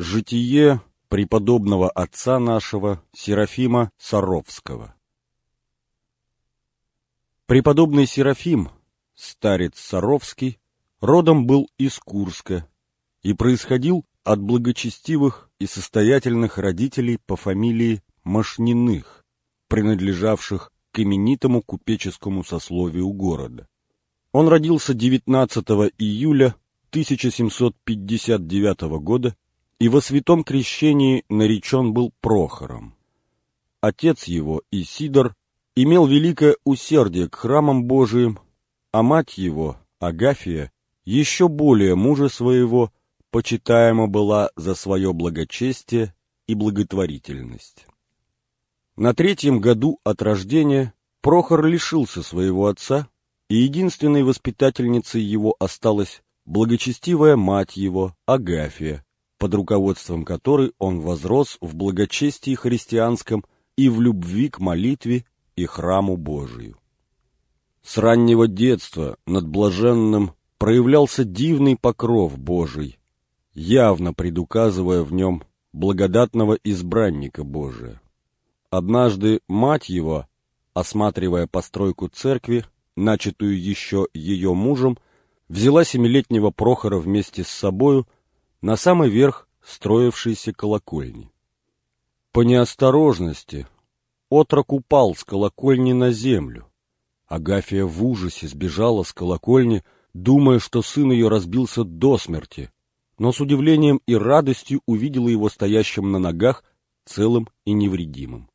Житие преподобного отца нашего Серафима Саровского Преподобный Серафим, старец Саровский, родом был из Курска и происходил от благочестивых и состоятельных родителей по фамилии Машниных, принадлежавших к именитому купеческому сословию города. Он родился 19 июля 1759 года и во святом крещении наречен был Прохором. Отец его, Исидор, имел великое усердие к храмам Божиим, а мать его, Агафия, еще более мужа своего, почитаема была за свое благочестие и благотворительность. На третьем году от рождения Прохор лишился своего отца, и единственной воспитательницей его осталась благочестивая мать его, Агафия, под руководством которой он возрос в благочестии христианском и в любви к молитве и храму Божию. С раннего детства над блаженным проявлялся дивный покров Божий, явно предуказывая в нем благодатного избранника Божия. Однажды мать его, осматривая постройку церкви, начатую еще ее мужем, взяла семилетнего Прохора вместе с собою на самый верх строившейся колокольни. По неосторожности отрок упал с колокольни на землю. Агафия в ужасе сбежала с колокольни, думая, что сын ее разбился до смерти, но с удивлением и радостью увидела его стоящим на ногах, целым и невредимым.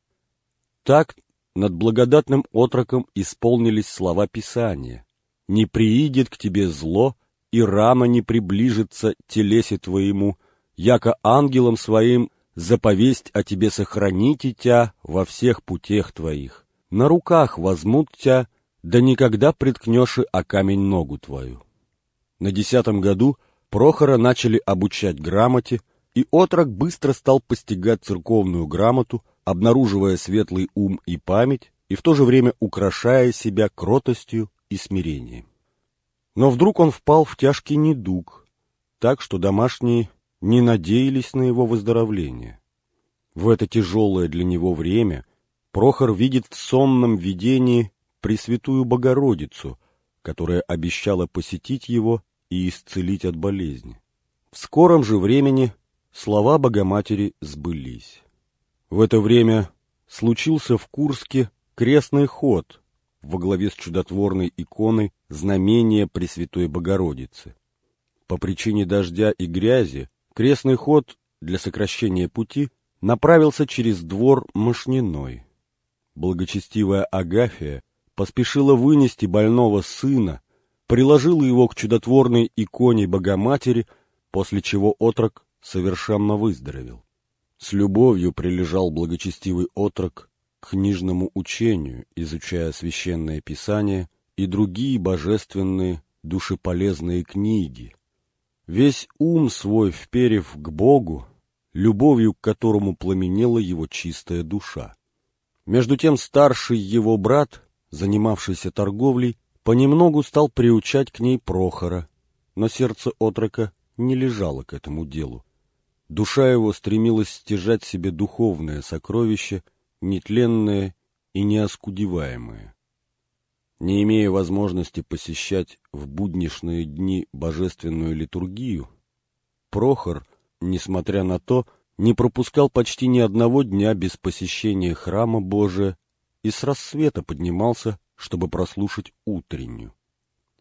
Так над благодатным отроком исполнились слова Писания. «Не приидет к тебе зло, и рама не приближится телесе твоему, яко ангелом своим заповесть о тебе сохраните тя во всех путях твоих. На руках возьмут тя, да никогда приткнешь о камень ногу твою». На десятом году Прохора начали обучать грамоте, и отрок быстро стал постигать церковную грамоту, обнаруживая светлый ум и память, и в то же время украшая себя кротостью и смирением. Но вдруг он впал в тяжкий недуг, так что домашние не надеялись на его выздоровление. В это тяжелое для него время Прохор видит в сонном видении Пресвятую Богородицу, которая обещала посетить его и исцелить от болезни. В скором же времени слова Богоматери сбылись. В это время случился в Курске крестный ход во главе с чудотворной иконой знамения Пресвятой Богородицы. По причине дождя и грязи крестный ход для сокращения пути направился через двор Мошниной. Благочестивая Агафия поспешила вынести больного сына, приложила его к чудотворной иконе Богоматери, после чего отрок совершенно выздоровел. С любовью прилежал благочестивый отрок книжному учению, изучая священное писание и другие божественные душеполезные книги. Весь ум свой вперев к Богу, любовью к которому пламенела его чистая душа. Между тем старший его брат, занимавшийся торговлей, понемногу стал приучать к ней Прохора, но сердце отрока не лежало к этому делу. Душа его стремилась стяжать себе духовное сокровище, нетленное и неоскудеваемое. Не имея возможности посещать в буднишные дни божественную литургию, Прохор, несмотря на то, не пропускал почти ни одного дня без посещения храма Божия и с рассвета поднимался, чтобы прослушать утреннюю.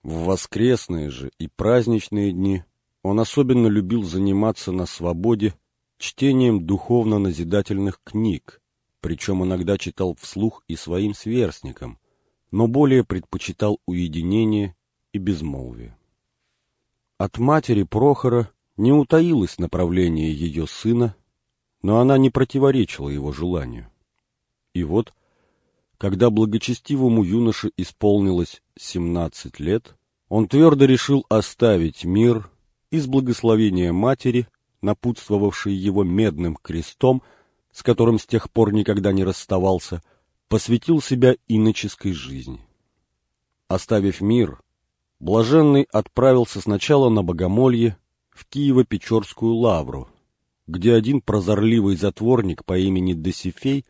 В воскресные же и праздничные дни он особенно любил заниматься на свободе чтением духовно-назидательных книг, причем иногда читал вслух и своим сверстникам, но более предпочитал уединение и безмолвие. От матери Прохора не утаилось направление ее сына, но она не противоречила его желанию. И вот, когда благочестивому юноше исполнилось семнадцать лет, он твердо решил оставить мир из благословения матери, напутствовавшей его медным крестом, с которым с тех пор никогда не расставался, посвятил себя иноческой жизни. Оставив мир, Блаженный отправился сначала на Богомолье в Киево-Печорскую лавру, где один прозорливый затворник по имени Досифей,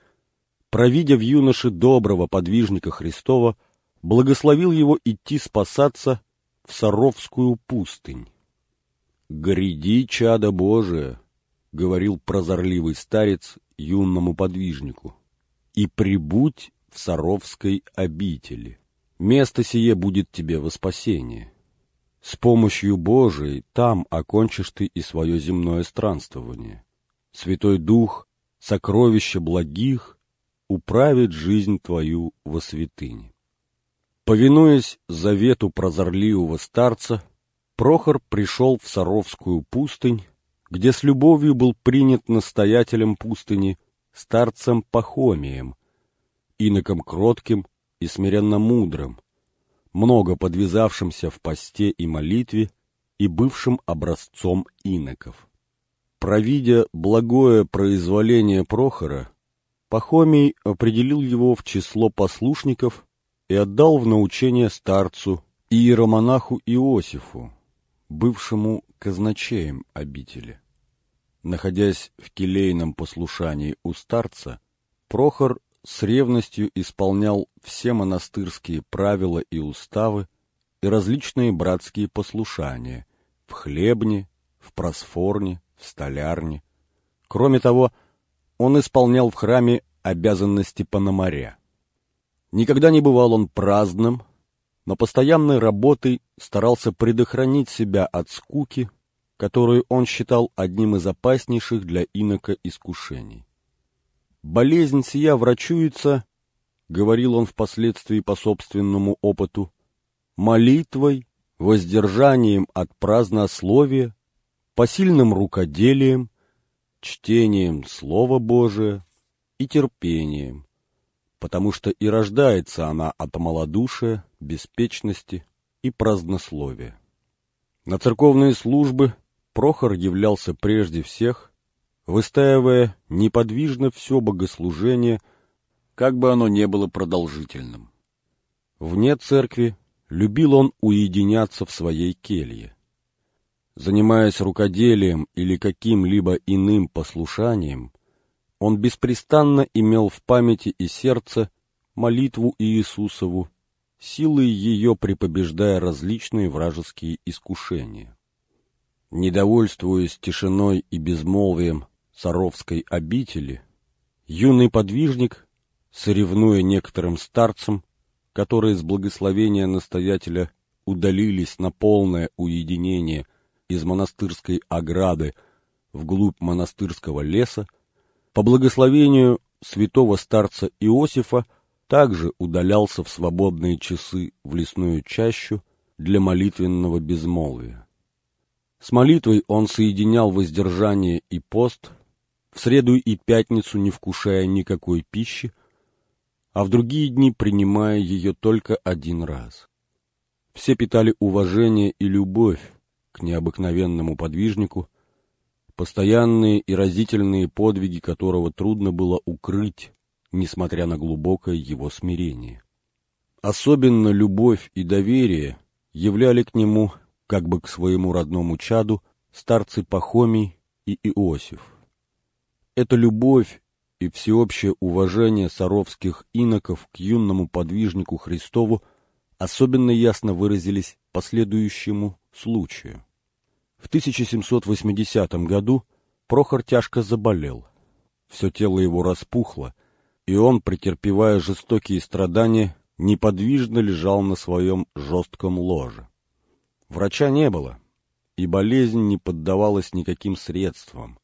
провидя в юноше доброго подвижника Христова, благословил его идти спасаться в Саровскую пустынь. «Гряди, чадо Божие!» — говорил прозорливый старец юному подвижнику, — «и прибудь в Саровской обители. Место сие будет тебе во спасение. С помощью Божией там окончишь ты и свое земное странствование. Святой Дух, сокровище благих, управит жизнь твою во святыне». Повинуясь завету прозорливого старца, Прохор пришел в Саровскую пустынь, где с любовью был принят настоятелем пустыни, старцем Пахомием, иноком кротким и смиренно мудрым, много подвязавшимся в посте и молитве и бывшим образцом иноков. Провидя благое произволение Прохора, Пахомий определил его в число послушников и отдал в научение старцу иеромонаху Иосифу, бывшему казначеем обители. Находясь в келейном послушании у старца, Прохор с ревностью исполнял все монастырские правила и уставы и различные братские послушания в хлебне, в просфорне, в столярне. Кроме того, он исполнял в храме обязанности пономаря. Никогда не бывал он праздным, но постоянной работой старался предохранить себя от скуки, которую он считал одним из опаснейших для инока искушений. «Болезнь сия врачуется, — говорил он впоследствии по собственному опыту, — молитвой, воздержанием от празднословия, посильным рукоделием, чтением Слова Божия и терпением, потому что и рождается она от малодушия, беспечности и празднословия. На церковные службы Прохор являлся прежде всех, выстаивая неподвижно все богослужение, как бы оно ни было продолжительным. Вне церкви любил он уединяться в своей келье. Занимаясь рукоделием или каким-либо иным послушанием, он беспрестанно имел в памяти и сердце молитву Иисусову, силой ее припобеждая различные вражеские искушения. Недовольствуясь тишиной и безмолвием Саровской обители, юный подвижник, соревнуя некоторым старцам, которые с благословения настоятеля удалились на полное уединение из монастырской ограды вглубь монастырского леса, по благословению святого старца Иосифа также удалялся в свободные часы в лесную чащу для молитвенного безмолвия. С молитвой он соединял воздержание и пост, в среду и пятницу не вкушая никакой пищи, а в другие дни принимая ее только один раз. Все питали уважение и любовь к необыкновенному подвижнику, постоянные и разительные подвиги которого трудно было укрыть, несмотря на глубокое его смирение. Особенно любовь и доверие являли к нему, как бы к своему родному чаду, старцы Пахомий и Иосиф. Эта любовь и всеобщее уважение саровских иноков к юному подвижнику Христову особенно ясно выразились по следующему случаю. В 1780 году Прохор тяжко заболел. Все тело его распухло, и он, претерпевая жестокие страдания, неподвижно лежал на своем жестком ложе. Врача не было, и болезнь не поддавалась никаким средствам.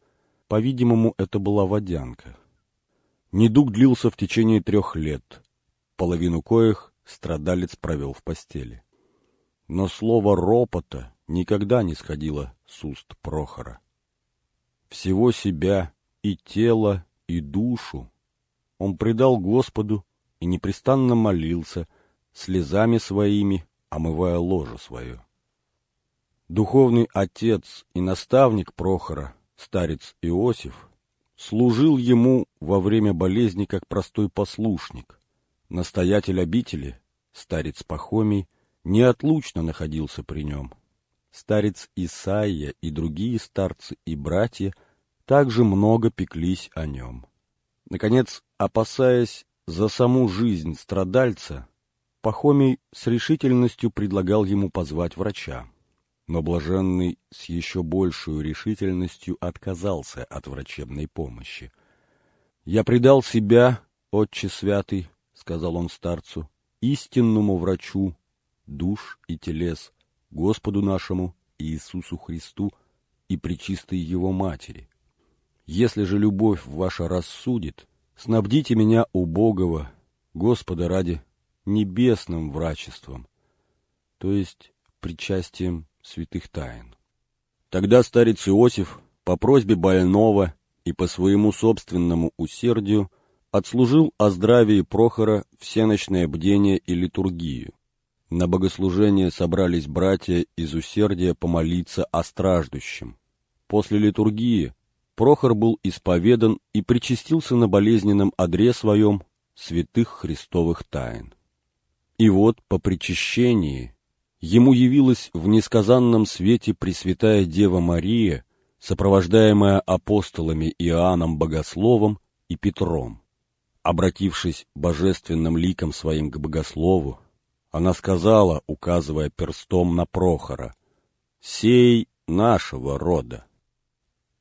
По-видимому, это была водянка. Недуг длился в течение трех лет, половину коих страдалец провел в постели. Но слово ропота никогда не сходило с уст Прохора. Всего себя и тело, и душу он предал Господу и непрестанно молился, слезами своими омывая ложе свое. Духовный отец и наставник Прохора, старец Иосиф, служил ему во время болезни как простой послушник. Настоятель обители, старец Пахомий, неотлучно находился при нем. Старец Исаия и другие старцы и братья также много пеклись о нем. Наконец, опасаясь за саму жизнь страдальца, Пахомий с решительностью предлагал ему позвать врача. Но блаженный с еще большей решительностью отказался от врачебной помощи. «Я предал себя, отче святый», — сказал он старцу, — «истинному врачу, душ и телес, Господу нашему Иисусу Христу и Пречистой Его Матери. Если же любовь ваша рассудит, снабдите меня убогого, Господа ради, небесным врачеством, то есть причастием святых тайн. Тогда старец Иосиф по просьбе больного и по своему собственному усердию отслужил о здравии Прохора всеночное бдение и литургию. На богослужение собрались братья из усердия помолиться о страждущем. После литургии Прохор был исповедан и причастился на болезненном одре своем святых христовых тайн. И вот по причащении ему явилась в несказанном свете Пресвятая Дева Мария, сопровождаемая апостолами Иоанном Богословом и Петром. Обратившись божественным ликом своим к Богослову, она сказала, указывая перстом на Прохора, «Сей нашего рода».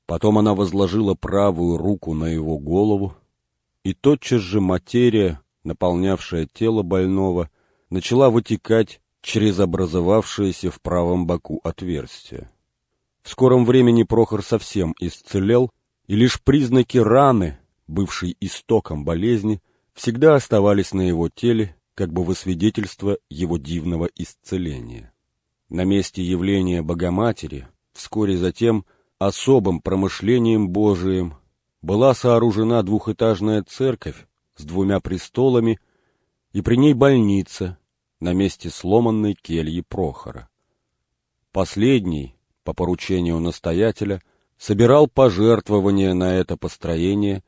Потом она возложила правую руку на его голову, и тотчас же материя, наполнявшая тело больного, начала вытекать через образовавшееся в правом боку отверстие. В скором времени Прохор совсем исцелел, и лишь признаки раны, бывшей истоком болезни, всегда оставались на его теле, как бы во свидетельство его дивного исцеления. На месте явления Богоматери, вскоре затем, особым промышлением Божиим, была сооружена двухэтажная церковь с двумя престолами и при ней больница на месте сломанной кельи Прохора. Последний, по поручению настоятеля, собирал пожертвования на это построение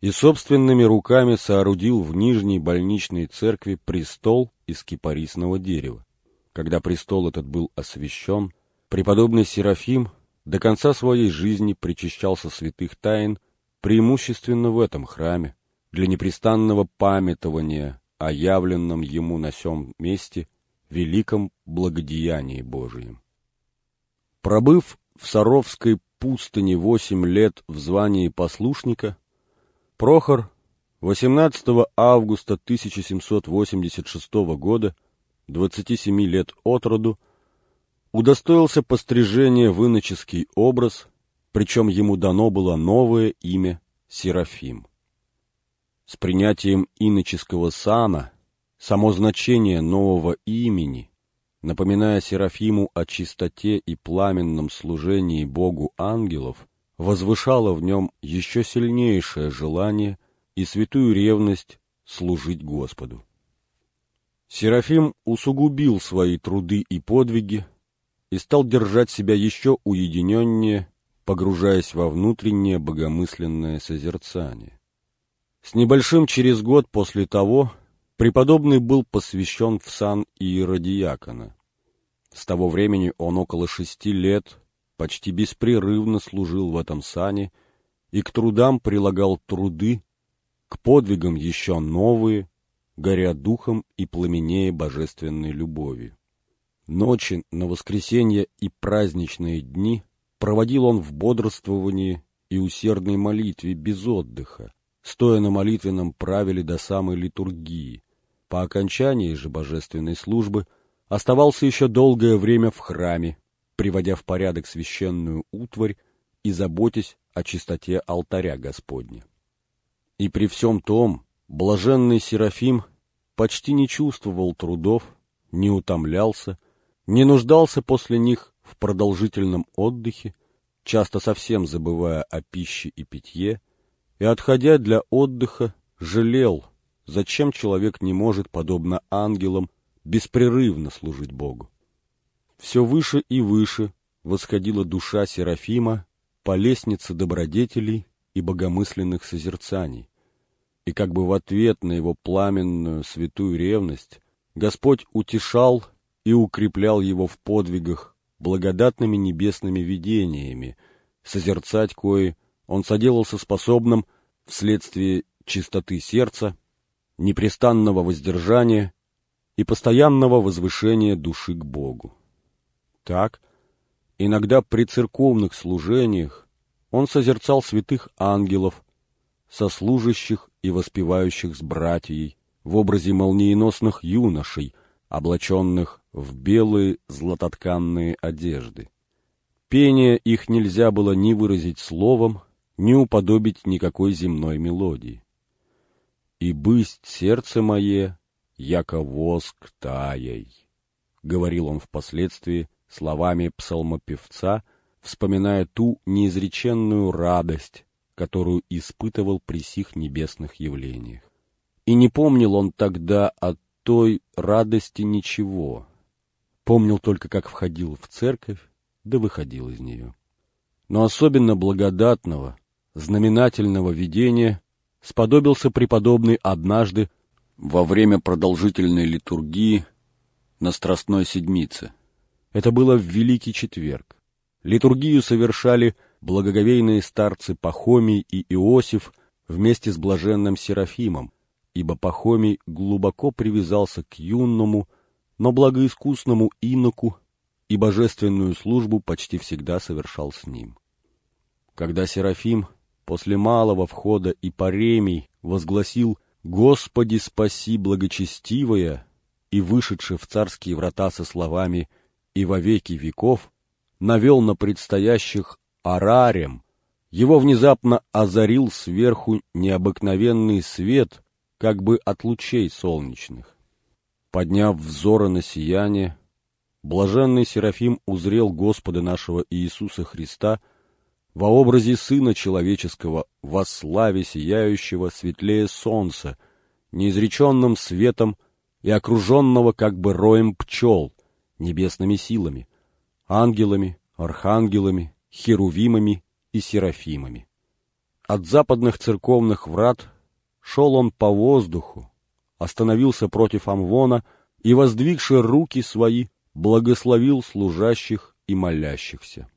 и собственными руками соорудил в Нижней больничной церкви престол из кипарисного дерева. Когда престол этот был освящен, преподобный Серафим до конца своей жизни причащался святых тайн преимущественно в этом храме, для непрестанного памятования о явленном ему на сём месте великом благодеянии Божием. Пробыв в Саровской пустыне восемь лет в звании послушника, Прохор 18 августа 1786 года, 27 лет от роду, удостоился пострижения в иноческий образ, причем ему дано было новое имя Серафим. С принятием иноческого сана само значение нового имени, напоминая Серафиму о чистоте и пламенном служении Богу ангелов, возвышало в нем еще сильнейшее желание и святую ревность служить Господу. Серафим усугубил свои труды и подвиги и стал держать себя еще уединеннее, погружаясь во внутреннее богомысленное созерцание. С небольшим через год после того преподобный был посвящен в сан иеродиакона. С того времени он около шести лет почти беспрерывно служил в этом сане и к трудам прилагал труды, к подвигам еще новые, горя духом и пламенея божественной любовью. Ночи на воскресенье и праздничные дни проводил он в бодрствовании и усердной молитве без отдыха, стоя на молитвенном правиле до самой литургии. По окончании же божественной службы оставался еще долгое время в храме, приводя в порядок священную утварь и заботясь о чистоте алтаря Господня. И при всем том блаженный Серафим почти не чувствовал трудов, не утомлялся, не нуждался после них в продолжительном отдыхе, часто совсем забывая о пище и питье, и, отходя для отдыха, жалел, зачем человек не может, подобно ангелам, беспрерывно служить Богу. Все выше и выше восходила душа Серафима по лестнице добродетелей и богомысленных созерцаний, и как бы в ответ на его пламенную святую ревность Господь утешал и укреплял его в подвигах благодатными небесными видениями, созерцать кои он соделался способным вследствие чистоты сердца, непрестанного воздержания и постоянного возвышения души к Богу. Так, иногда при церковных служениях он созерцал святых ангелов, сослужащих и воспевающих с братьей в образе молниеносных юношей, облаченных в белые златотканные одежды. Пение их нельзя было ни выразить словом, ни уподобить никакой земной мелодии. «И бысть сердце мое, яко воск таяй», — говорил он впоследствии словами псалмопевца, вспоминая ту неизреченную радость, которую испытывал при сих небесных явлениях. И не помнил он тогда от той радости ничего. Помнил только, как входил в церковь, да выходил из нее. Но особенно благодатного, знаменательного видения сподобился преподобный однажды во время продолжительной литургии на Страстной Седмице. Это было в Великий Четверг. Литургию совершали благоговейные старцы Пахомий и Иосиф вместе с блаженным Серафимом, ибо Пахомий глубоко привязался к юному, но благоискусному иноку и божественную службу почти всегда совершал с ним. Когда Серафим после малого входа и паремий возгласил «Господи, спаси благочестивое!» и, вышедший в царские врата со словами «И во веки веков», навел на предстоящих арарем, его внезапно озарил сверху необыкновенный свет, как бы от лучей солнечных. Подняв взоры на сияние, блаженный Серафим узрел Господа нашего Иисуса Христа во образе Сына Человеческого, во славе сияющего светлее солнца, неизреченным светом и окруженного как бы роем пчел, небесными силами, ангелами, архангелами, херувимами и серафимами. От западных церковных врат шел он по воздуху, остановился против Амвона и, воздвигши руки свои, благословил служащих и молящихся.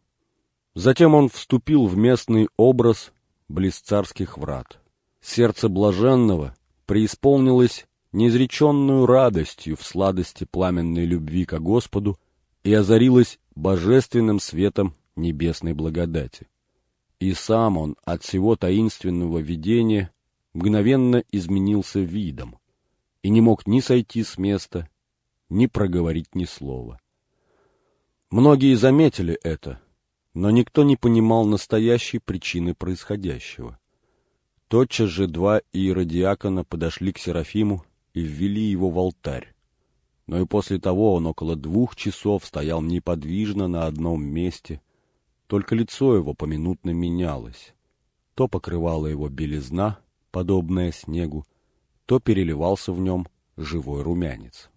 Затем он вступил в местный образ близ царских врат. Сердце блаженного преисполнилось неизреченную радостью в сладости пламенной любви ко Господу и озарилось божественным светом небесной благодати. И сам он от всего таинственного видения мгновенно изменился видом и не мог ни сойти с места, ни проговорить ни слова. Многие заметили это, но никто не понимал настоящей причины происходящего. Тотчас же два иеродиакона подошли к Серафиму и ввели его в алтарь. Но и после того он около двух часов стоял неподвижно на одном месте, только лицо его поминутно менялось. То покрывала его белизна, подобная снегу, то переливался в нем живой румянец.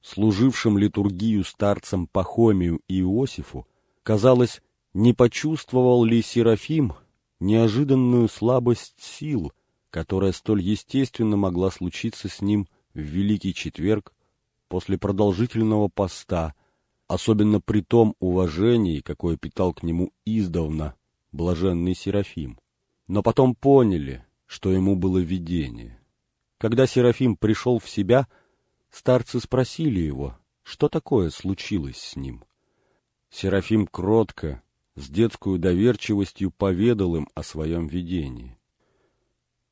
Служившим литургию старцам Пахомию и Иосифу, казалось, не почувствовал ли Серафим неожиданную слабость сил, которая столь естественно могла случиться с ним в Великий Четверг после продолжительного поста, особенно при том уважении, какое питал к нему издавна блаженный Серафим. Но потом поняли, что ему было видение. Когда Серафим пришел в себя, старцы спросили его, что такое случилось с ним. Серафим кротко, с детскую доверчивостью поведал им о своем видении.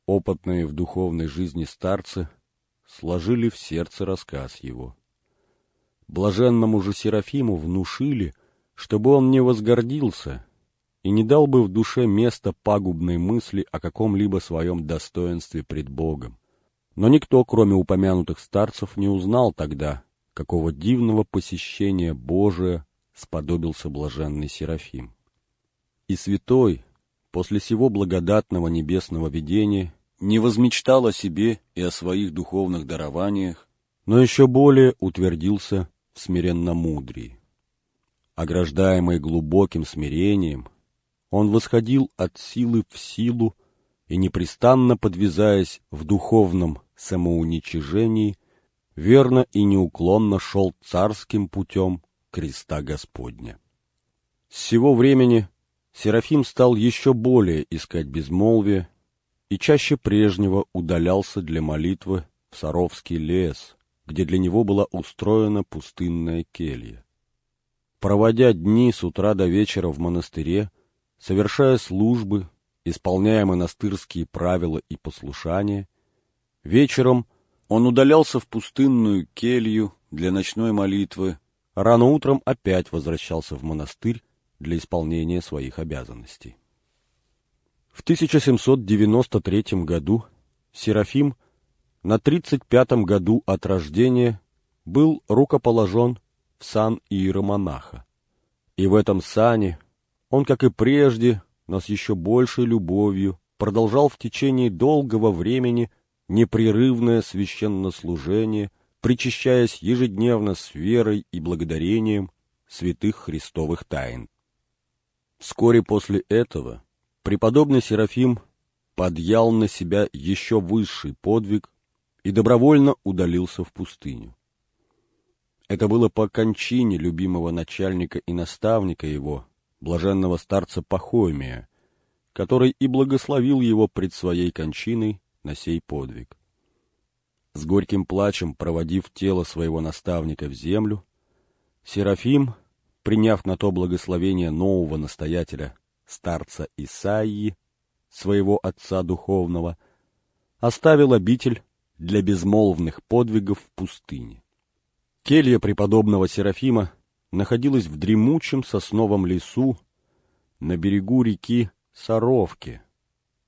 Опытные в духовной жизни старцы сложили в сердце рассказ его. Блаженному же Серафиму внушили, чтобы он не возгордился и не дал бы в душе места пагубной мысли о каком-либо своем достоинстве пред Богом. Но никто, кроме упомянутых старцев, не узнал тогда, какого дивного посещения Божия сподобился блаженный Серафим. И святой, после сего благодатного небесного видения, не возмечтал о себе и о своих духовных дарованиях, но еще более утвердился в смиренномудрии. Ограждаемый глубоким смирением, он восходил от силы в силу и, непрестанно подвязаясь в духовном самоуничижении, верно и неуклонно шел царским путем креста Господня. С сего времени Серафим стал еще более искать безмолвие и чаще прежнего удалялся для молитвы в Саровский лес, где для него была устроена пустынная келья. Проводя дни с утра до вечера в монастыре, совершая службы, исполняя монастырские правила и послушания, вечером он удалялся в пустынную келью для ночной молитвы, рано утром опять возвращался в монастырь для исполнения своих обязанностей. В 1793 году Серафим на 35-м году от рождения был рукоположен в сан иеромонаха. И в этом сане он, как и прежде, но с еще большей любовью, продолжал в течение долгого времени непрерывное священнослужение, причащаясь ежедневно с верой и благодарением святых христовых тайн. Вскоре после этого преподобный Серафим подъял на себя еще высший подвиг и добровольно удалился в пустыню. Это было по кончине любимого начальника и наставника его, блаженного старца Пахомия, который и благословил его пред своей кончиной на сей подвиг. С горьким плачем проводив тело своего наставника в землю, Серафим, приняв на то благословение нового настоятеля, старца Исаии, своего отца духовного, оставил обитель для безмолвных подвигов в пустыне. Келья преподобного Серафима находилась в дремучем сосновом лесу на берегу реки Саровки,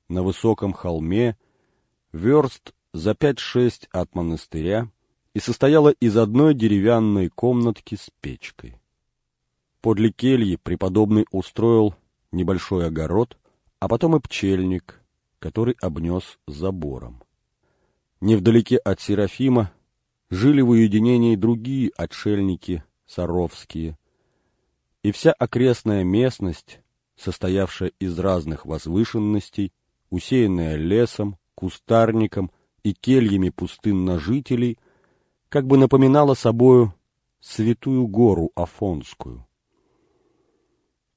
на высоком холме, верст за пять-шесть от монастыря, и состояла из одной деревянной комнатки с печкой. Подле кельи преподобный устроил небольшой огород, а потом и пчельник, который обнес забором. Невдалеке от Серафима жили в уединении другие отшельники саровские, и вся окрестная местность, состоявшая из разных возвышенностей, усеянная лесом, кустарником и кельями пустынножителей, как бы напоминала собою святую гору Афонскую.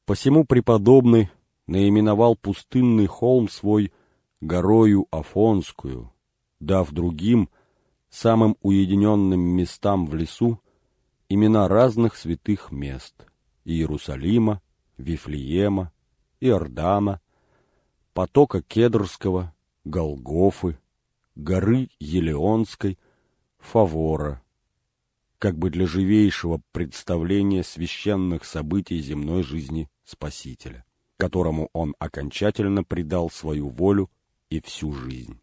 Посему преподобный наименовал пустынный холм свой горою Афонскую, дав другим, самым уединенным местам в лесу, имена разных святых мест — Иерусалима, Вифлеема, Иордана, потока Кедрского, Голгофы, горы Елеонской, Фавора, как бы для живейшего представления священных событий земной жизни Спасителя, которому он окончательно предал свою волю и всю жизнь.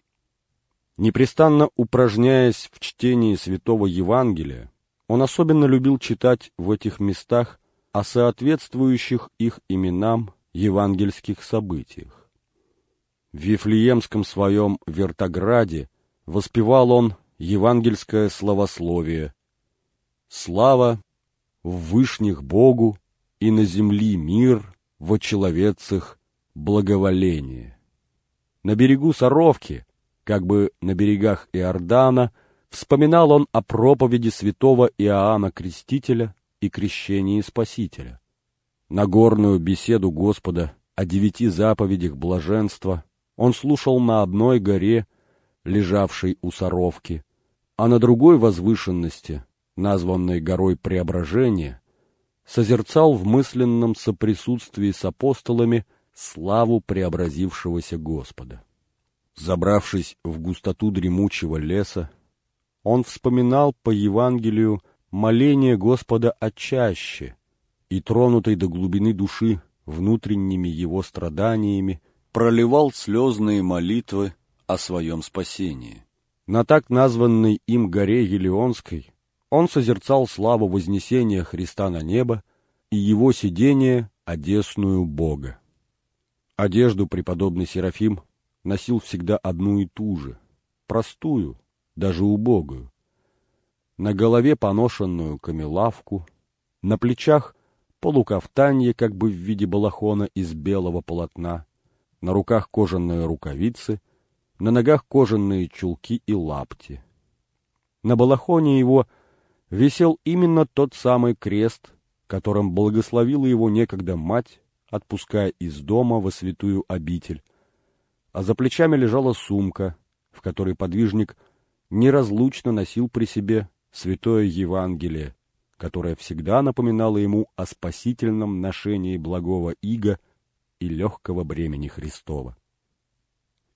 Непрестанно упражняясь в чтении Святого Евангелия, он особенно любил читать в этих местах о соответствующих их именам евангельских событиях. В Вифлеемском своем вертограде воспевал он евангельское словословие «Слава в вышних Богу и на земли мир во человецах благоволение». На берегу Саровки, как бы на берегах Иордана, вспоминал он о проповеди святого Иоанна Крестителя и крещении Спасителя. Нагорную беседу Господа о девяти заповедях блаженства он слушал на одной горе, лежавшей у Саровки, а на другой возвышенности, названной горой Преображения, созерцал в мысленном соприсутствии с апостолами славу преобразившегося Господа. Забравшись в густоту дремучего леса, он вспоминал по Евангелию моление Господа о чаще и, тронутый до глубины души внутренними его страданиями, проливал слезные молитвы о своем спасении. На так названной им горе Елеонской он созерцал славу вознесения Христа на небо и его сидение одесную Бога. Одежду преподобный Серафим носил всегда одну и ту же, простую, даже убогую. На голове поношенную камелавку, на плечах полукафтанье как бы в виде балахона из белого полотна, на руках кожаные рукавицы, на ногах кожаные чулки и лапти. На балахоне его висел именно тот самый крест, которым благословила его некогда мать отпуская из дома во святую обитель, а за плечами лежала сумка, в которой подвижник неразлучно носил при себе святое Евангелие, которое всегда напоминало ему о спасительном ношении благого ига и легкого бремени Христова.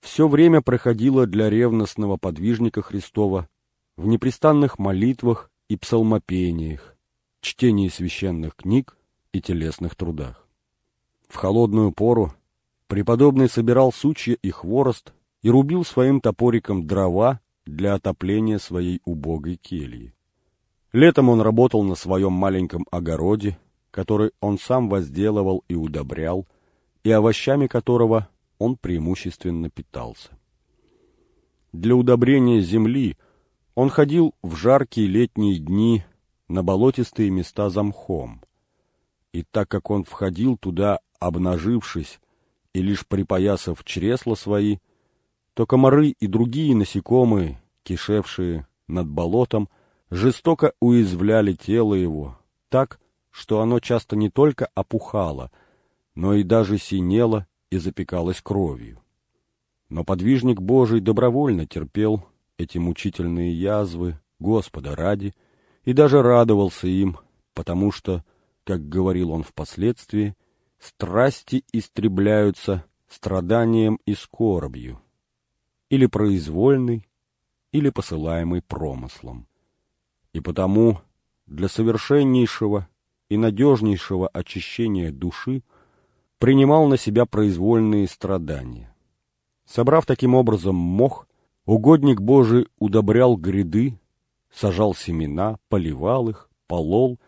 Все время проходило для ревностного подвижника Христова в непрестанных молитвах и псалмопениях, чтении священных книг и телесных трудах. В холодную пору преподобный собирал сучья и хворост и рубил своим топориком дрова для отопления своей убогой кельи. Летом он работал на своем маленьком огороде, который он сам возделывал и удобрял, и овощами которого он преимущественно питался. Для удобрения земли он ходил в жаркие летние дни на болотистые места за мхом. И так как он входил туда, обнажившись и лишь припоясав чресла свои, то комары и другие насекомые, кишевшие над болотом, жестоко уязвляли тело его, так, что оно часто не только опухало, но и даже синело и запекалось кровью. Но подвижник Божий добровольно терпел эти мучительные язвы Господа ради и даже радовался им, потому что, как говорил он впоследствии, страсти истребляются страданием и скорбью, или произвольный, или посылаемый промыслом. И потому для совершеннейшего и надежнейшего очищения души принимал на себя произвольные страдания. Собрав таким образом мох, угодник Божий удобрял гряды, сажал семена, поливал их, полол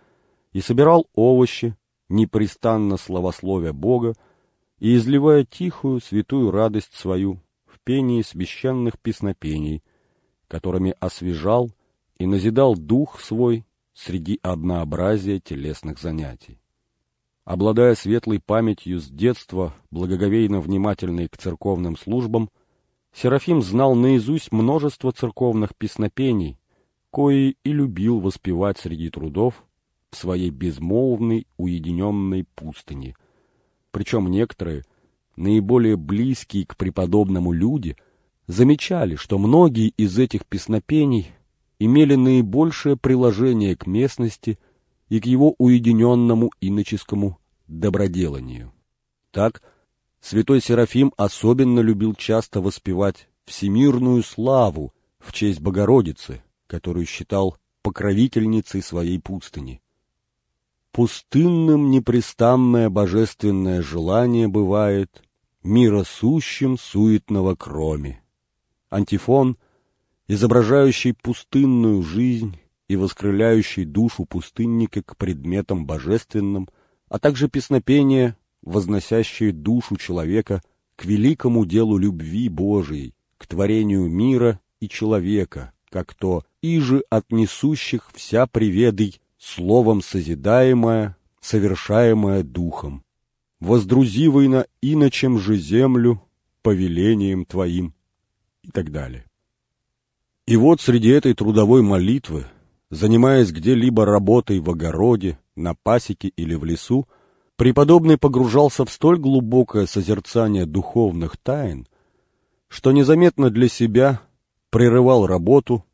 и собирал овощи, непрестанно славословя Бога и изливая тихую святую радость свою в пении священных песнопений, которыми освежал и назидал дух свой среди однообразия телесных занятий. Обладая светлой памятью с детства, благоговейно внимательной к церковным службам, Серафим знал наизусть множество церковных песнопений, кои и любил воспевать среди трудов в своей безмолвной уединенной пустыне. Причем некоторые, наиболее близкие к преподобному люди, замечали, что многие из этих песнопений имели наибольшее приложение к местности и к его уединенному иноческому доброделанию. Так, святой Серафим особенно любил часто воспевать всемирную славу в честь Богородицы, которую считал покровительницей своей пустыни. Пустынным непрестанное божественное желание бывает, мира сущим суетного кроме. Антифон, изображающий пустынную жизнь и воскрыляющий душу пустынника к предметам божественным – а также песнопения, возносящие душу человека к великому делу любви Божией, к творению мира и человека, как то «иже от несущих вся приведой, словом созидаемая, совершаемая духом, воздрузивай на иночем же землю повелением твоим» и так далее. И вот среди этой трудовой молитвы, занимаясь где-либо работой в огороде, на пасеке или в лесу, преподобный погружался в столь глубокое созерцание духовных тайн, что незаметно для себя прерывал работу,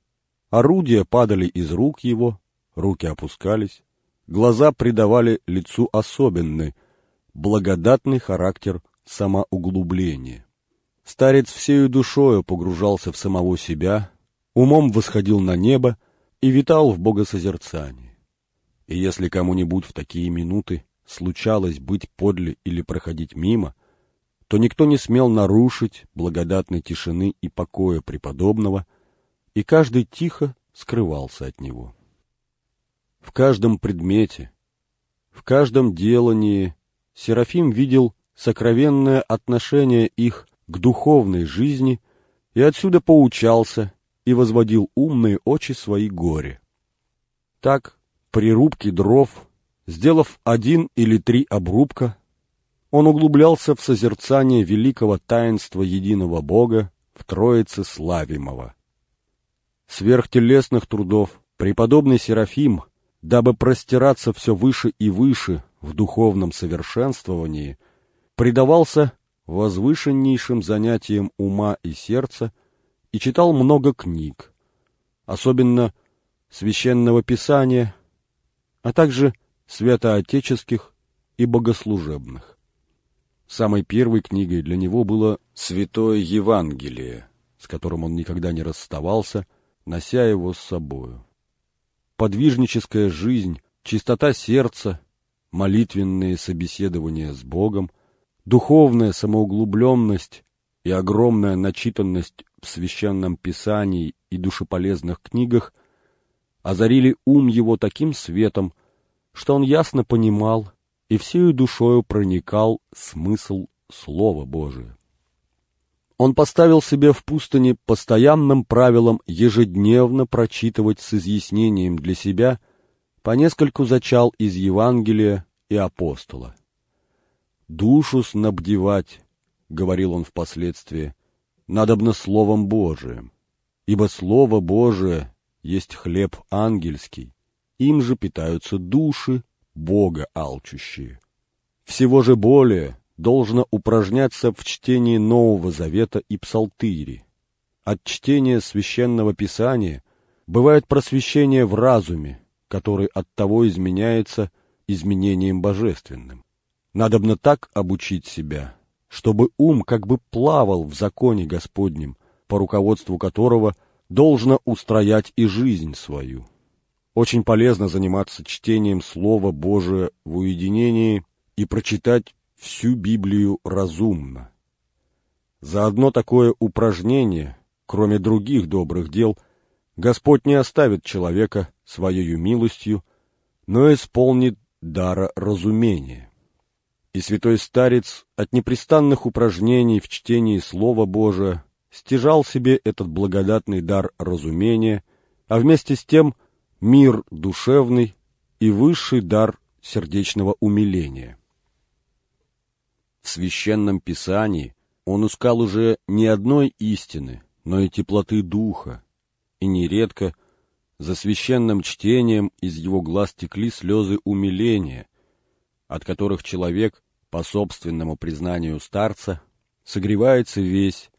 орудия падали из рук его, руки опускались, глаза придавали лицу особенный, благодатный характер самоуглубления. Старец всею душою погружался в самого себя, умом восходил на небо и витал в богосозерцании. И если кому-нибудь в такие минуты случалось быть подле или проходить мимо, то никто не смел нарушить благодатной тишины и покоя преподобного, и каждый тихо скрывался от него. В каждом предмете, в каждом делании Серафим видел сокровенное отношение их к духовной жизни и отсюда поучался и возводил умные очи свои горе. Так при рубке дров, сделав один или три обрубка, он углублялся в созерцание великого таинства единого Бога в Троице Славимого. Сверхтелесных трудов преподобный Серафим, дабы простираться все выше и выше в духовном совершенствовании – предавался возвышеннейшим занятиям ума и сердца и читал много книг, особенно священного писания, а также святоотеческих и богослужебных. Самой первой книгой для него было «Святое Евангелие», с которым он никогда не расставался, нося его с собою. Подвижническая жизнь, чистота сердца, молитвенные собеседования с Богом, духовная самоуглубленность и огромная начитанность в священном писании и душеполезных книгах озарили ум его таким светом, что он ясно понимал и всею душою проникал смысл Слова Божия. Он поставил себе в пустыне постоянным правилом ежедневно прочитывать с изъяснением для себя по нескольку зачал из Евангелия и апостола. «Душу снабдевать», — говорил он впоследствии, — «надобно Словом Божиим, ибо Слово Божие есть хлеб ангельский, им же питаются души Бога алчущие. Всего же более должно упражняться в чтении Нового Завета и Псалтыри. От чтения Священного Писания бывает просвещение в разуме, который от того изменяется изменением божественным. Надобно так обучить себя, чтобы ум как бы плавал в законе Господнем, по руководству которого должно устроять и жизнь свою. Очень полезно заниматься чтением Слова Божия в уединении и прочитать всю Библию разумно. За одно такое упражнение, кроме других добрых дел, Господь не оставит человека своею милостью, но исполнит дара разумения. И святой старец от непрестанных упражнений в чтении Слова Божия стяжал себе этот благодатный дар разумения, а вместе с тем мир душевный и высший дар сердечного умиления. В священном писании он искал уже не одной истины, но и теплоты духа, и нередко за священным чтением из его глаз текли слезы умиления, от которых человек, по собственному признанию старца, согревается весь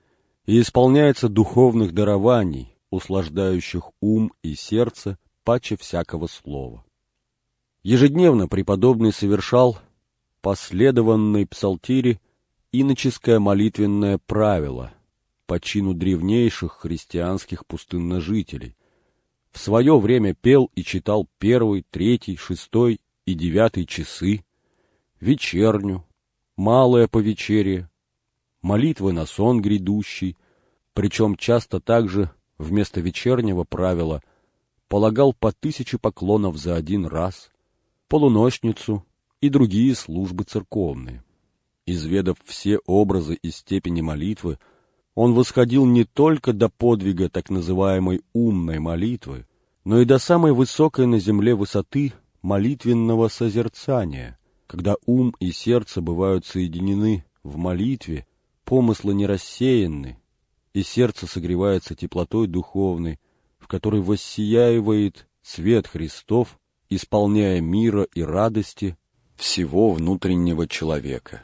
и исполняется духовных дарований, услаждающих ум и сердце паче всякого слова. Ежедневно преподобный совершал последованной псалтире иноческое молитвенное правило по чину древнейших христианских пустынножителей. В свое время пел и читал первый, третий, шестой и девятый часы, вечерню, малое повечерие, молитвы на сон грядущий, причем часто также вместо вечернего правила полагал по тысяче поклонов за один раз, полуночницу и другие службы церковные. Изведав все образы и степени молитвы, он восходил не только до подвига так называемой умной молитвы, но и до самой высокой на земле высоты молитвенного созерцания, когда ум и сердце бывают соединены в молитве, помыслы не рассеяны, и сердце согревается теплотой духовной, в которой воссияивает свет Христов, исполняя мира и радости всего внутреннего человека.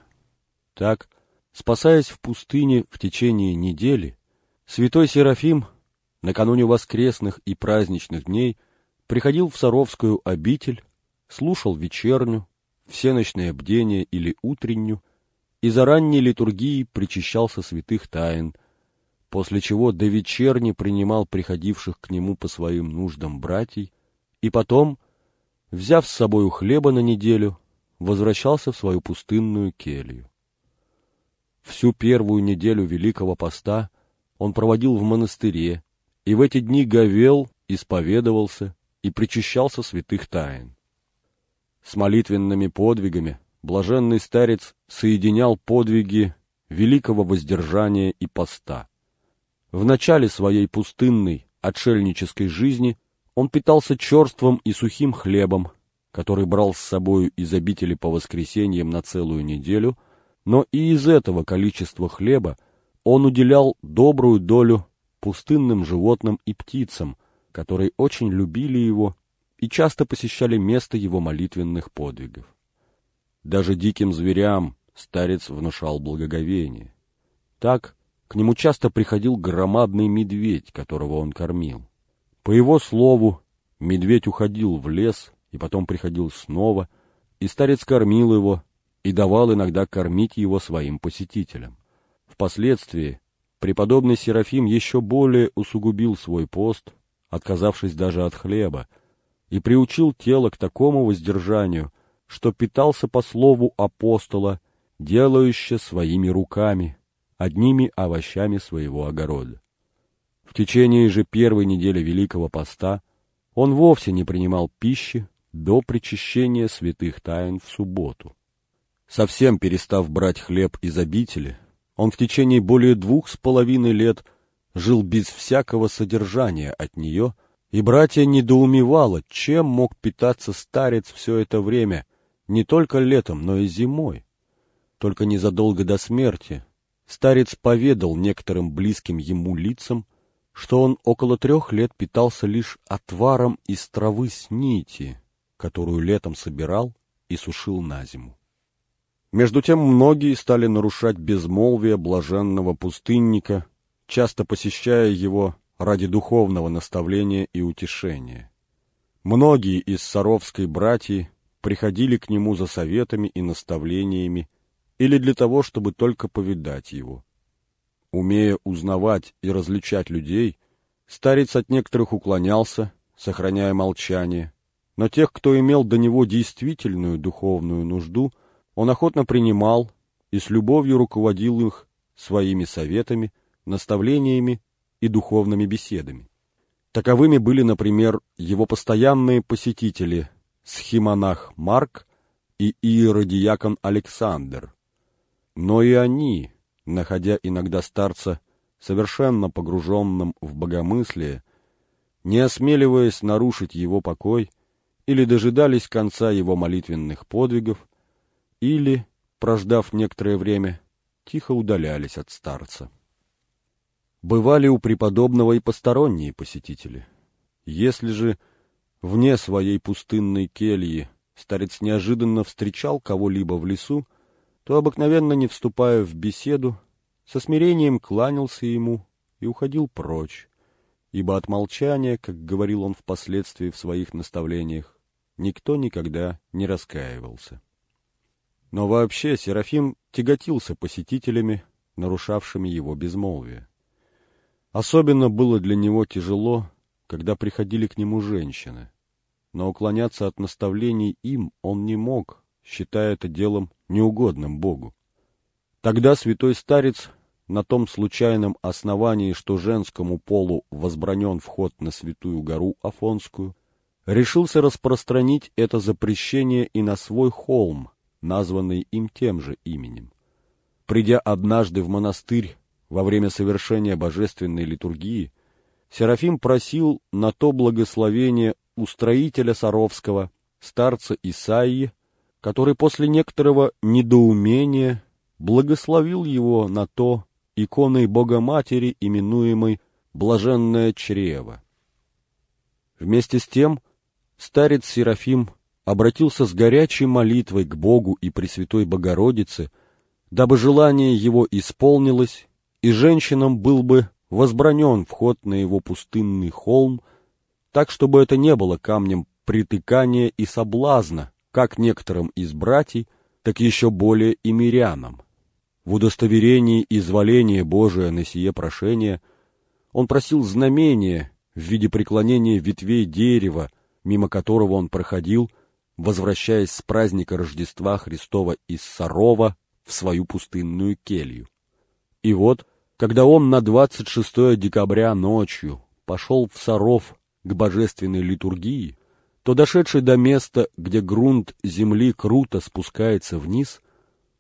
Так, спасаясь в пустыне в течение недели, святой Серафим накануне воскресных и праздничных дней приходил в Саровскую обитель, слушал вечерню, всеночное бдение или утренню, и за ранней литургией причащался святых тайн, после чего до вечерни принимал приходивших к нему по своим нуждам братьей, и потом, взяв с собою хлеба на неделю, возвращался в свою пустынную келью. Всю первую неделю Великого Поста он проводил в монастыре, и в эти дни говел, исповедовался и причащался святых тайн. С молитвенными подвигами блаженный старец соединял подвиги великого воздержания и поста. В начале своей пустынной, отшельнической жизни он питался черством и сухим хлебом, который брал с собою из обители по воскресеньям на целую неделю, но и из этого количества хлеба он уделял добрую долю пустынным животным и птицам, которые очень любили его и часто посещали место его молитвенных подвигов. Даже диким зверям, старец внушал благоговение. Так к нему часто приходил громадный медведь, которого он кормил. По его слову, медведь уходил в лес и потом приходил снова, и старец кормил его и давал иногда кормить его своим посетителям. Впоследствии преподобный Серафим еще более усугубил свой пост, отказавшись даже от хлеба, и приучил тело к такому воздержанию, что питался по слову апостола, делающе своими руками, одними овощами своего огорода. В течение же первой недели Великого Поста он вовсе не принимал пищи до причащения святых тайн в субботу. Совсем перестав брать хлеб из обители, он в течение более двух с половиной лет жил без всякого содержания от нее, и братья недоумевало, чем мог питаться старец все это время, не только летом, но и зимой. Только незадолго до смерти старец поведал некоторым близким ему лицам, что он около трех лет питался лишь отваром из травы с нити, которую летом собирал и сушил на зиму. Между тем многие стали нарушать безмолвие блаженного пустынника, часто посещая его ради духовного наставления и утешения. Многие из Саровской братьи приходили к нему за советами и наставлениями или для того, чтобы только повидать его. Умея узнавать и различать людей, старец от некоторых уклонялся, сохраняя молчание, но тех, кто имел до него действительную духовную нужду – он охотно принимал и с любовью руководил их своими советами, наставлениями и духовными беседами. Таковыми были, например, его постоянные посетители схимонах Марк и иеродиакон Александр. Но и они, находя иногда старца совершенно погруженным в богомыслие, не осмеливаясь нарушить его покой или дожидались конца его молитвенных подвигов, или, прождав некоторое время, тихо удалялись от старца. Бывали у преподобного и посторонние посетители. Если же вне своей пустынной кельи старец неожиданно встречал кого-либо в лесу, то, обыкновенно не вступая в беседу, со смирением кланялся ему и уходил прочь, ибо от молчания, как говорил он впоследствии в своих наставлениях, никто никогда не раскаивался. Но вообще Серафим тяготился посетителями, нарушавшими его безмолвие. Особенно было для него тяжело, когда приходили к нему женщины, но уклоняться от наставлений им он не мог, считая это делом неугодным Богу. Тогда святой старец на том случайном основании, что женскому полу возбранен вход на святую гору Афонскую, решился распространить это запрещение и на свой холм, названный им тем же именем. Придя однажды в монастырь во время совершения божественной литургии, Серафим просил на то благословение у строителя Саровского, старца Исаии, который после некоторого недоумения благословил его на то иконой Богоматери, именуемой «Блаженное чрево». Вместе с тем старец Серафим обратился с горячей молитвой к Богу и Пресвятой Богородице, дабы желание его исполнилось, и женщинам был бы возбранен вход на его пустынный холм, так, чтобы это не было камнем притыкания и соблазна, как некоторым из братьев, так еще более и мирянам. В удостоверении изволения Божия на сие прошение он просил знамения в виде преклонения ветвей дерева, мимо которого он проходил, возвращаясь с праздника Рождества Христова из Сарова в свою пустынную келью. И вот, когда он на 26 декабря ночью пошел в Саров к божественной литургии, то, дошедший до места, где грунт земли круто спускается вниз,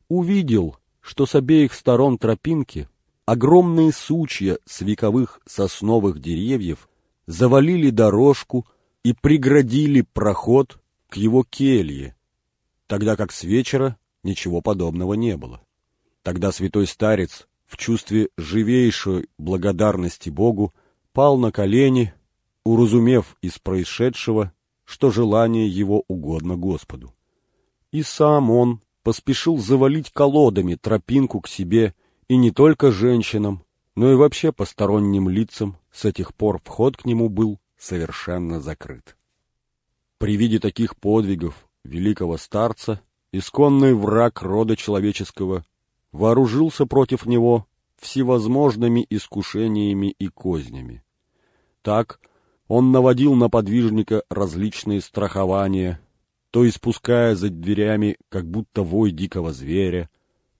увидел, что с обеих сторон тропинки огромные сучья с вековых сосновых деревьев завалили дорожку и преградили проход к его келье, тогда как с вечера ничего подобного не было. Тогда святой старец в чувстве живейшей благодарности Богу пал на колени, уразумев из происшедшего, что желание его угодно Господу. И сам он поспешил завалить колодами тропинку к себе и не только женщинам, но и вообще посторонним лицам с этих пор вход к нему был совершенно закрыт. При виде таких подвигов великого старца исконный враг рода человеческого вооружился против него всевозможными искушениями и кознями. Так он наводил на подвижника различные страхования, то испуская за дверями как будто вой дикого зверя,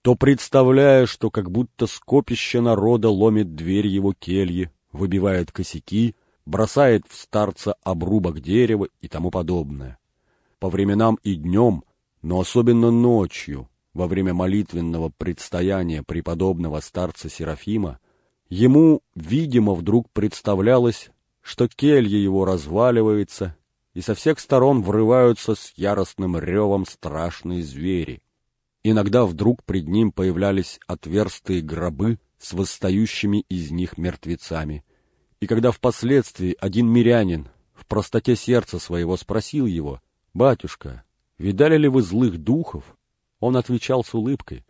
то представляя, что как будто скопище народа ломит дверь его кельи, выбивает косяки, бросает в старца обрубок дерева и тому подобное. По временам и днем, но особенно ночью, во время молитвенного предстояния преподобного старца Серафима, ему, видимо, вдруг представлялось, что келья его разваливается, и со всех сторон врываются с яростным ревом страшные звери. Иногда вдруг пред ним появлялись отверстые гробы с восстающими из них мертвецами. И когда впоследствии один мирянин в простоте сердца своего спросил его, «Батюшка, видали ли вы злых духов?» Он отвечал с улыбкой,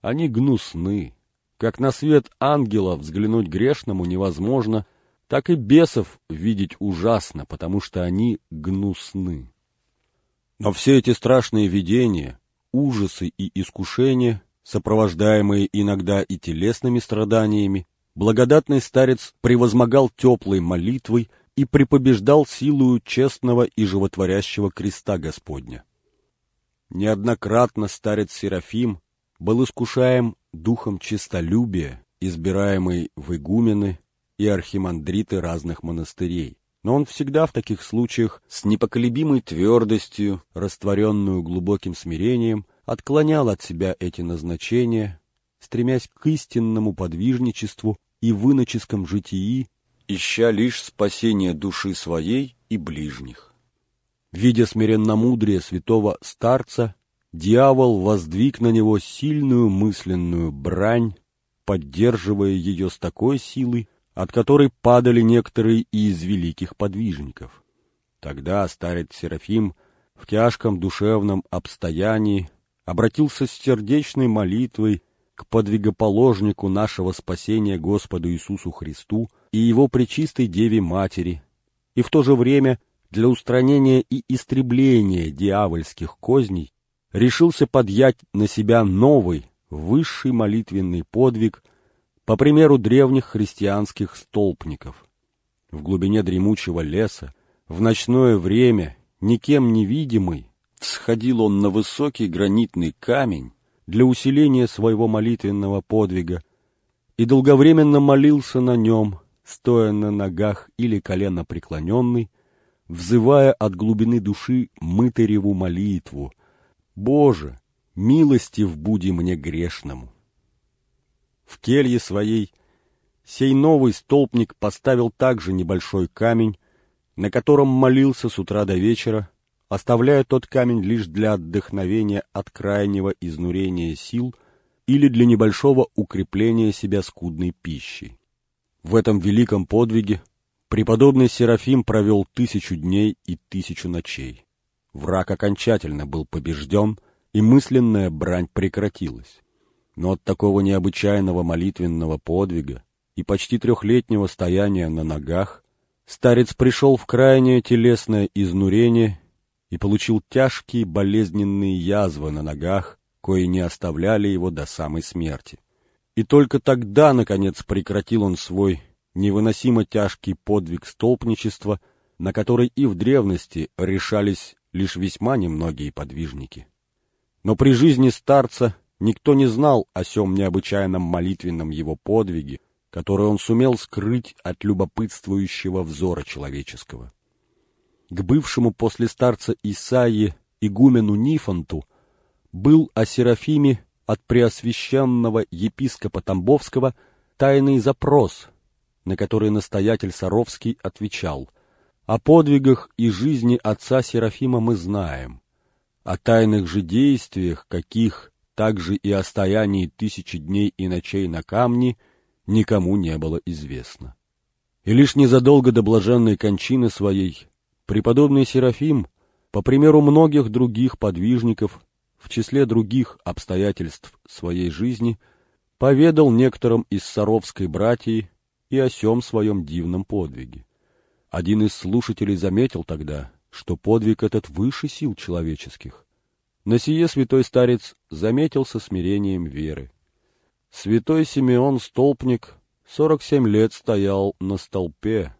«Они гнусны. Как на свет ангела взглянуть грешному невозможно, — так и бесов видеть ужасно, потому что они гнусны. Но все эти страшные видения, ужасы и искушения, сопровождаемые иногда и телесными страданиями, благодатный старец превозмогал теплой молитвой и припобеждал силою честного и животворящего креста Господня. Неоднократно старец Серафим был искушаем духом честолюбия, избираемый в игумены и архимандриты разных монастырей. Но он всегда в таких случаях с непоколебимой твердостью, растворенную глубоким смирением, отклонял от себя эти назначения, стремясь к истинному подвижничеству и выноческом житии, ища лишь спасение души своей и ближних. Видя смиренномудрие святого старца, дьявол воздвиг на него сильную мысленную брань, поддерживая ее с такой силой, от которой падали некоторые из великих подвижников. Тогда старец Серафим в тяжком душевном обстоянии обратился с сердечной молитвой к подвигоположнику нашего спасения Господу Иисусу Христу и Его Пречистой Деве Матери, и в то же время для устранения и истребления дьявольских козней решился подъять на себя новый, высший молитвенный подвиг по примеру древних христианских столпников. В глубине дремучего леса, в ночное время, никем невидимый, всходил он на высокий гранитный камень для усиления своего молитвенного подвига и долговременно молился на нем, стоя на ногах или колено преклоненный, взывая от глубины души мытареву молитву «Боже, милостив буди мне грешному!» В келье своей сей новый столпник поставил также небольшой камень, на котором молился с утра до вечера, оставляя тот камень лишь для отдохновения от крайнего изнурения сил или для небольшого укрепления себя скудной пищей. В этом великом подвиге преподобный Серафим провел тысячу дней и тысячу ночей. Враг окончательно был побежден, и мысленная брань прекратилась. Но от такого необычайного молитвенного подвига и почти трехлетнего стояния на ногах старец пришел в крайнее телесное изнурение и получил тяжкие болезненные язвы на ногах, кои не оставляли его до самой смерти. И только тогда, наконец, прекратил он свой невыносимо тяжкий подвиг столпничества, на который и в древности решались лишь весьма немногие подвижники. Но при жизни старца Никто не знал о сем необычайном молитвенном его подвиге, который он сумел скрыть от любопытствующего взора человеческого. К бывшему после старца Исаии игумену Нифонту был о Серафиме от преосвященного епископа Тамбовского тайный запрос, на который настоятель Саровский отвечал «О подвигах и жизни отца Серафима мы знаем, о тайных же действиях, каких также и о стоянии тысячи дней и ночей на камне никому не было известно. И лишь незадолго до блаженной кончины своей преподобный Серафим, по примеру многих других подвижников, в числе других обстоятельств своей жизни, поведал некоторым из Саровской братьи и о сем своем дивном подвиге. Один из слушателей заметил тогда, что подвиг этот выше сил человеческих. На сие святой старец заметил со смирением веры. Святой Симеон Столпник сорок семь лет стоял на столпе,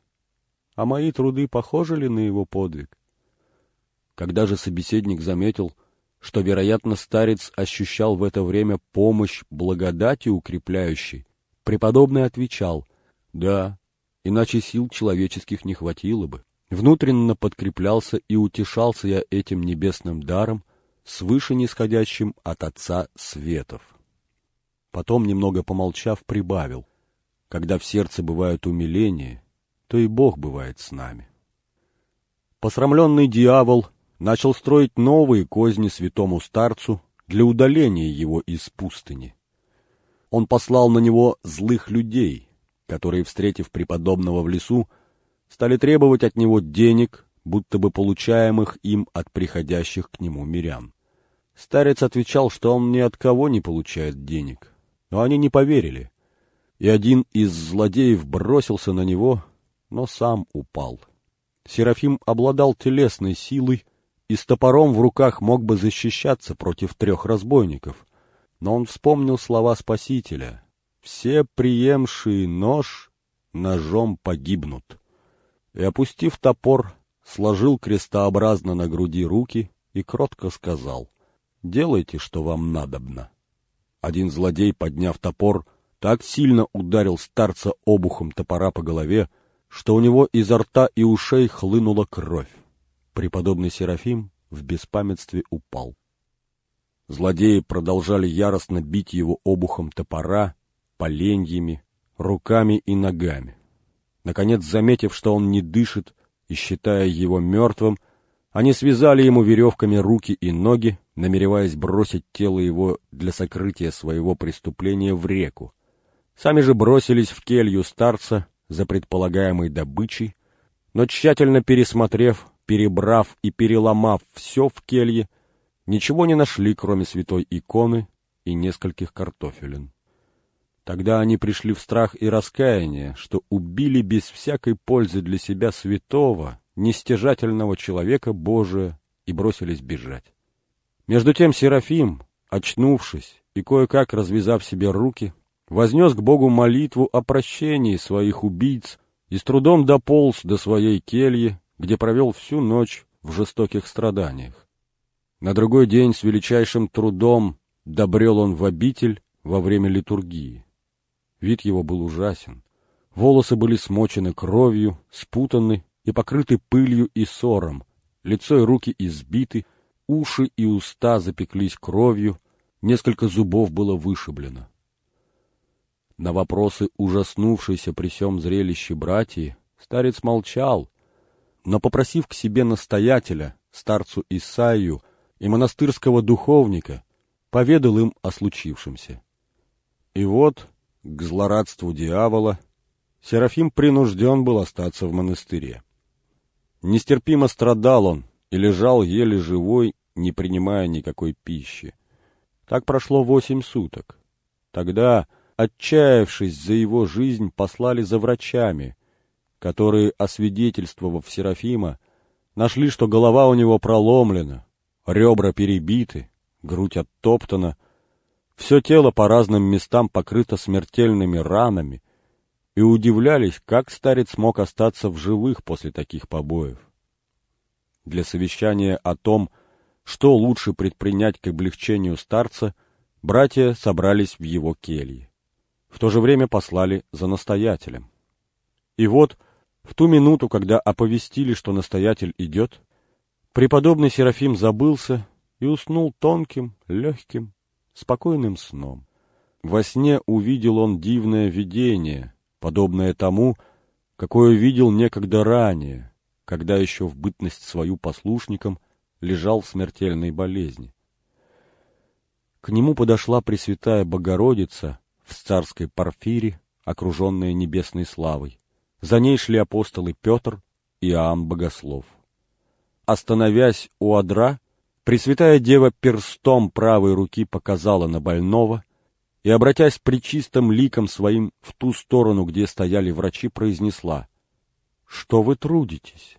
а мои труды похожи ли на его подвиг? Когда же собеседник заметил, что, вероятно, старец ощущал в это время помощь благодати укрепляющей, преподобный отвечал, «Да, иначе сил человеческих не хватило бы. Внутренно подкреплялся и утешался я этим небесным даром, свыше нисходящим от Отца Светов». Потом, немного помолчав, прибавил, «Когда в сердце бывают умиления, то и Бог бывает с нами». Посрамленный дьявол начал строить новые козни святому старцу для удаления его из пустыни. Он послал на него злых людей, которые, встретив преподобного в лесу, стали требовать от него денег, будто бы получаемых им от приходящих к нему мирян. Старец отвечал, что он ни от кого не получает денег, но они не поверили, и один из злодеев бросился на него, но сам упал. Серафим обладал телесной силой и с топором в руках мог бы защищаться против трех разбойников. Но он вспомнил слова Спасителя «Все приемшие нож ножом погибнут». И, опустив топор, сложил крестообразно на груди руки и кротко сказал «Делайте, что вам надобно». Один злодей, подняв топор, так сильно ударил старца обухом топора по голове, что у него изо рта и ушей хлынула кровь преподобный Серафим в беспамятстве упал. Злодеи продолжали яростно бить его обухом топора, поленьями, руками и ногами. Наконец, заметив, что он не дышит, и считая его мертвым, они связали ему веревками руки и ноги, намереваясь бросить тело его для сокрытия своего преступления в реку. Сами же бросились в келью старца за предполагаемой добычей, но тщательно пересмотрев, перебрав и переломав все в келье, ничего не нашли, кроме святой иконы и нескольких картофелин. Тогда они пришли в страх и раскаяние, что убили без всякой пользы для себя святого, нестяжательного человека Божия и бросились бежать. Между тем Серафим, очнувшись и кое-как развязав себе руки, вознес к Богу молитву о прощении своих убийц и с трудом дополз до своей кельи, где провел всю ночь в жестоких страданиях. На другой день с величайшим трудом добрел он в обитель во время литургии. Вид его был ужасен. Волосы были смочены кровью, спутаны и покрыты пылью и сором, лицо и руки избиты, уши и уста запеклись кровью, несколько зубов было вышиблено. На вопросы ужаснувшейся при сём зрелище братьи старец молчал, но попросив к себе настоятеля, старцу Исаию и монастырского духовника, поведал им о случившемся. И вот, к злорадству дьявола, Серафим принужден был остаться в монастыре. Нестерпимо страдал он и лежал еле живой, не принимая никакой пищи. Так прошло восемь суток. Тогда, отчаявшись за его жизнь, послали за врачами, которые, освидетельствовав Серафима, нашли, что голова у него проломлена, ребра перебиты, грудь оттоптана, все тело по разным местам покрыто смертельными ранами, и удивлялись, как старец мог остаться в живых после таких побоев. Для совещания о том, что лучше предпринять к облегчению старца, братья собрались в его келье. В то же время послали за настоятелем. И вот, в ту минуту, когда оповестили, что настоятель идет, преподобный Серафим забылся и уснул тонким, легким, спокойным сном. Во сне увидел он дивное видение, подобное тому, какое видел некогда ранее, когда еще в бытность свою послушником лежал в смертельной болезни. К нему подошла Пресвятая Богородица в царской парфире, окруженная небесной славой. За ней шли апостолы Петр и Иоанн Богослов. Остановясь у одра, Пресвятая Дева перстом правой руки показала на больного и, обратясь причистым ликом своим в ту сторону, где стояли врачи, произнесла «Что вы трудитесь?»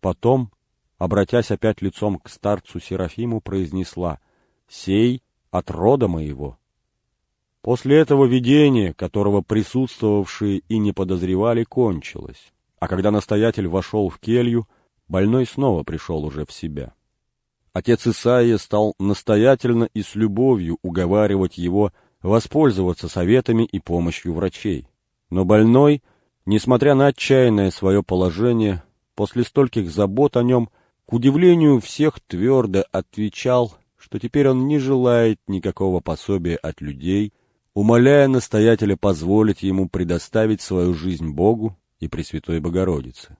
Потом, обратясь опять лицом к старцу Серафиму, произнесла «Сей от рода моего». После этого видение, которого присутствовавшие и не подозревали, кончилось, а когда настоятель вошел в келью, больной снова пришел уже в себя. Отец Исаия стал настоятельно и с любовью уговаривать его воспользоваться советами и помощью врачей. Но больной, несмотря на отчаянное свое положение, после стольких забот о нем, к удивлению всех твердо отвечал, что теперь он не желает никакого пособия от людей, умоляя настоятеля позволить ему предоставить свою жизнь Богу и Пресвятой Богородице.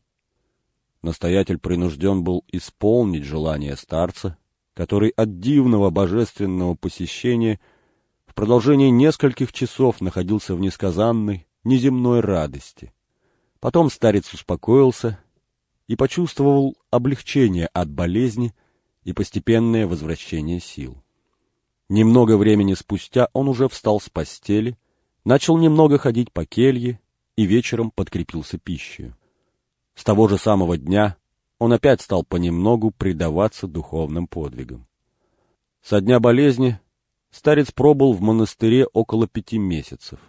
Настоятель принужден был исполнить желание старца, который от дивного божественного посещения в продолжении нескольких часов находился в несказанной, неземной радости. Потом старец успокоился и почувствовал облегчение от болезни и постепенное возвращение сил. Немного времени спустя он уже встал с постели, начал немного ходить по келье и вечером подкрепился пищей. С того же самого дня он опять стал понемногу предаваться духовным подвигам. Со дня болезни старец пробыл в монастыре около пяти месяцев.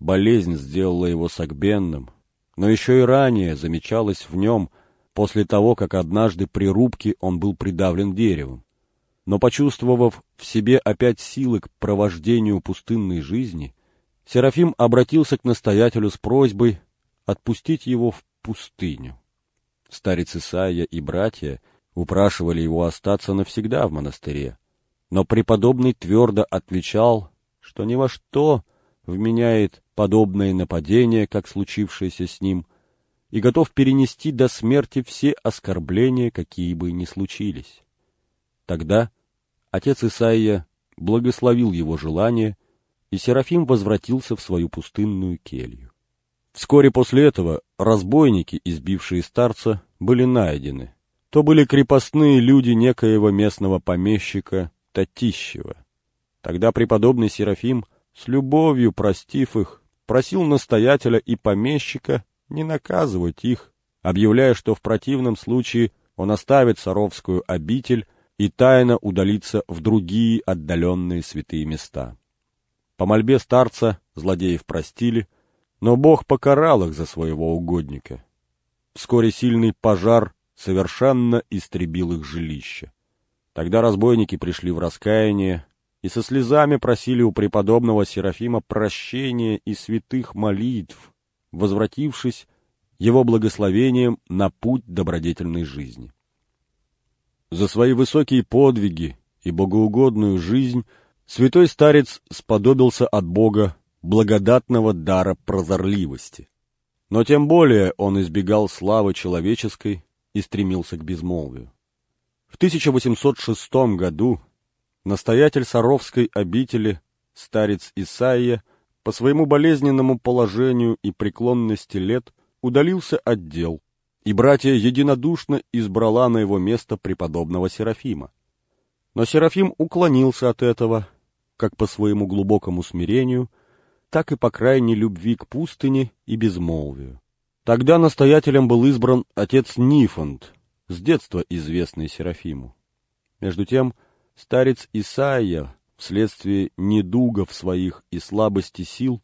Болезнь сделала его согбенным, но еще и ранее замечалось в нем, после того, как однажды при рубке он был придавлен деревом. Но почувствовав в себе опять силы к провождению пустынной жизни, Серафим обратился к настоятелю с просьбой отпустить его в пустыню. Старец Исаия и братья упрашивали его остаться навсегда в монастыре, но преподобный твердо отвечал, что ни во что вменяет подобное нападение, как случившееся с ним, и готов перенести до смерти все оскорбления, какие бы ни случились. Тогда отец Исаия благословил его желание, и Серафим возвратился в свою пустынную келью. Вскоре после этого разбойники, избившие старца, были найдены. То были крепостные люди некоего местного помещика Татищева. Тогда преподобный Серафим, с любовью простив их, просил настоятеля и помещика не наказывать их, объявляя, что в противном случае он оставит Саровскую обитель и тайно удалится в другие отдаленные святые места. По мольбе старца злодеев простили, но Бог покарал их за своего угодника. Вскоре сильный пожар совершенно истребил их жилище. Тогда разбойники пришли в раскаяние и со слезами просили у преподобного Серафима прощения и святых молитв, возвратившись его благословением на путь добродетельной жизни. За свои высокие подвиги и богоугодную жизнь святой старец сподобился от Бога благодатного дара прозорливости. Но тем более он избегал славы человеческой и стремился к безмолвию. В 1806 году настоятель Саровской обители, старец Исаия, по своему болезненному положению и преклонности лет удалился от дел, и братья единодушно избрала на его место преподобного Серафима. Но Серафим уклонился от этого, как по своему глубокому смирению – так и по крайней любви к пустыне и безмолвию. Тогда настоятелем был избран отец Нифонт, с детства известный Серафиму. Между тем, старец Исаия, вследствие недугов своих и слабости сил,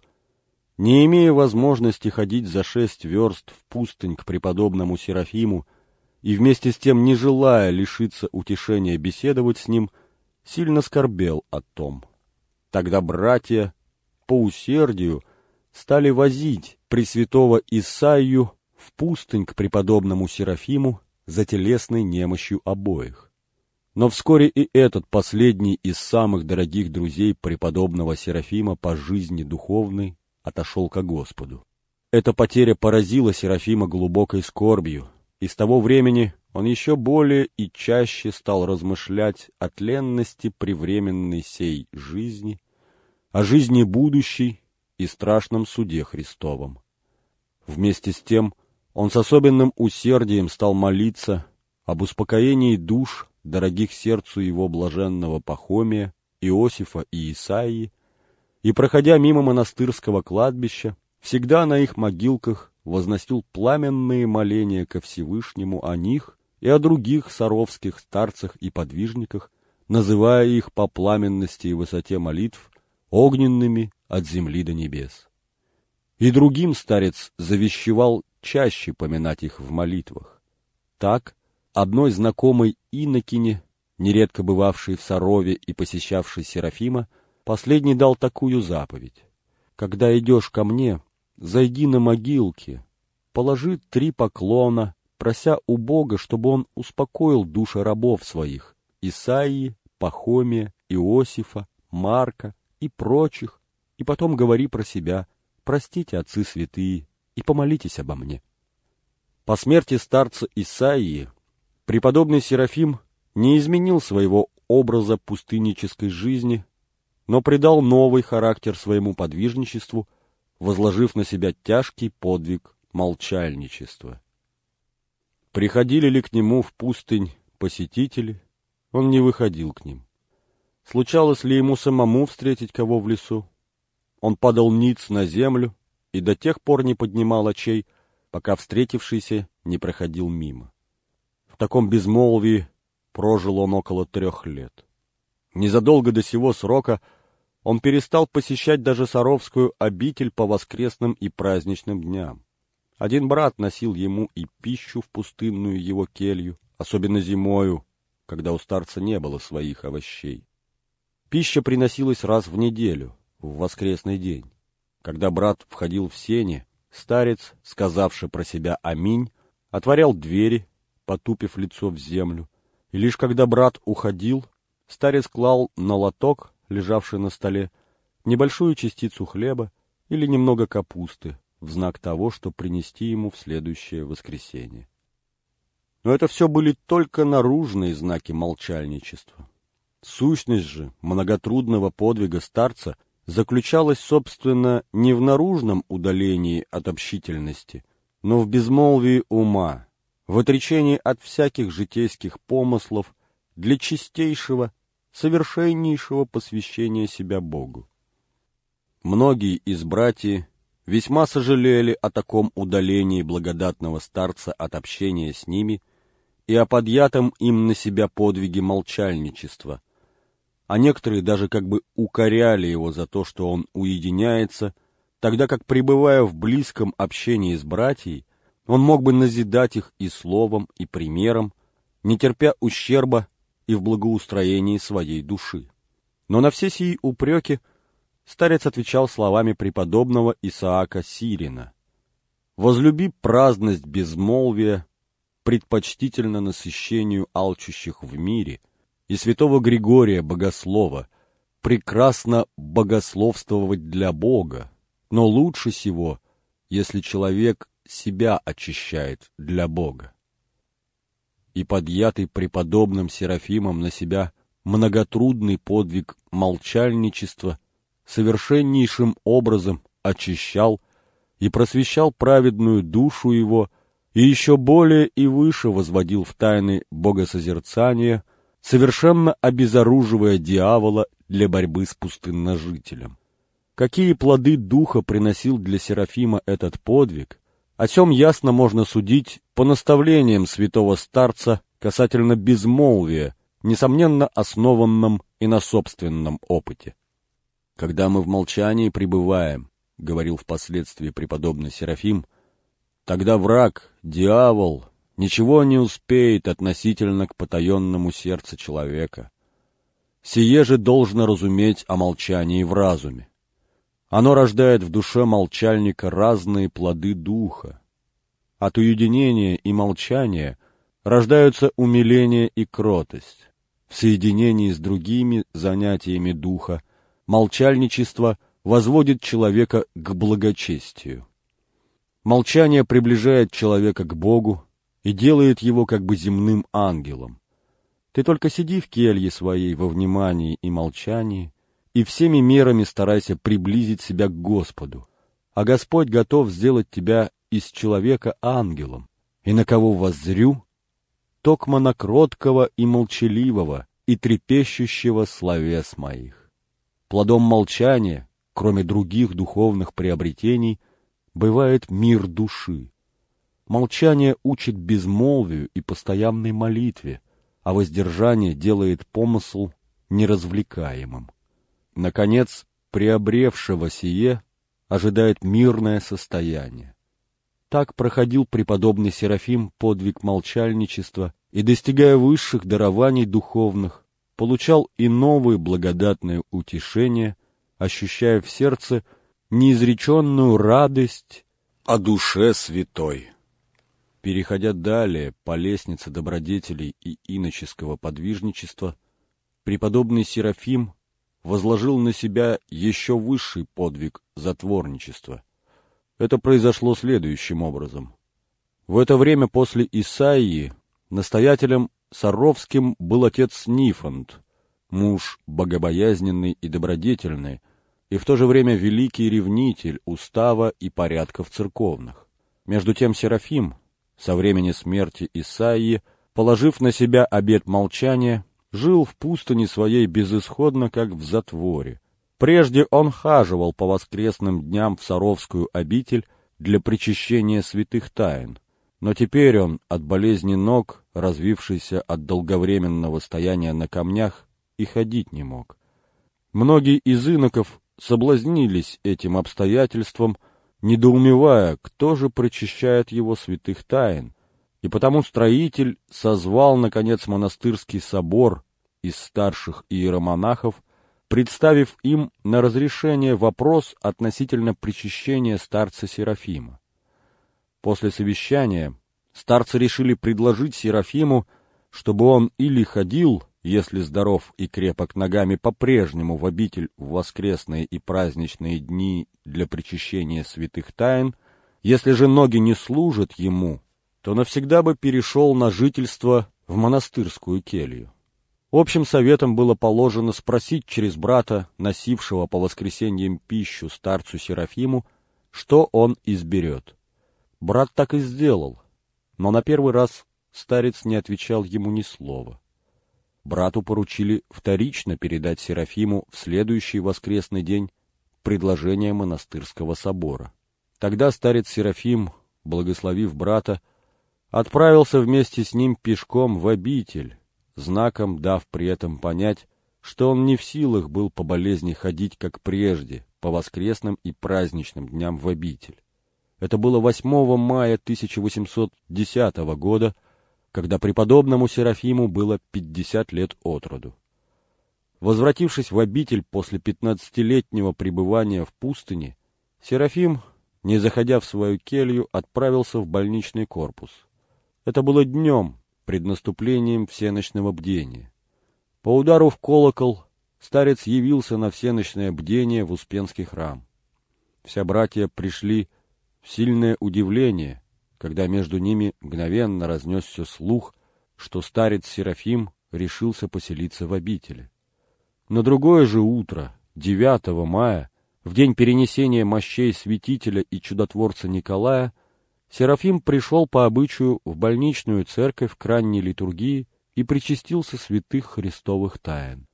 не имея возможности ходить за шесть верст в пустынь к преподобному Серафиму и вместе с тем не желая лишиться утешения беседовать с ним, сильно скорбел о том. Тогда братья по усердию стали возить Пресвятого Исаию в пустынь к преподобному Серафиму за телесной немощью обоих. Но вскоре и этот последний из самых дорогих друзей преподобного Серафима по жизни духовной отошел ко Господу. Эта потеря поразила Серафима глубокой скорбью, и с того времени он еще более и чаще стал размышлять о тленности привременной сей жизни о жизни будущей и страшном суде Христовом. Вместе с тем он с особенным усердием стал молиться об успокоении душ дорогих сердцу его блаженного Пахомия, Иосифа и Исаии, и, проходя мимо монастырского кладбища, всегда на их могилках возносил пламенные моления ко Всевышнему о них и о других саровских старцах и подвижниках, называя их по пламенности и высоте молитв огненными от земли до небес. И другим старец завещевал чаще поминать их в молитвах. Так, одной знакомой инокине, нередко бывавшей в Сарове и посещавшей Серафима, последний дал такую заповедь. «Когда идешь ко мне, зайди на могилки, положи три поклона, прося у Бога, чтобы он успокоил души рабов своих, Исаии, Пахомия, Иосифа, Марка и прочих, и потом говори про себя, простите, отцы святые, и помолитесь обо мне. По смерти старца Исаии преподобный Серафим не изменил своего образа пустыннической жизни, но придал новый характер своему подвижничеству, возложив на себя тяжкий подвиг молчальничества. Приходили ли к нему в пустынь посетители, он не выходил к ним. Случалось ли ему самому встретить кого в лесу? Он падал ниц на землю и до тех пор не поднимал очей, пока встретившийся не проходил мимо. В таком безмолвии прожил он около трех лет. Незадолго до сего срока он перестал посещать даже Саровскую обитель по воскресным и праздничным дням. Один брат носил ему и пищу в пустынную его келью, особенно зимою, когда у старца не было своих овощей. Пища приносилась раз в неделю, в воскресный день. Когда брат входил в сене, старец, сказавший про себя «Аминь», отворял двери, потупив лицо в землю, и лишь когда брат уходил, старец клал на лоток, лежавший на столе, небольшую частицу хлеба или немного капусты, в знак того, что принести ему в следующее воскресенье. Но это все были только наружные знаки молчальничества. Сущность же многотрудного подвига старца заключалась, собственно, не в наружном удалении от общительности, но в безмолвии ума, в отречении от всяких житейских помыслов для чистейшего, совершеннейшего посвящения себя Богу. Многие из братьев весьма сожалели о таком удалении благодатного старца от общения с ними и о подъятом им на себя подвиге молчальничества – а некоторые даже как бы укоряли его за то, что он уединяется, тогда как, пребывая в близком общении с братьей, он мог бы назидать их и словом, и примером, не терпя ущерба и в благоустроении своей души. Но на все сии упреки старец отвечал словами преподобного Исаака Сирина. «Возлюби праздность безмолвия, предпочтительно насыщению алчущих в мире — и святого Григория Богослова, прекрасно богословствовать для Бога, но лучше всего, если человек себя очищает для Бога. И подъятый преподобным Серафимом на себя многотрудный подвиг молчальничества совершеннейшим образом очищал и просвещал праведную душу его и еще более и выше возводил в тайны богосозерцания – совершенно обезоруживая дьявола для борьбы с пустынножителем. Какие плоды духа приносил для Серафима этот подвиг, о чем ясно можно судить по наставлениям святого старца касательно безмолвия, несомненно основанном и на собственном опыте. «Когда мы в молчании пребываем», — говорил впоследствии преподобный Серафим, — «тогда враг, дьявол, ничего не успеет относительно к потаенному сердцу человека. Сие же должно разуметь о молчании в разуме. Оно рождает в душе молчальника разные плоды духа. От уединения и молчания рождаются умиление и кротость. В соединении с другими занятиями духа молчальничество возводит человека к благочестию. Молчание приближает человека к Богу, и делает его как бы земным ангелом. Ты только сиди в келье своей во внимании и молчании, и всеми мерами старайся приблизить себя к Господу, а Господь готов сделать тебя из человека ангелом, и на кого воззрю, токмана кроткого и молчаливого, и трепещущего словес моих. Плодом молчания, кроме других духовных приобретений, бывает мир души. Молчание учит безмолвию и постоянной молитве, а воздержание делает помысл неразвлекаемым. Наконец, приобревшего сие ожидает мирное состояние. Так проходил преподобный Серафим подвиг молчальничества и, достигая высших дарований духовных, получал и новые благодатные утешения, ощущая в сердце неизреченную радость о душе святой. Переходя далее по лестнице добродетелей и иноческого подвижничества, преподобный Серафим возложил на себя еще высший подвиг затворничества. Это произошло следующим образом. В это время после Исаии настоятелем Саровским был отец Нифонт, муж богобоязненный и добродетельный, и в то же время великий ревнитель устава и порядков церковных. Между тем Серафим, со времени смерти Исаии, положив на себя обет молчания, жил в пустыне своей безысходно, как в затворе. Прежде он хаживал по воскресным дням в Саровскую обитель для причащения святых тайн, но теперь он от болезни ног, развившейся от долговременного стояния на камнях, и ходить не мог. Многие из иноков соблазнились этим обстоятельством, недоумевая, кто же причащает его святых тайн, и потому строитель созвал, наконец, монастырский собор из старших иеромонахов, представив им на разрешение вопрос относительно причащения старца Серафима. После совещания старцы решили предложить Серафиму, чтобы он или ходил, если здоров и крепок ногами по-прежнему в обитель в воскресные и праздничные дни для причащения святых тайн, если же ноги не служат ему, то навсегда бы перешел на жительство в монастырскую келью. Общим советом было положено спросить через брата, носившего по воскресеньям пищу старцу Серафиму, что он изберет. Брат так и сделал, но на первый раз старец не отвечал ему ни слова. Брату поручили вторично передать Серафиму в следующий воскресный день предложение монастырского собора. Тогда старец Серафим, благословив брата, отправился вместе с ним пешком в обитель, знаком дав при этом понять, что он не в силах был по болезни ходить, как прежде, по воскресным и праздничным дням в обитель. Это было 8 мая 1810 года, когда преподобному Серафиму было 50 лет от роду. Возвратившись в обитель после пятнадцатилетнего пребывания в пустыне, Серафим, не заходя в свою келью, отправился в больничный корпус. Это было днем, пред наступлением всеночного бдения. По удару в колокол старец явился на всеночное бдение в Успенский храм. Вся братья пришли в сильное удивление, когда между ними мгновенно разнесся слух, что старец Серафим решился поселиться в обители. На другое же утро, 9 мая, в день перенесения мощей святителя и чудотворца Николая, Серафим пришел по обычаю в больничную церковь к ранней литургии и причастился святых христовых тайн.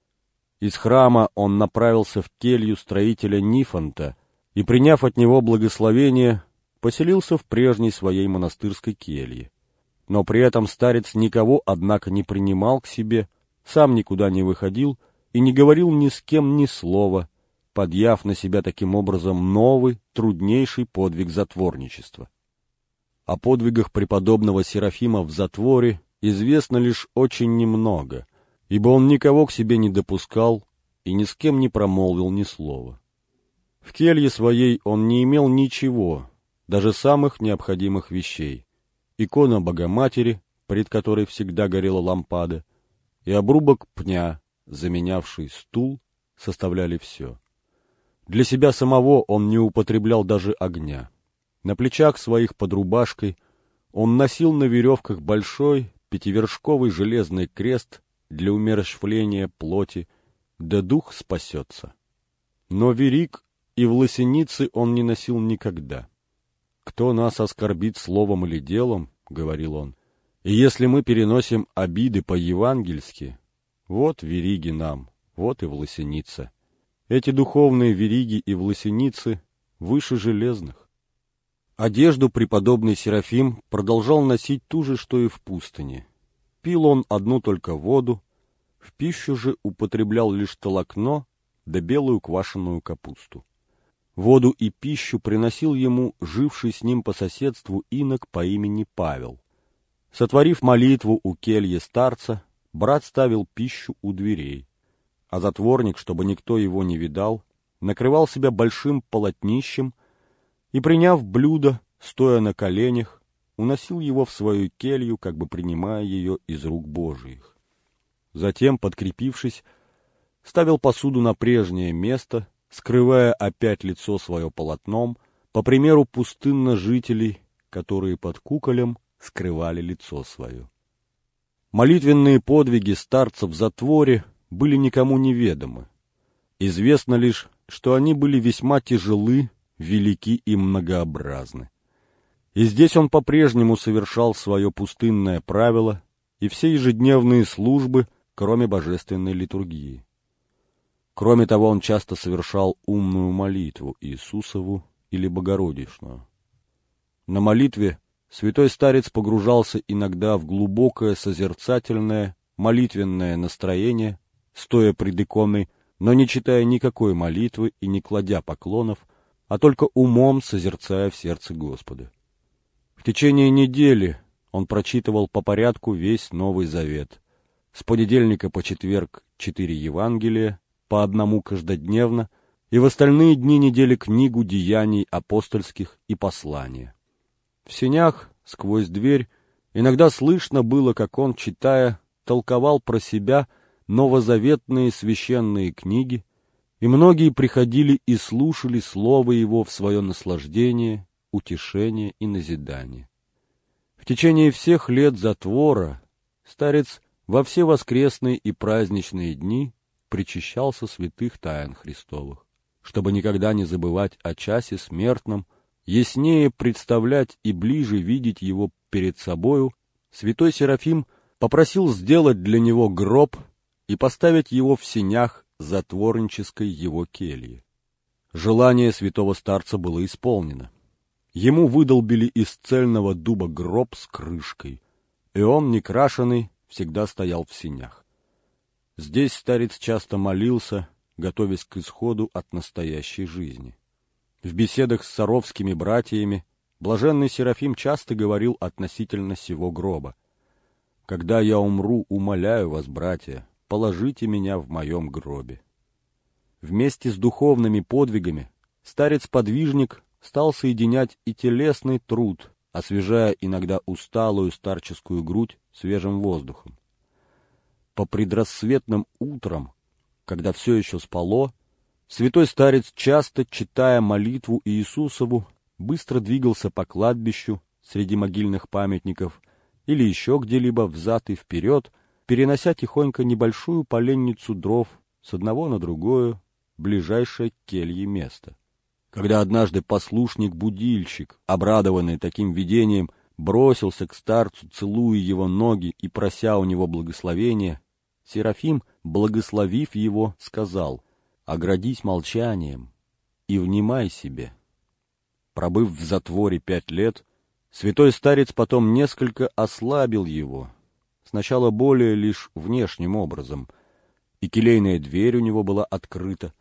Из храма он направился в келью строителя Нифонта и, приняв от него благословение, поселился в прежней своей монастырской келье. Но при этом старец никого, однако, не принимал к себе, сам никуда не выходил и не говорил ни с кем ни слова, подъяв на себя таким образом новый, труднейший подвиг затворничества. О подвигах преподобного Серафима в затворе известно лишь очень немного, ибо он никого к себе не допускал и ни с кем не промолвил ни слова. В келье своей он не имел ничего, даже самых необходимых вещей. Икона Богоматери, пред которой всегда горела лампада, и обрубок пня, заменявший стул, составляли все. Для себя самого он не употреблял даже огня. На плечах своих под рубашкой он носил на веревках большой пятивершковый железный крест для умерщвления плоти, да дух спасется. Но верик и в лосенице он не носил никогда. «Кто нас оскорбит словом или делом, — говорил он, И если мы переносим обиды по-евангельски, вот вериги нам, вот и власеница. Эти духовные вериги и власеницы выше железных. Одежду преподобный Серафим продолжал носить ту же, что и в пустыне. Пил он одну только воду, в пищу же употреблял лишь толокно да белую квашеную капусту. Воду и пищу приносил ему живший с ним по соседству инок по имени Павел. Сотворив молитву у кельи старца, брат ставил пищу у дверей, а затворник, чтобы никто его не видал, накрывал себя большим полотнищем и, приняв блюдо, стоя на коленях, уносил его в свою келью, как бы принимая ее из рук Божиих. Затем, подкрепившись, ставил посуду на прежнее место скрывая опять лицо свое полотном, по примеру пустынно жителей, которые под куколем скрывали лицо свое. Молитвенные подвиги старцев в затворе были никому неведомы. Известно лишь, что они были весьма тяжелы, велики и многообразны. И здесь он по-прежнему совершал свое пустынное правило и все ежедневные службы, кроме божественной литургии. Кроме того, он часто совершал умную молитву Иисусову или Богородичную. На молитве святой старец погружался иногда в глубокое созерцательное, молитвенное настроение, стоя пред иконой, но не читая никакой молитвы и не кладя поклонов, а только умом созерцая в сердце Господа. В течение недели он прочитывал по порядку весь Новый Завет. С понедельника по четверг четыре Евангелия, по одному каждодневно, и в остальные дни недели книгу деяний апостольских и послания. В сенях, сквозь дверь, иногда слышно было, как он, читая, толковал про себя новозаветные священные книги, и многие приходили и слушали слово его в свое наслаждение, утешение и назидание. В течение всех лет затвора старец во все воскресные и праздничные дни причащался святых тайн Христовых, чтобы никогда не забывать о часе смертном, яснее представлять и ближе видеть его перед собою, святой Серафим попросил сделать для него гроб и поставить его в сенях затворнической его кельи. Желание святого старца было исполнено. Ему выдолбили из цельного дуба гроб с крышкой, и он, некрашенный, всегда стоял в сенях. Здесь старец часто молился, готовясь к исходу от настоящей жизни. В беседах с саровскими братьями блаженный Серафим часто говорил относительно сего гроба. «Когда я умру, умоляю вас, братья, положите меня в моем гробе». Вместе с духовными подвигами старец-подвижник стал соединять и телесный труд, освежая иногда усталую старческую грудь свежим воздухом по предрассветным утрам, когда все еще спало, святой старец, часто читая молитву Иисусову, быстро двигался по кладбищу среди могильных памятников или еще где-либо взад и вперед, перенося тихонько небольшую поленницу дров с одного на другое, ближайшее к келье место. Когда однажды послушник-будильщик, обрадованный таким видением, бросился к старцу, целуя его ноги и прося у него благословения, Серафим, благословив его, сказал, «Оградись молчанием и внимай себе». Пробыв в затворе пять лет, святой старец потом несколько ослабил его, сначала более лишь внешним образом, и келейная дверь у него была открыта,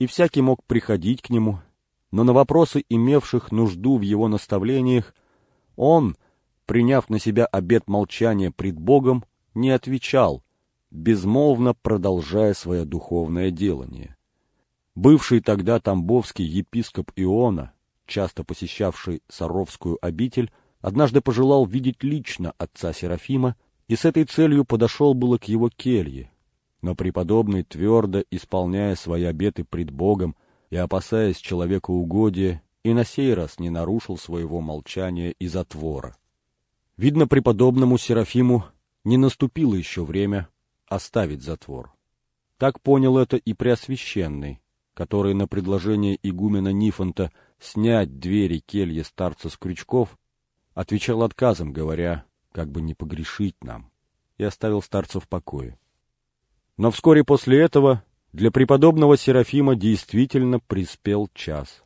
и всякий мог приходить к нему, но на вопросы, имевших нужду в его наставлениях, он, приняв на себя обет молчания пред Богом, не отвечал, безмолвно продолжая свое духовное делание. Бывший тогда тамбовский епископ Иона, часто посещавший Саровскую обитель, однажды пожелал видеть лично отца Серафима и с этой целью подошел было к его келье. Но преподобный, твердо исполняя свои обеты пред Богом и опасаясь человека угодия, и на сей раз не нарушил своего молчания и затвора. Видно, преподобному Серафиму не наступило еще время оставить затвор. Так понял это и Преосвященный, который на предложение игумена Нифонта снять двери кельи старца с крючков отвечал отказом, говоря, как бы не погрешить нам, и оставил старца в покое. Но вскоре после этого для преподобного Серафима действительно приспел час.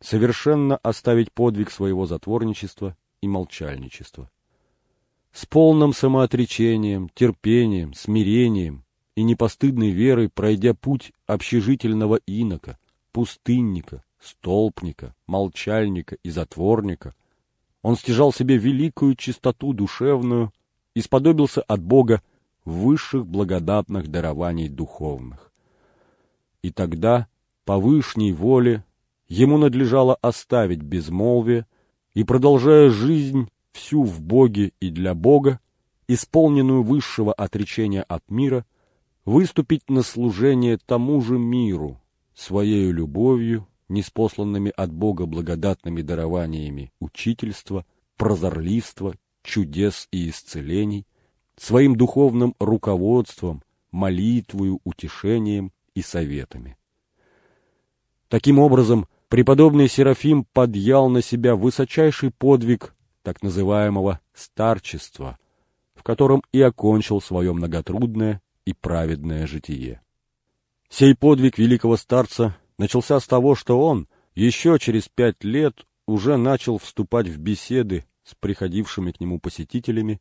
Совершенно оставить подвиг своего затворничества и молчальничества. С полным самоотречением, терпением, смирением и непостыдной верой, пройдя путь общежительного инока, пустынника, столпника, молчальника и затворника, он стяжал себе великую чистоту душевную и сподобился от Бога высших благодатных дарований духовных. И тогда, по вышней воле, ему надлежало оставить безмолвие и, продолжая жизнь всю в Боге и для Бога, исполненную высшего отречения от мира, выступить на служение тому же миру, своею любовью, неспосланными от Бога благодатными дарованиями учительства, прозорливства, чудес и исцелений, своим духовным руководством, молитвою, утешением и советами. Таким образом, преподобный Серафим подъял на себя высочайший подвиг так называемого старчества, в котором и окончил свое многотрудное и праведное житие. Сей подвиг великого старца начался с того, что он еще через пять лет уже начал вступать в беседы с приходившими к нему посетителями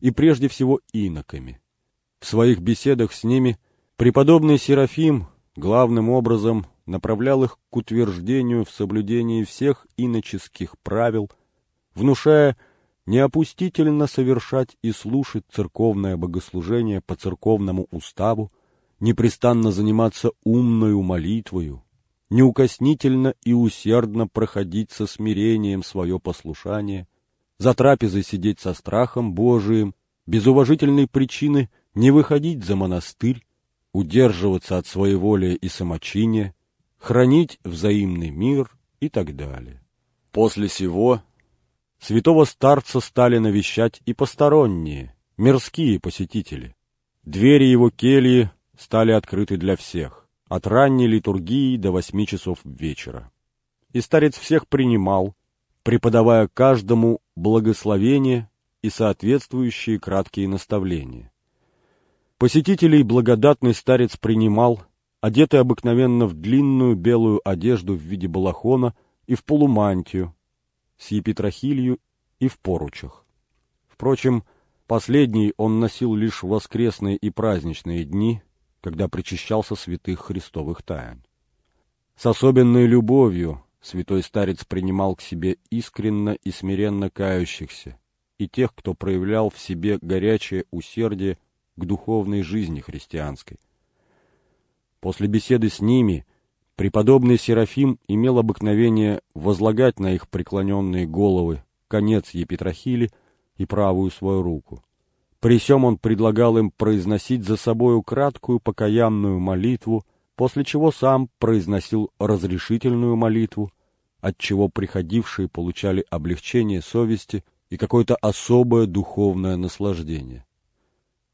и прежде всего иноками. В своих беседах с ними преподобный Серафим главным образом направлял их к утверждению в соблюдении всех иноческих правил, внушая неопустительно совершать и слушать церковное богослужение по церковному уставу, непрестанно заниматься умною молитвою, неукоснительно и усердно проходить со смирением свое послушание, за трапезой сидеть со страхом Божиим, без уважительной причины не выходить за монастырь, удерживаться от своеволия и самочиния, хранить взаимный мир и так далее. После сего святого старца стали навещать и посторонние, мирские посетители. Двери его кельи стали открыты для всех, от ранней литургии до восьми часов вечера. И старец всех принимал, преподавая каждому благословение и соответствующие краткие наставления. Посетителей благодатный старец принимал, одетый обыкновенно в длинную белую одежду в виде балахона и в полумантию, с епитрахилью и в поручах. Впрочем, последний он носил лишь в воскресные и праздничные дни, когда причащался святых христовых тайн. С особенной любовью святой старец принимал к себе искренно и смиренно кающихся и тех, кто проявлял в себе горячее усердие к духовной жизни христианской. После беседы с ними преподобный Серафим имел обыкновение возлагать на их преклоненные головы конец епитрахили и правую свою руку. При сём он предлагал им произносить за собою краткую покаянную молитву, после чего сам произносил разрешительную молитву, от чего приходившие получали облегчение совести и какое-то особое духовное наслаждение.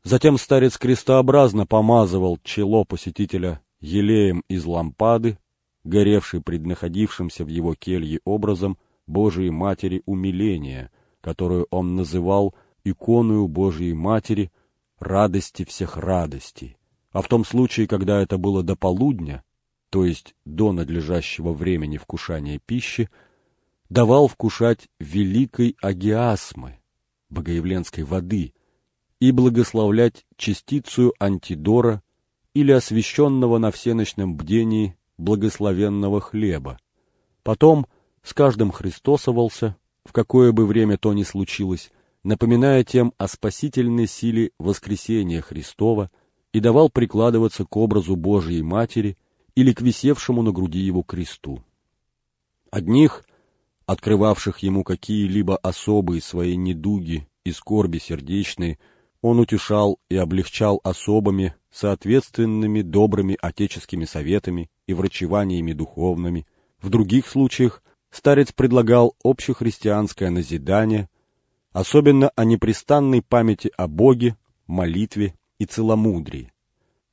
Затем старец крестообразно помазывал чело посетителя елеем из лампады, горевшей пред находившимся в его келье образом Божией Матери умиления, которую он называл иконую Божией Матери радости всех радостей. А в том случае, когда это было до полудня, то есть до надлежащего времени вкушания пищи, давал вкушать великой агиасмы, богоявленской воды, и благословлять частицу антидора или освященного на всеночном бдении благословенного хлеба. Потом с каждым христосовался, в какое бы время то ни случилось, напоминая тем о спасительной силе воскресения Христова и давал прикладываться к образу Божией Матери или к висевшему на груди его кресту. Одних, открывавших ему какие-либо особые свои недуги и скорби сердечные, он утешал и облегчал особыми, соответственными добрыми отеческими советами и врачеваниями духовными. В других случаях старец предлагал общехристианское назидание, особенно о непрестанной памяти о Боге, молитве и целомудрии.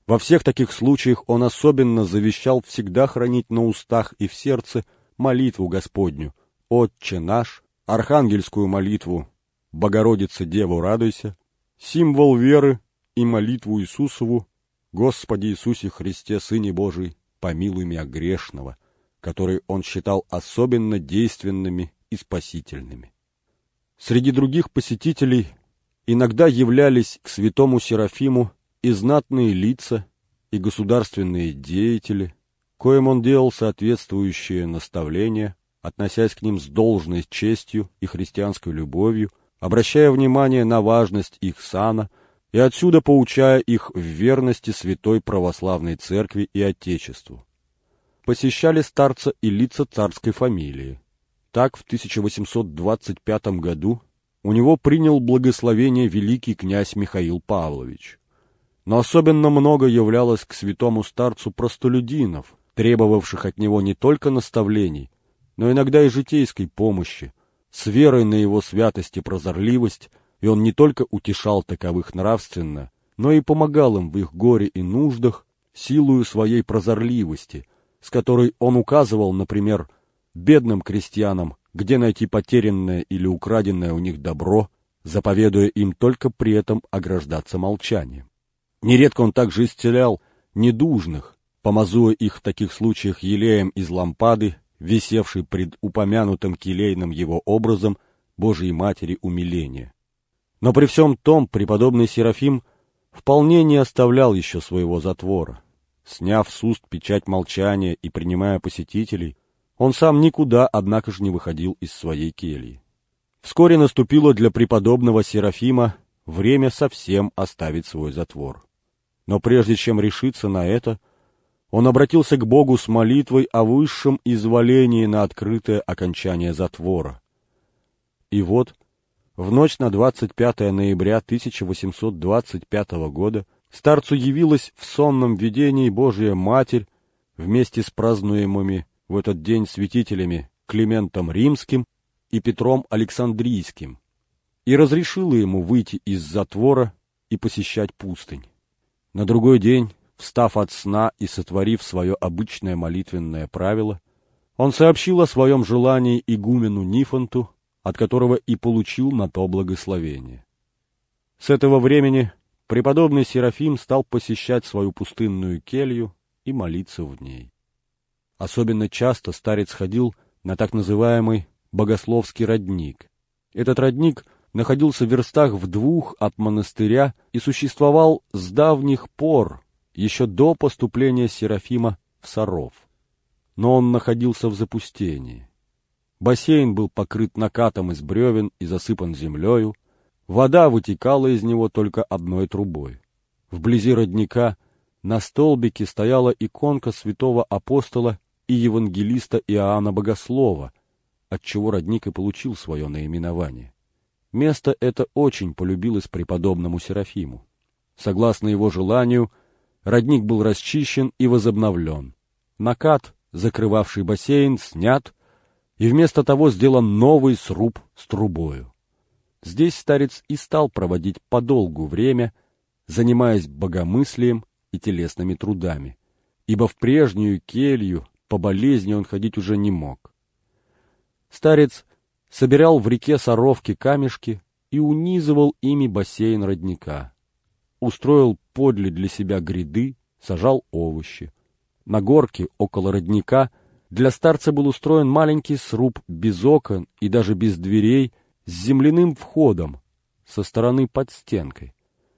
Во всех таких случаях он особенно завещал всегда хранить на устах и в сердце молитву Господню, Отче наш, архангельскую молитву «Богородица, Деву, радуйся», символ веры и молитву Иисусову «Господи Иисусе Христе, Сыне Божий, помилуй меня грешного», которые он считал особенно действенными и спасительными. Среди других посетителей иногда являлись к святому Серафиму и знатные лица, и государственные деятели, коим он делал соответствующие наставления, относясь к ним с должной честью и христианской любовью, обращая внимание на важность их сана и отсюда поучая их в верности святой православной церкви и Отечеству. Посещали старца и лица царской фамилии. Так в 1825 году у него принял благословение великий князь Михаил Павлович. Но особенно много являлось к святому старцу простолюдинов, требовавших от него не только наставлений, но иногда и житейской помощи. С верой на его святость и прозорливость, и он не только утешал таковых нравственно, но и помогал им в их горе и нуждах силою своей прозорливости, с которой он указывал, например, бедным крестьянам, где найти потерянное или украденное у них добро, заповедуя им только при этом ограждаться молчанием. Нередко он также исцелял недужных, помазуя их в таких случаях елеем из лампады, висевшей пред упомянутым келейным его образом Божией Матери умиления. Но при всем том преподобный Серафим вполне не оставлял еще своего затвора. Сняв с уст печать молчания и принимая посетителей, он сам никуда, однако же, не выходил из своей кельи. Вскоре наступило для преподобного Серафима время совсем оставить свой затвор. Но прежде чем решиться на это, он обратился к Богу с молитвой о высшем изволении на открытое окончание затвора. И вот, в ночь на 25 ноября 1825 года старцу явилась в сонном видении Божия Матерь вместе с празднуемыми в этот день святителями Климентом Римским и Петром Александрийским и разрешила ему выйти из затвора и посещать пустынь. На другой день, встав от сна и сотворив свое обычное молитвенное правило, он сообщил о своем желании игумену Нифонту, от которого и получил на то благословение. С этого времени преподобный Серафим стал посещать свою пустынную келью и молиться в ней. Особенно часто старец ходил на так называемый богословский родник. Этот родник — находился в верстах в двух от монастыря и существовал с давних пор, еще до поступления Серафима в Саров. Но он находился в запустении. Бассейн был покрыт накатом из бревен и засыпан землею, вода вытекала из него только одной трубой. Вблизи родника на столбике стояла иконка святого апостола и евангелиста Иоанна Богослова, отчего родник и получил свое наименование. Место это очень полюбилось преподобному Серафиму. Согласно его желанию, родник был расчищен и возобновлен. Накат, закрывавший бассейн, снят, и вместо того сделан новый сруб с трубою. Здесь старец и стал проводить подолгу время, занимаясь богомыслием и телесными трудами, ибо в прежнюю келью по болезни он ходить уже не мог. Старец собирал в реке Саровки камешки и унизывал ими бассейн родника. Устроил подле для себя гряды, сажал овощи. На горке около родника для старца был устроен маленький сруб без окон и даже без дверей с земляным входом со стороны под стенкой.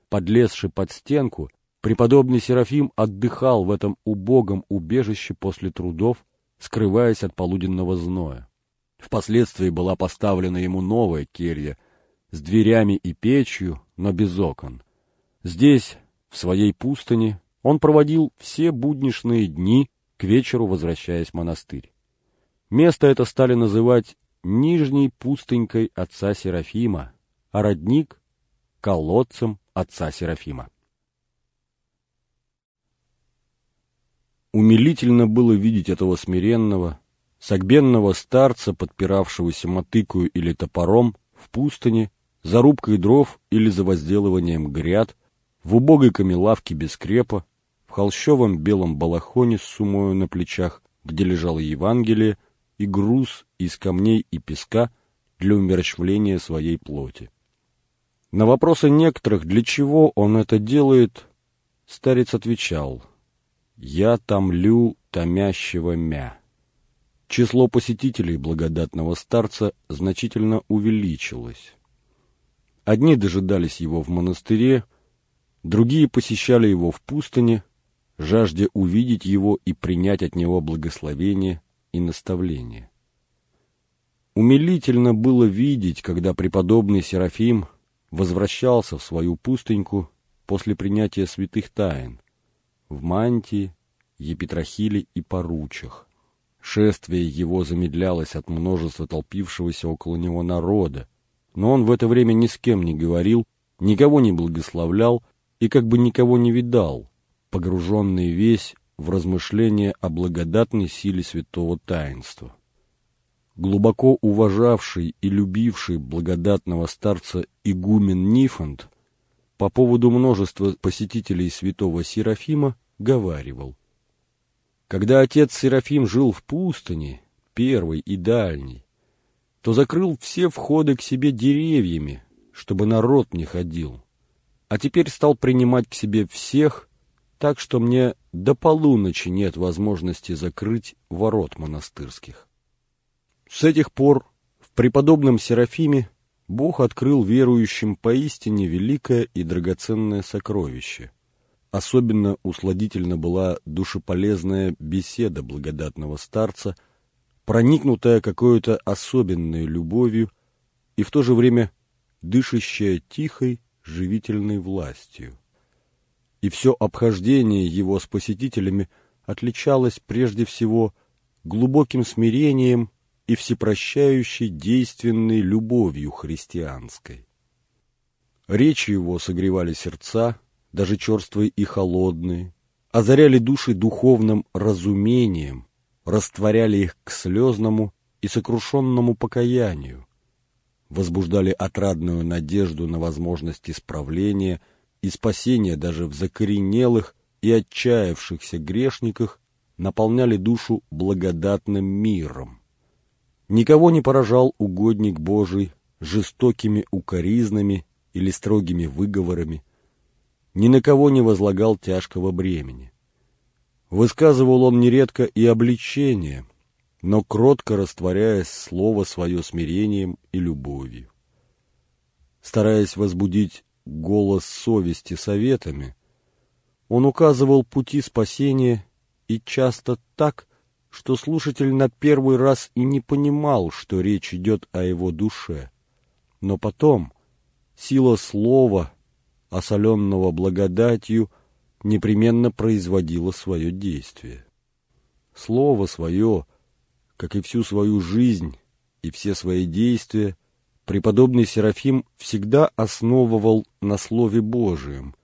Подлезший под стенку, преподобный Серафим отдыхал в этом убогом убежище после трудов, скрываясь от полуденного зноя. Впоследствии была поставлена ему новая келья с дверями и печью, но без окон. Здесь, в своей пустыне, он проводил все буднишные дни, к вечеру возвращаясь в монастырь. Место это стали называть Нижней пустынькой отца Серафима, а родник — колодцем отца Серафима. Умилительно было видеть этого смиренного, согбенного старца, подпиравшегося мотыкою или топором, в пустыне, за рубкой дров или за возделыванием гряд, в убогой камелавке без крепа, в холщовом белом балахоне с сумою на плечах, где лежало Евангелие, и груз из камней и песка для умерщвления своей плоти. На вопросы некоторых, для чего он это делает, старец отвечал «Я томлю томящего мя». Число посетителей благодатного старца значительно увеличилось. Одни дожидались его в монастыре, другие посещали его в пустыне, жаждя увидеть его и принять от него благословение и наставление. Умилительно было видеть, когда преподобный Серафим возвращался в свою пустыньку после принятия святых тайн в мантии, епитрахиле и поручах. Шествие его замедлялось от множества толпившегося около него народа, но он в это время ни с кем не говорил, никого не благословлял и как бы никого не видал, погруженный весь в размышления о благодатной силе святого таинства. Глубоко уважавший и любивший благодатного старца игумен Нифонт по поводу множества посетителей святого Серафима говаривал. Когда отец Серафим жил в пустыне, первый и дальний, то закрыл все входы к себе деревьями, чтобы народ не ходил, а теперь стал принимать к себе всех, так что мне до полуночи нет возможности закрыть ворот монастырских. С этих пор в преподобном Серафиме Бог открыл верующим поистине великое и драгоценное сокровище. Особенно усладительна была душеполезная беседа благодатного старца, проникнутая какой-то особенной любовью и в то же время дышащая тихой, живительной властью. И все обхождение его с посетителями отличалось прежде всего глубоким смирением и всепрощающей действенной любовью христианской. Речи его согревали сердца, даже черствые и холодные, озаряли души духовным разумением, растворяли их к слезному и сокрушенному покаянию, возбуждали отрадную надежду на возможность исправления и спасения даже в закоренелых и отчаявшихся грешниках, наполняли душу благодатным миром. Никого не поражал угодник Божий жестокими укоризнами или строгими выговорами, ни на кого не возлагал тяжкого бремени. Высказывал он нередко и обличение, но кротко растворяясь слово свое смирением и любовью. Стараясь возбудить голос совести советами, он указывал пути спасения и часто так, что слушатель на первый раз и не понимал, что речь идет о его душе. Но потом сила слова, осоленного благодатью, непременно производила свое действие. Слово свое, как и всю свою жизнь и все свои действия, преподобный Серафим всегда основывал на Слове Божием,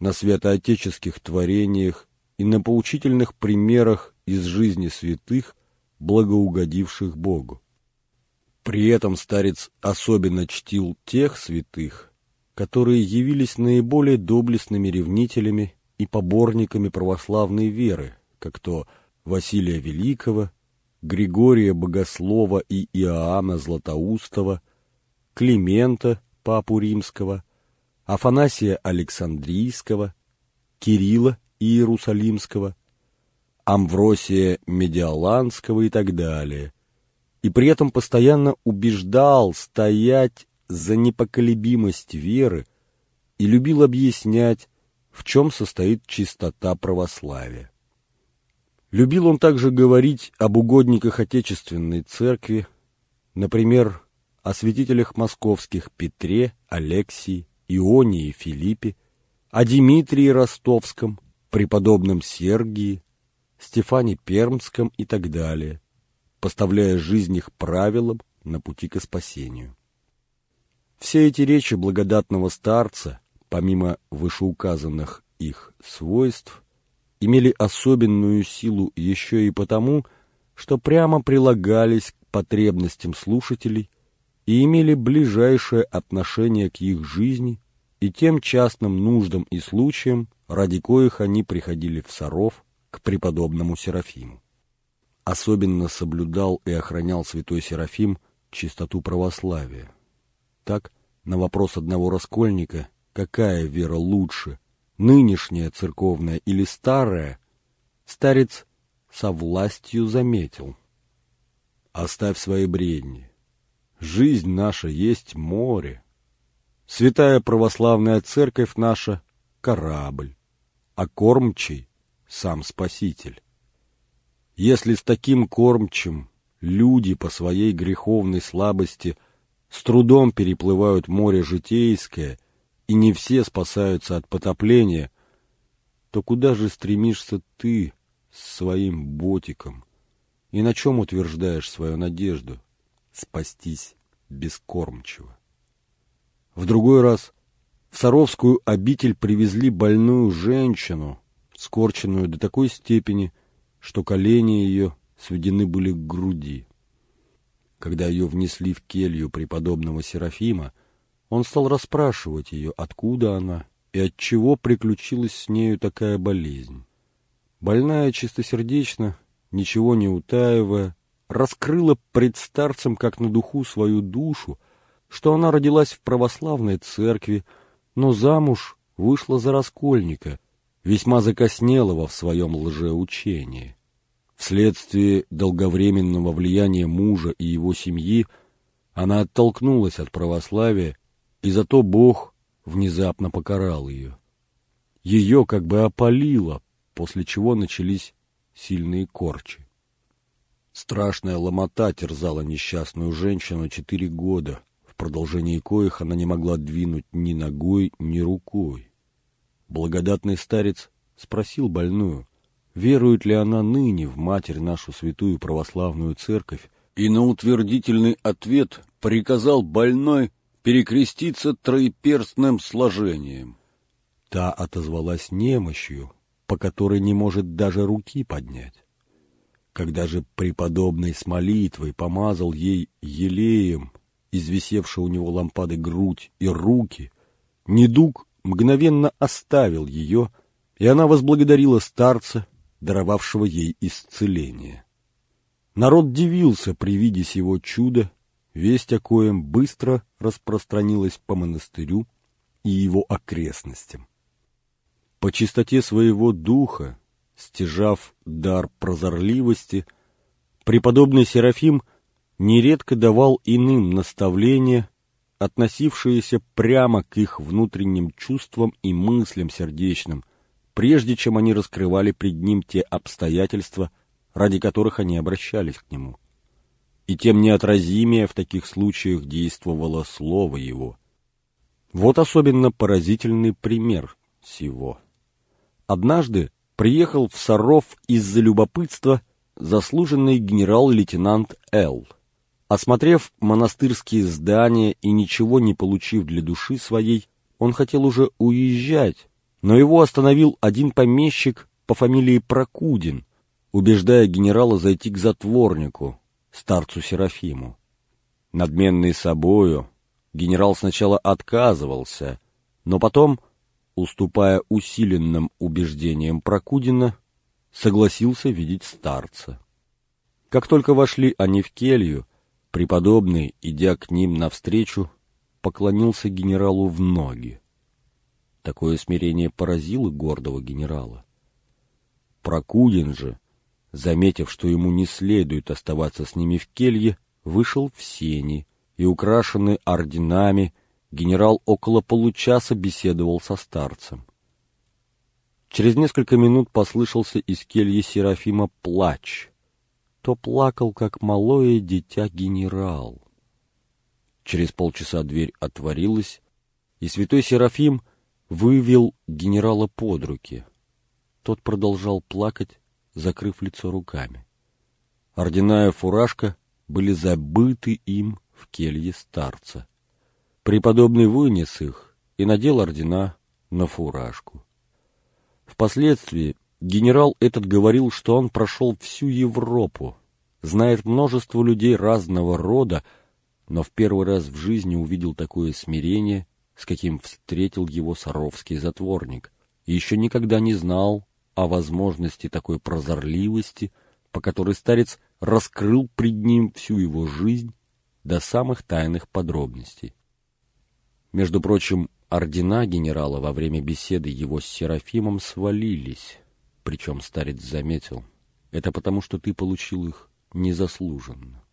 на святоотеческих творениях и на поучительных примерах из жизни святых, благоугодивших Богу. При этом старец особенно чтил тех святых, которые явились наиболее доблестными ревнителями и поборниками православной веры, как то Василия Великого, Григория Богослова и Иоанна Златоустова, Климента, Папу Римского, Афанасия Александрийского, Кирилла Иерусалимского, Амвросия Медиаланского и так далее, и при этом постоянно убеждал стоять за непоколебимость веры и любил объяснять, в чем состоит чистота православия. Любил он также говорить об угодниках Отечественной Церкви, например, о святителях московских Петре, Алексии, Ионе и Филиппе, о Дмитрии Ростовском, преподобном Сергии, Стефане Пермском и так далее, поставляя жизнь их правилам на пути к спасению. Все эти речи благодатного старца, помимо вышеуказанных их свойств, имели особенную силу еще и потому, что прямо прилагались к потребностям слушателей и имели ближайшее отношение к их жизни и тем частным нуждам и случаям, ради коих они приходили в Саров к преподобному Серафиму. Особенно соблюдал и охранял святой Серафим чистоту православия. Так, На вопрос одного раскольника, какая вера лучше, нынешняя церковная или старая, старец со властью заметил. Оставь свои бредни. Жизнь наша есть море. Святая православная церковь наша — корабль, а кормчий — сам Спаситель. Если с таким кормчим люди по своей греховной слабости с трудом переплывают море житейское, и не все спасаются от потопления, то куда же стремишься ты с своим ботиком? И на чем утверждаешь свою надежду? Спастись без кормчего. В другой раз в Саровскую обитель привезли больную женщину, скорченную до такой степени, что колени ее сведены были к груди. Когда ее внесли в келью преподобного Серафима, он стал расспрашивать ее, откуда она и от чего приключилась с нею такая болезнь. Больная чистосердечно, ничего не утаивая, раскрыла пред старцем как на духу свою душу, что она родилась в православной церкви, но замуж вышла за раскольника, весьма закоснелого в своем лжеучении. Вследствие долговременного влияния мужа и его семьи она оттолкнулась от православия, и зато Бог внезапно покарал ее. Ее как бы опалило, после чего начались сильные корчи. Страшная ломота терзала несчастную женщину четыре года, в продолжении коих она не могла двинуть ни ногой, ни рукой. Благодатный старец спросил больную, верует ли она ныне в Матерь нашу святую православную церковь, и на утвердительный ответ приказал больной перекреститься троеперстным сложением. Та отозвалась немощью, по которой не может даже руки поднять. Когда же преподобный с молитвой помазал ей елеем, извисевшей у него лампады грудь и руки, недуг мгновенно оставил ее, и она возблагодарила старца, даровавшего ей исцеление. Народ дивился при виде сего чуда, весть о коем быстро распространилась по монастырю и его окрестностям. По чистоте своего духа, стяжав дар прозорливости, преподобный Серафим нередко давал иным наставления, относившиеся прямо к их внутренним чувствам и мыслям сердечным, прежде чем они раскрывали пред ним те обстоятельства, ради которых они обращались к нему. И тем неотразимее в таких случаях действовало слово его. Вот особенно поразительный пример сего. Однажды приехал в Саров из-за любопытства заслуженный генерал-лейтенант Л. Осмотрев монастырские здания и ничего не получив для души своей, он хотел уже уезжать, но его остановил один помещик по фамилии Прокудин, убеждая генерала зайти к затворнику, старцу Серафиму. Надменный собою, генерал сначала отказывался, но потом уступая усиленным убеждениям Прокудина, согласился видеть старца. Как только вошли они в келью, преподобный, идя к ним навстречу, поклонился генералу в ноги. Такое смирение поразило гордого генерала. Прокудин же, заметив, что ему не следует оставаться с ними в келье, вышел в сени и, украшенный орденами, генерал около получаса беседовал со старцем. Через несколько минут послышался из кельи Серафима плач. То плакал, как малое дитя генерал. Через полчаса дверь отворилась, и святой Серафим вывел генерала под руки. Тот продолжал плакать, закрыв лицо руками. Ордена и фуражка были забыты им в келье старца. Преподобный вынес их и надел ордена на фуражку. Впоследствии генерал этот говорил, что он прошел всю Европу, знает множество людей разного рода, но в первый раз в жизни увидел такое смирение, с каким встретил его саровский затворник, и еще никогда не знал о возможности такой прозорливости, по которой старец раскрыл пред ним всю его жизнь до самых тайных подробностей. Между прочим, ордена генерала во время беседы его с Серафимом свалились, причем старец заметил, это потому, что ты получил их незаслуженно.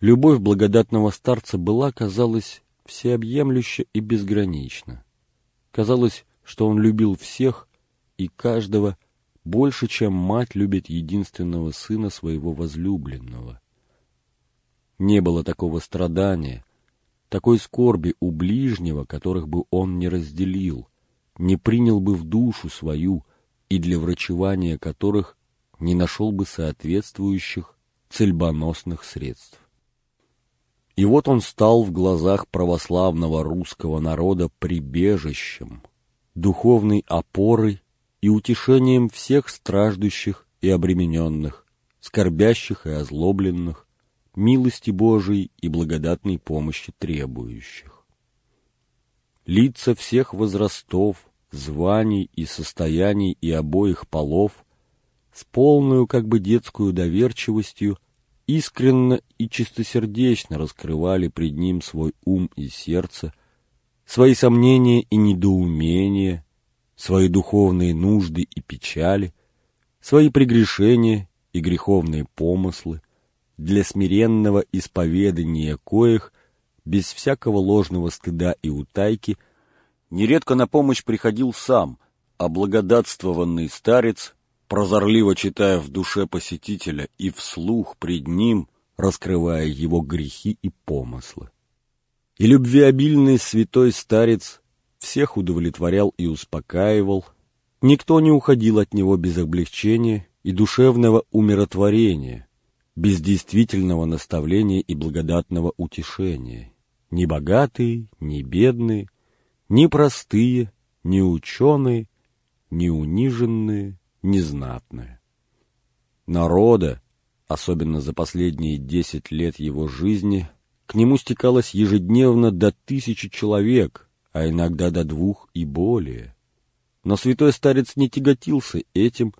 Любовь благодатного старца была, казалось, всеобъемлюща и безгранична. Казалось, что он любил всех и каждого больше, чем мать любит единственного сына своего возлюбленного. Не было такого страдания, такой скорби у ближнего, которых бы он не разделил, не принял бы в душу свою и для врачевания которых не нашел бы соответствующих цельбоносных средств. И вот он стал в глазах православного русского народа прибежищем, духовной опорой и утешением всех страждущих и обремененных, скорбящих и озлобленных, милости Божией и благодатной помощи требующих. Лица всех возрастов, званий и состояний и обоих полов с полную как бы детскую доверчивостью искренно и чистосердечно раскрывали пред ним свой ум и сердце, свои сомнения и недоумения, свои духовные нужды и печали, свои прегрешения и греховные помыслы, для смиренного исповедания коих, без всякого ложного стыда и утайки, нередко на помощь приходил сам, а благодатствованный старец прозорливо читая в душе посетителя и вслух пред ним, раскрывая его грехи и помыслы. И любвеобильный святой старец всех удовлетворял и успокаивал, никто не уходил от него без облегчения и душевного умиротворения, без действительного наставления и благодатного утешения. Ни богатые, ни бедные, ни простые, ни ученые, ни униженные, незнатное. Народа, особенно за последние десять лет его жизни, к нему стекалось ежедневно до тысячи человек, а иногда до двух и более. Но святой старец не тяготился этим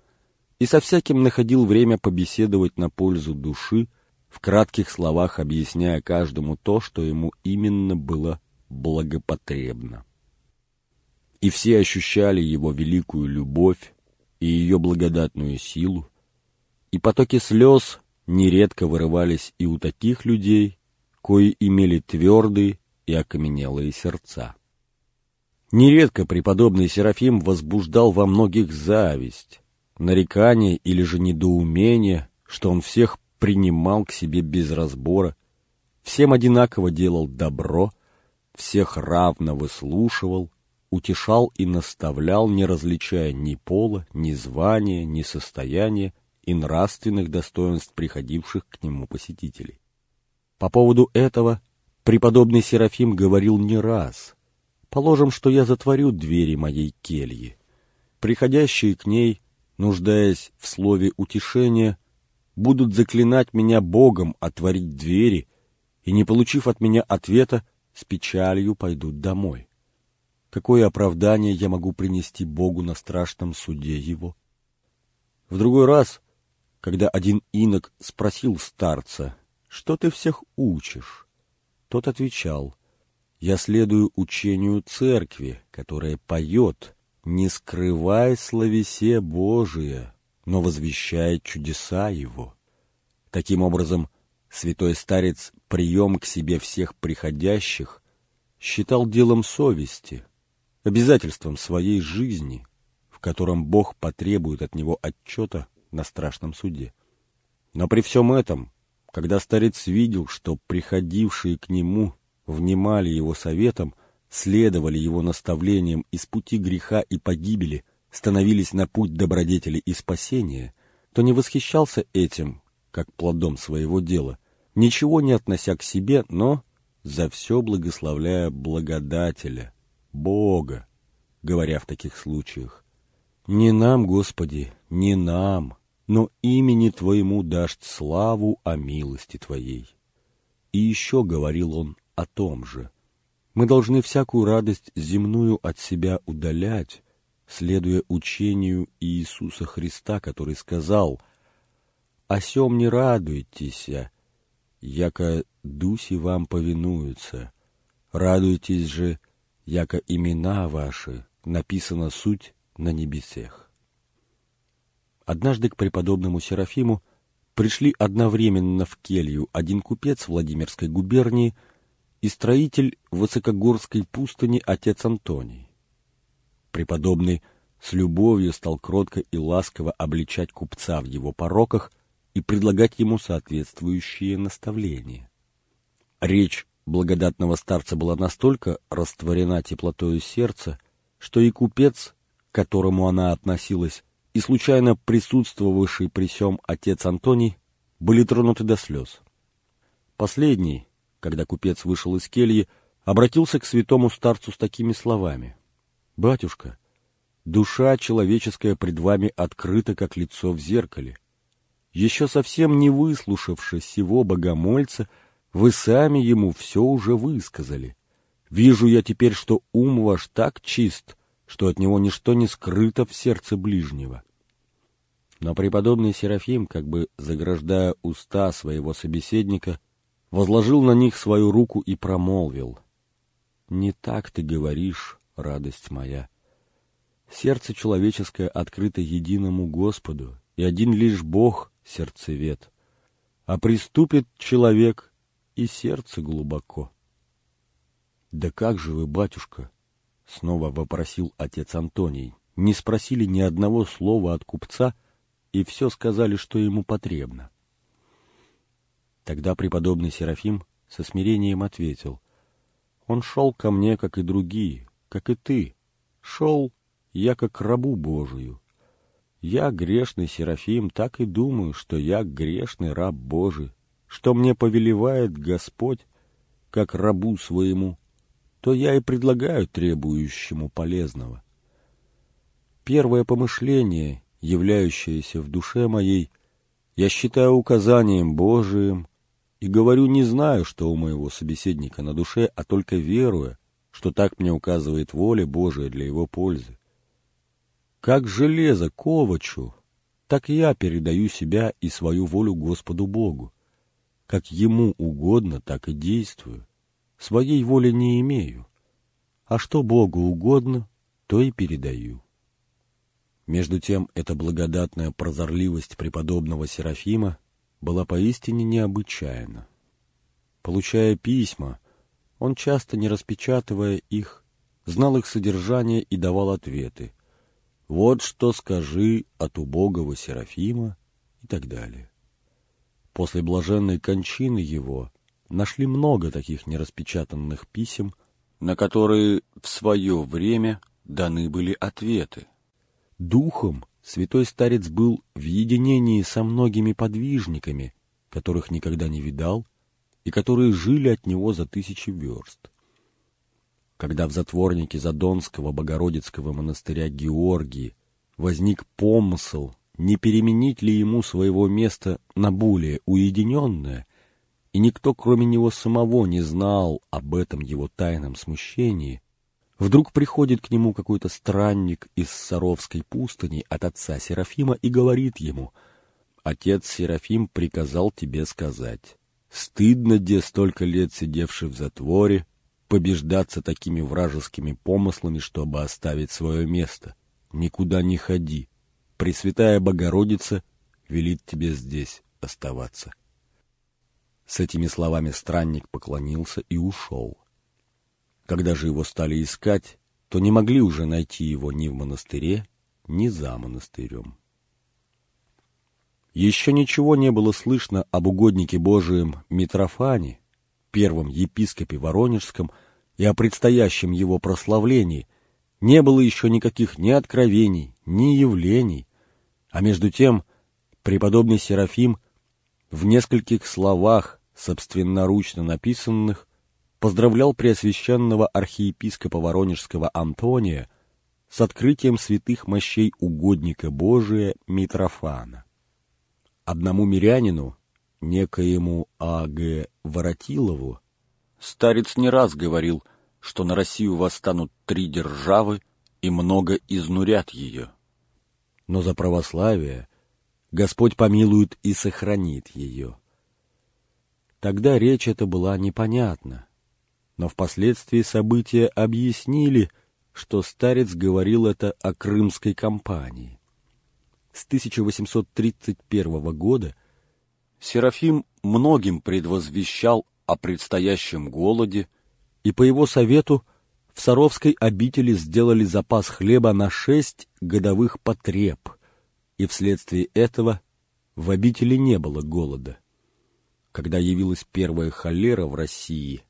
и со всяким находил время побеседовать на пользу души, в кратких словах объясняя каждому то, что ему именно было благопотребно. И все ощущали его великую любовь, и ее благодатную силу, и потоки слез нередко вырывались и у таких людей, кои имели твердые и окаменелые сердца. Нередко преподобный Серафим возбуждал во многих зависть, нарекание или же недоумение, что он всех принимал к себе без разбора, всем одинаково делал добро, всех равно выслушивал, утешал и наставлял, не различая ни пола, ни звания, ни состояния и нравственных достоинств приходивших к нему посетителей. По поводу этого преподобный Серафим говорил не раз. Положим, что я затворю двери моей кельи. Приходящие к ней, нуждаясь в слове утешения, будут заклинать меня Богом отворить двери, и, не получив от меня ответа, с печалью пойдут домой. Какое оправдание я могу принести Богу на страшном суде его? В другой раз, когда один инок спросил старца, что ты всех учишь, тот отвечал, я следую учению церкви, которая поет, не скрывай словесе Божие, но возвещает чудеса его. Таким образом, святой старец прием к себе всех приходящих считал делом совести — обязательством своей жизни, в котором Бог потребует от него отчета на страшном суде. Но при всем этом, когда старец видел, что приходившие к нему внимали его советам, следовали его наставлениям из пути греха и погибели, становились на путь добродетели и спасения, то не восхищался этим, как плодом своего дела, ничего не относя к себе, но за все благословляя благодателя, Бога, говоря в таких случаях. Не нам, Господи, не нам, но имени Твоему дашь славу о милости Твоей. И еще говорил он о том же. Мы должны всякую радость земную от себя удалять, следуя учению Иисуса Христа, который сказал «О сем не радуйтесь, яко дуси вам повинуются, Радуйтесь же, яко имена ваши написана суть на небесех. Однажды к преподобному Серафиму пришли одновременно в келью один купец Владимирской губернии и строитель Высокогорской пустыни отец Антоний. Преподобный с любовью стал кротко и ласково обличать купца в его пороках и предлагать ему соответствующие наставления. Речь благодатного старца была настолько растворена теплотою сердца, что и купец, к которому она относилась, и случайно присутствовавший при сём отец Антоний были тронуты до слез. Последний, когда купец вышел из кельи, обратился к святому старцу с такими словами. «Батюшка, душа человеческая пред вами открыта, как лицо в зеркале. Еще совсем не выслушавши сего богомольца, — вы сами ему все уже высказали. Вижу я теперь, что ум ваш так чист, что от него ничто не скрыто в сердце ближнего. Но преподобный Серафим, как бы заграждая уста своего собеседника, возложил на них свою руку и промолвил. «Не так ты говоришь, радость моя. Сердце человеческое открыто единому Господу, и один лишь Бог — сердцевед. А приступит человек и сердце глубоко. — Да как же вы, батюшка? — снова вопросил отец Антоний. Не спросили ни одного слова от купца, и все сказали, что ему потребно. Тогда преподобный Серафим со смирением ответил. Он шел ко мне, как и другие, как и ты. Шел я, как рабу Божию. Я, грешный Серафим, так и думаю, что я грешный раб Божий, что мне повелевает Господь, как рабу своему, то я и предлагаю требующему полезного. Первое помышление, являющееся в душе моей, я считаю указанием Божиим и говорю, не знаю, что у моего собеседника на душе, а только веруя, что так мне указывает воля Божия для его пользы. Как железо ковачу, так я передаю себя и свою волю Господу Богу. Как ему угодно, так и действую. Своей воли не имею. А что Богу угодно, то и передаю. Между тем, эта благодатная прозорливость преподобного Серафима была поистине необычайна. Получая письма, он, часто не распечатывая их, знал их содержание и давал ответы. «Вот что скажи от убогого Серафима» и так далее. После блаженной кончины его нашли много таких нераспечатанных писем, на которые в свое время даны были ответы. Духом святой старец был в единении со многими подвижниками, которых никогда не видал и которые жили от него за тысячи верст. Когда в затворнике Задонского Богородицкого монастыря Георгии возник помысл не переменить ли ему своего места на более уединенное, и никто, кроме него самого, не знал об этом его тайном смущении, вдруг приходит к нему какой-то странник из Саровской пустыни от отца Серафима и говорит ему, «Отец Серафим приказал тебе сказать, стыдно, где столько лет сидевший в затворе, побеждаться такими вражескими помыслами, чтобы оставить свое место. Никуда не ходи, Пресвятая Богородица велит тебе здесь оставаться. С этими словами странник поклонился и ушел. Когда же его стали искать, то не могли уже найти его ни в монастыре, ни за монастырем. Еще ничего не было слышно об угоднике Божием Митрофане, первом епископе Воронежском, и о предстоящем его прославлении, не было еще никаких ни откровений, ни явлений, а между тем преподобный Серафим в нескольких словах, собственноручно написанных, поздравлял преосвященного архиепископа Воронежского Антония с открытием святых мощей угодника Божия Митрофана. Одному мирянину, некоему А.Г. Воротилову, старец не раз говорил – что на Россию восстанут три державы и много изнурят ее. Но за православие Господь помилует и сохранит ее. Тогда речь эта была непонятна. Но впоследствии события объяснили, что старец говорил это о крымской кампании. С 1831 года Серафим многим предвозвещал о предстоящем голоде, и по его совету в Саровской обители сделали запас хлеба на шесть годовых потреб, и вследствие этого в обители не было голода. Когда явилась первая холера в России,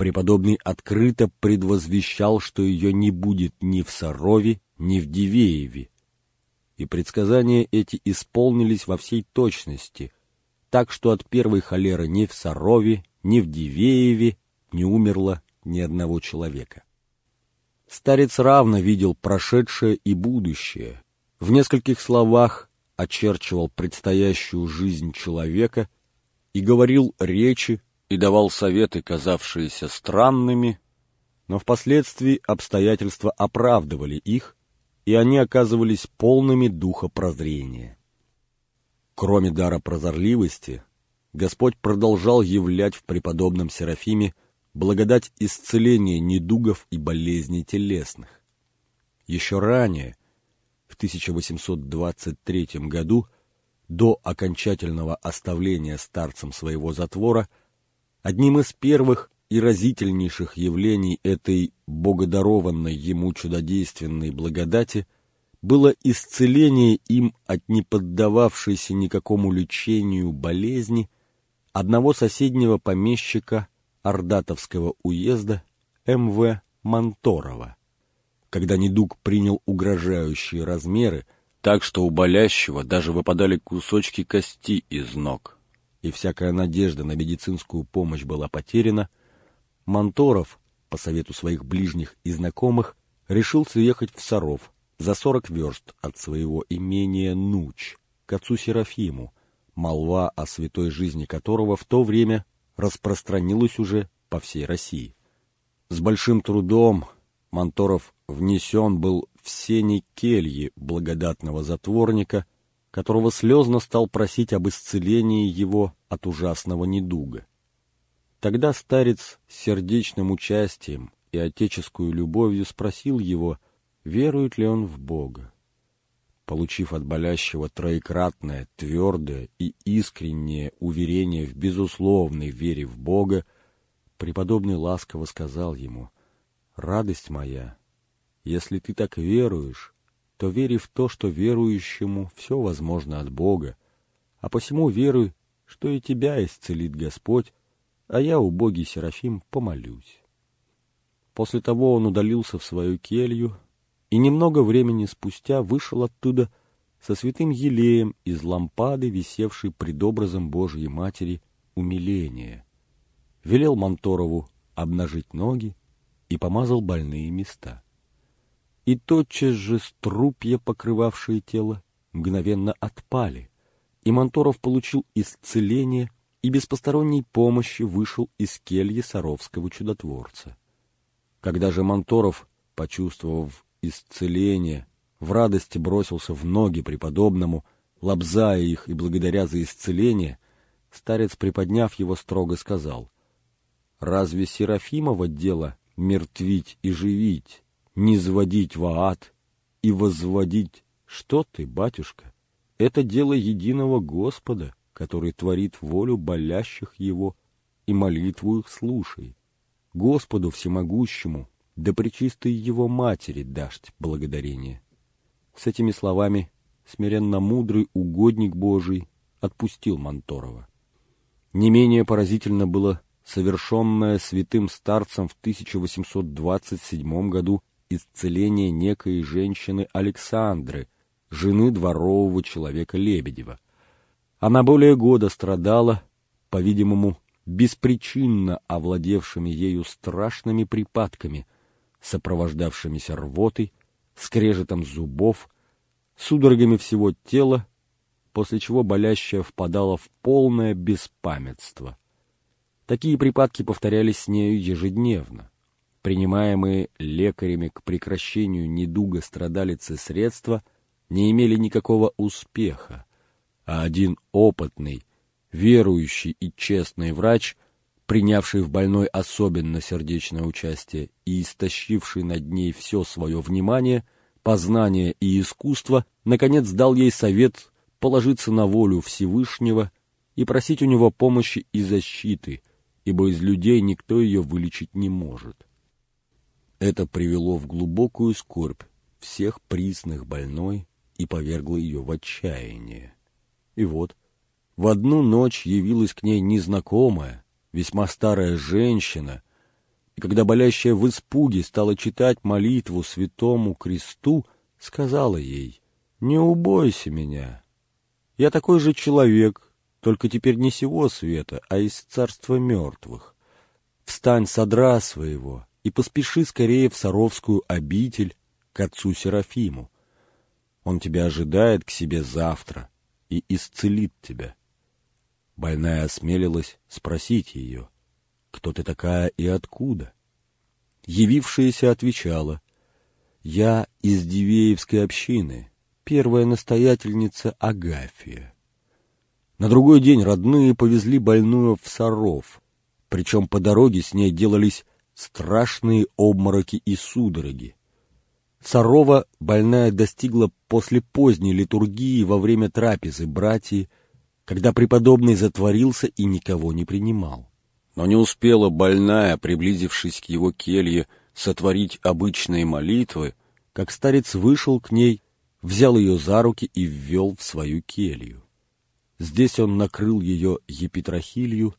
преподобный открыто предвозвещал, что ее не будет ни в Сарове, ни в Дивееве. И предсказания эти исполнились во всей точности, так что от первой холеры ни в Сарове, ни в Дивееве не умерло ни одного человека. Старец равно видел прошедшее и будущее, в нескольких словах очерчивал предстоящую жизнь человека и говорил речи и давал советы, казавшиеся странными, но впоследствии обстоятельства оправдывали их, и они оказывались полными духа прозрения. Кроме дара прозорливости, Господь продолжал являть в преподобном Серафиме благодать исцеления недугов и болезней телесных. Еще ранее, в 1823 году, до окончательного оставления старцем своего затвора, одним из первых и разительнейших явлений этой богодарованной ему чудодейственной благодати было исцеление им от неподдававшейся никакому лечению болезни одного соседнего помещика Ордатовского уезда М.В. Монторова, когда недуг принял угрожающие размеры, так что у болящего даже выпадали кусочки кости из ног, и всякая надежда на медицинскую помощь была потеряна, Монторов, по совету своих ближних и знакомых, решился ехать в Саров за сорок верст от своего имения Нуч, к отцу Серафиму, молва о святой жизни которого в то время распространилась уже по всей России. С большим трудом Монторов внесен был в сени кельи благодатного затворника, которого слезно стал просить об исцелении его от ужасного недуга. Тогда старец с сердечным участием и отеческую любовью спросил его, верует ли он в Бога. Получив от болящего троекратное, твердое и искреннее уверение в безусловной вере в Бога, преподобный ласково сказал ему, «Радость моя, если ты так веруешь, то вери в то, что верующему все возможно от Бога, а посему веруй, что и тебя исцелит Господь, а я, убогий Серафим, помолюсь». После того он удалился в свою келью, и немного времени спустя вышел оттуда со святым елеем из лампады, висевшей пред образом Божьей Матери, умиления. Велел Монторову обнажить ноги и помазал больные места. И тотчас же струпья, покрывавшие тело, мгновенно отпали, и Монторов получил исцеление и без посторонней помощи вышел из кельи Саровского чудотворца. Когда же Монторов, почувствовав исцеление, в радости бросился в ноги преподобному, лобзая их и благодаря за исцеление, старец, приподняв его, строго сказал, «Разве Серафимово дело мертвить и живить, в ад и возводить? Что ты, батюшка? Это дело единого Господа, который творит волю болящих его и молитву их слушай. Господу всемогущему да причистой его матери дашь благодарение. С этими словами смиренно мудрый угодник Божий отпустил Монторова. Не менее поразительно было совершенное святым старцем в 1827 году исцеление некой женщины Александры, жены дворового человека Лебедева. Она более года страдала, по-видимому, беспричинно овладевшими ею страшными припадками – сопровождавшимися рвотой, скрежетом зубов, судорогами всего тела, после чего болящая впадала в полное беспамятство. Такие припадки повторялись с нею ежедневно. Принимаемые лекарями к прекращению недуга страдалицы средства не имели никакого успеха, а один опытный, верующий и честный врач принявший в больной особенно сердечное участие и истощивший над ней все свое внимание, познание и искусство, наконец дал ей совет положиться на волю Всевышнего и просить у него помощи и защиты, ибо из людей никто ее вылечить не может. Это привело в глубокую скорбь всех присных больной и повергло ее в отчаяние. И вот, в одну ночь явилась к ней незнакомая, весьма старая женщина, и когда болящая в испуге стала читать молитву святому кресту, сказала ей, «Не убойся меня. Я такой же человек, только теперь не сего света, а из царства мертвых. Встань с одра своего и поспеши скорее в Саровскую обитель к отцу Серафиму. Он тебя ожидает к себе завтра и исцелит тебя». Больная осмелилась спросить ее, кто ты такая и откуда? Явившаяся отвечала, я из Дивеевской общины, первая настоятельница Агафия. На другой день родные повезли больную в Саров, причем по дороге с ней делались страшные обмороки и судороги. Сарова больная достигла после поздней литургии во время трапезы братьи когда преподобный затворился и никого не принимал. Но не успела больная, приблизившись к его келье, сотворить обычные молитвы, как старец вышел к ней, взял ее за руки и ввел в свою келью. Здесь он накрыл ее епитрахилью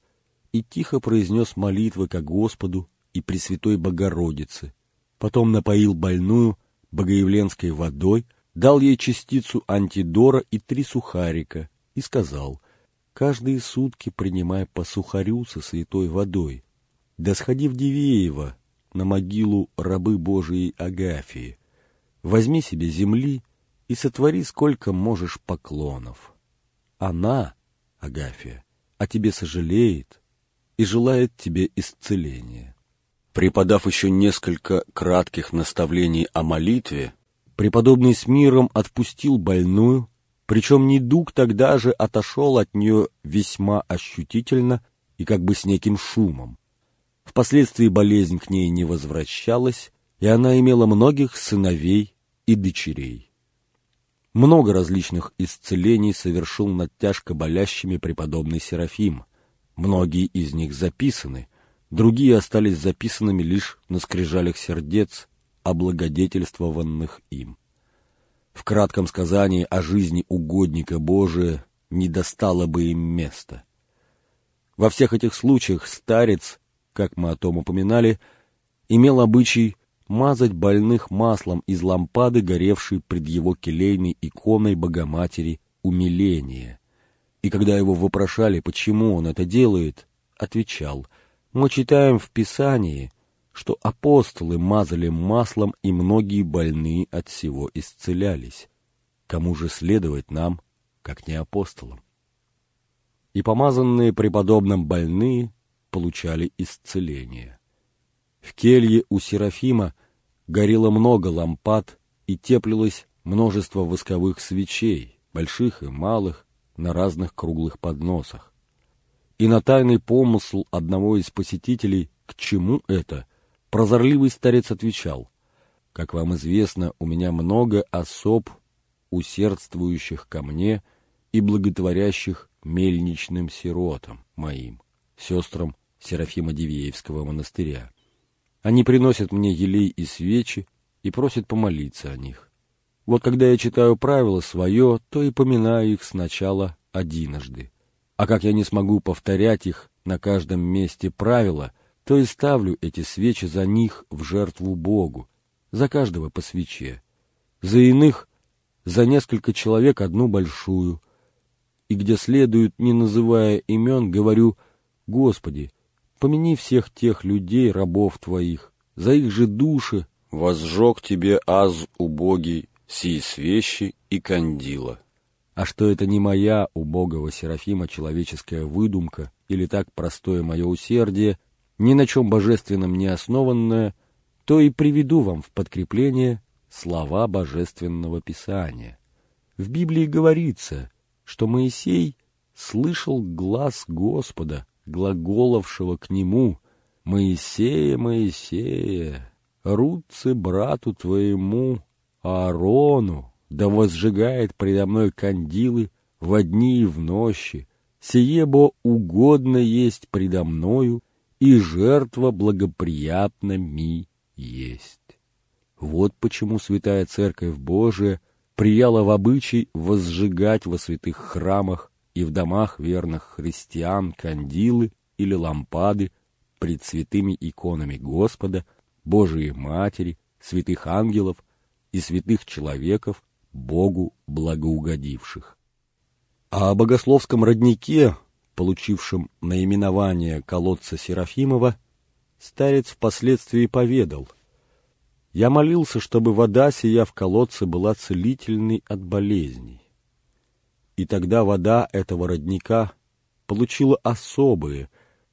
и тихо произнес молитвы ко Господу и Пресвятой Богородице, потом напоил больную богоявленской водой, дал ей частицу антидора и три сухарика, и сказал, «Каждые сутки принимай по сухарю со святой водой, да сходи в Дивеево на могилу рабы Божией Агафии, возьми себе земли и сотвори сколько можешь поклонов. Она, Агафия, о тебе сожалеет и желает тебе исцеления». Преподав еще несколько кратких наставлений о молитве, преподобный с миром отпустил больную, причем недуг тогда же отошел от нее весьма ощутительно и как бы с неким шумом. Впоследствии болезнь к ней не возвращалась, и она имела многих сыновей и дочерей. Много различных исцелений совершил над тяжко болящими преподобный Серафим. Многие из них записаны, другие остались записанными лишь на скрижалях сердец, облагодетельствованных им в кратком сказании о жизни угодника Божия не достало бы им места. Во всех этих случаях старец, как мы о том упоминали, имел обычай мазать больных маслом из лампады, горевшей пред его келейной иконой Богоматери умиления. И когда его вопрошали, почему он это делает, отвечал, «Мы читаем в Писании, что апостолы мазали маслом, и многие больные от всего исцелялись. Кому же следовать нам, как не апостолам? И помазанные преподобным больные получали исцеление. В келье у Серафима горело много лампад и теплилось множество восковых свечей, больших и малых, на разных круглых подносах. И на тайный помысл одного из посетителей, к чему это, Прозорливый старец отвечал, «Как вам известно, у меня много особ, усердствующих ко мне и благотворящих мельничным сиротам моим, сестрам Серафима Дивеевского монастыря. Они приносят мне елей и свечи и просят помолиться о них. Вот когда я читаю правила свое, то и поминаю их сначала одиножды. А как я не смогу повторять их на каждом месте правила, то и ставлю эти свечи за них в жертву Богу, за каждого по свече, за иных за несколько человек одну большую, и где следует, не называя имен, говорю, Господи, помяни всех тех людей, рабов Твоих, за их же души. Возжег Тебе аз убогий сии свещи и кандила. А что это не моя, убогого Серафима, человеческая выдумка или так простое мое усердие, ни на чем божественном не основанное, то и приведу вам в подкрепление слова божественного писания. В Библии говорится, что Моисей слышал глаз Господа, глаголовшего к нему «Моисея, Моисея, рудцы брату твоему, Аарону, да возжигает предо мной кандилы в дни и в ночи, сие бо угодно есть предо мною, и жертва благоприятна ми есть». Вот почему Святая Церковь Божия прияла в обычай возжигать во святых храмах и в домах верных христиан кандилы или лампады пред святыми иконами Господа, Божией Матери, святых ангелов и святых человеков, Богу благоугодивших. А о богословском роднике, получившем наименование колодца Серафимова, старец впоследствии поведал – я молился, чтобы вода, сия в колодце, была целительной от болезней. И тогда вода этого родника получила особые,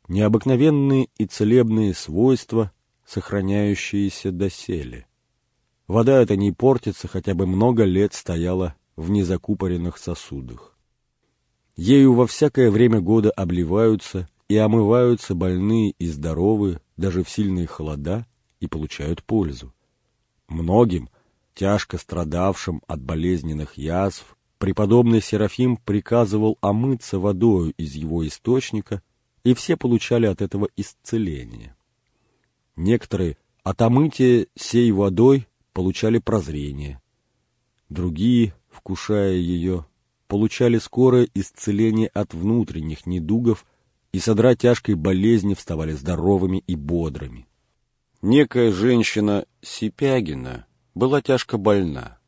необыкновенные и целебные свойства, сохраняющиеся доселе. Вода эта не портится, хотя бы много лет стояла в незакупоренных сосудах. Ею во всякое время года обливаются и омываются больные и здоровые, даже в сильные холода, и получают пользу. Многим, тяжко страдавшим от болезненных язв, преподобный Серафим приказывал омыться водою из его источника, и все получали от этого исцеление. Некоторые от омытия сей водой получали прозрение. Другие, вкушая ее, получали скорое исцеление от внутренних недугов и, содра тяжкой болезни, вставали здоровыми и бодрыми. Некая женщина Сипягина была тяжко больна.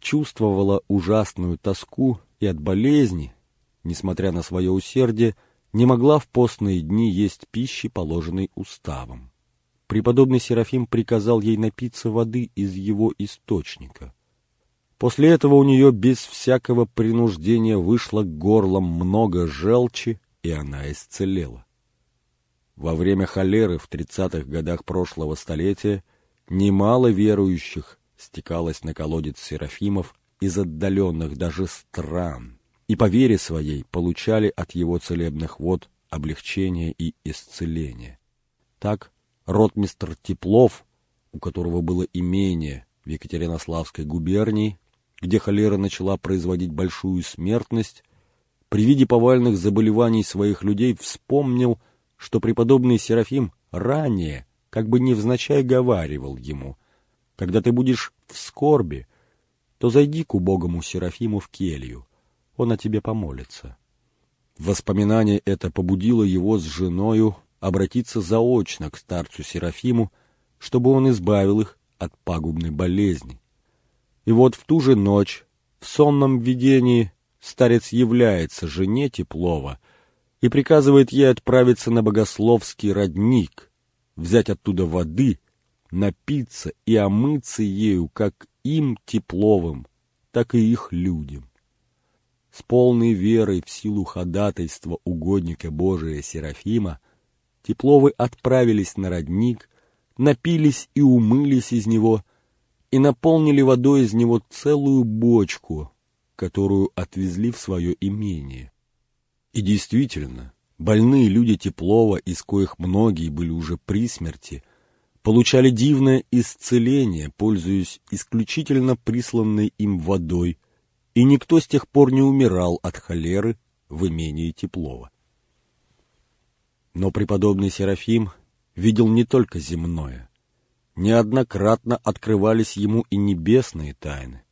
Чувствовала ужасную тоску и от болезни, несмотря на свое усердие, не могла в постные дни есть пищи, положенной уставом. Преподобный Серафим приказал ей напиться воды из его источника. После этого у нее без всякого принуждения вышло к горлам много желчи, и она исцелела. Во время холеры в 30-х годах прошлого столетия немало верующих стекалось на колодец Серафимов из отдаленных даже стран, и по вере своей получали от его целебных вод облегчение и исцеление. Так ротмистр Теплов, у которого было имение в Екатеринославской губернии, где холера начала производить большую смертность, при виде повальных заболеваний своих людей вспомнил, что преподобный Серафим ранее, как бы невзначай говаривал ему, «Когда ты будешь в скорби, то зайди к убогому Серафиму в келью, он о тебе помолится». Воспоминание это побудило его с женою обратиться заочно к старцу Серафиму, чтобы он избавил их от пагубной болезни. И вот в ту же ночь, в сонном видении, старец является жене Теплова — и приказывает ей отправиться на богословский родник, взять оттуда воды, напиться и омыться ею как им тепловым, так и их людям. С полной верой в силу ходатайства угодника Божия Серафима Тепловы отправились на родник, напились и умылись из него, и наполнили водой из него целую бочку, которую отвезли в свое имение. И действительно, больные люди Теплова, из коих многие были уже при смерти, получали дивное исцеление, пользуясь исключительно присланной им водой, и никто с тех пор не умирал от холеры в имении Теплова. Но преподобный Серафим видел не только земное. Неоднократно открывались ему и небесные тайны.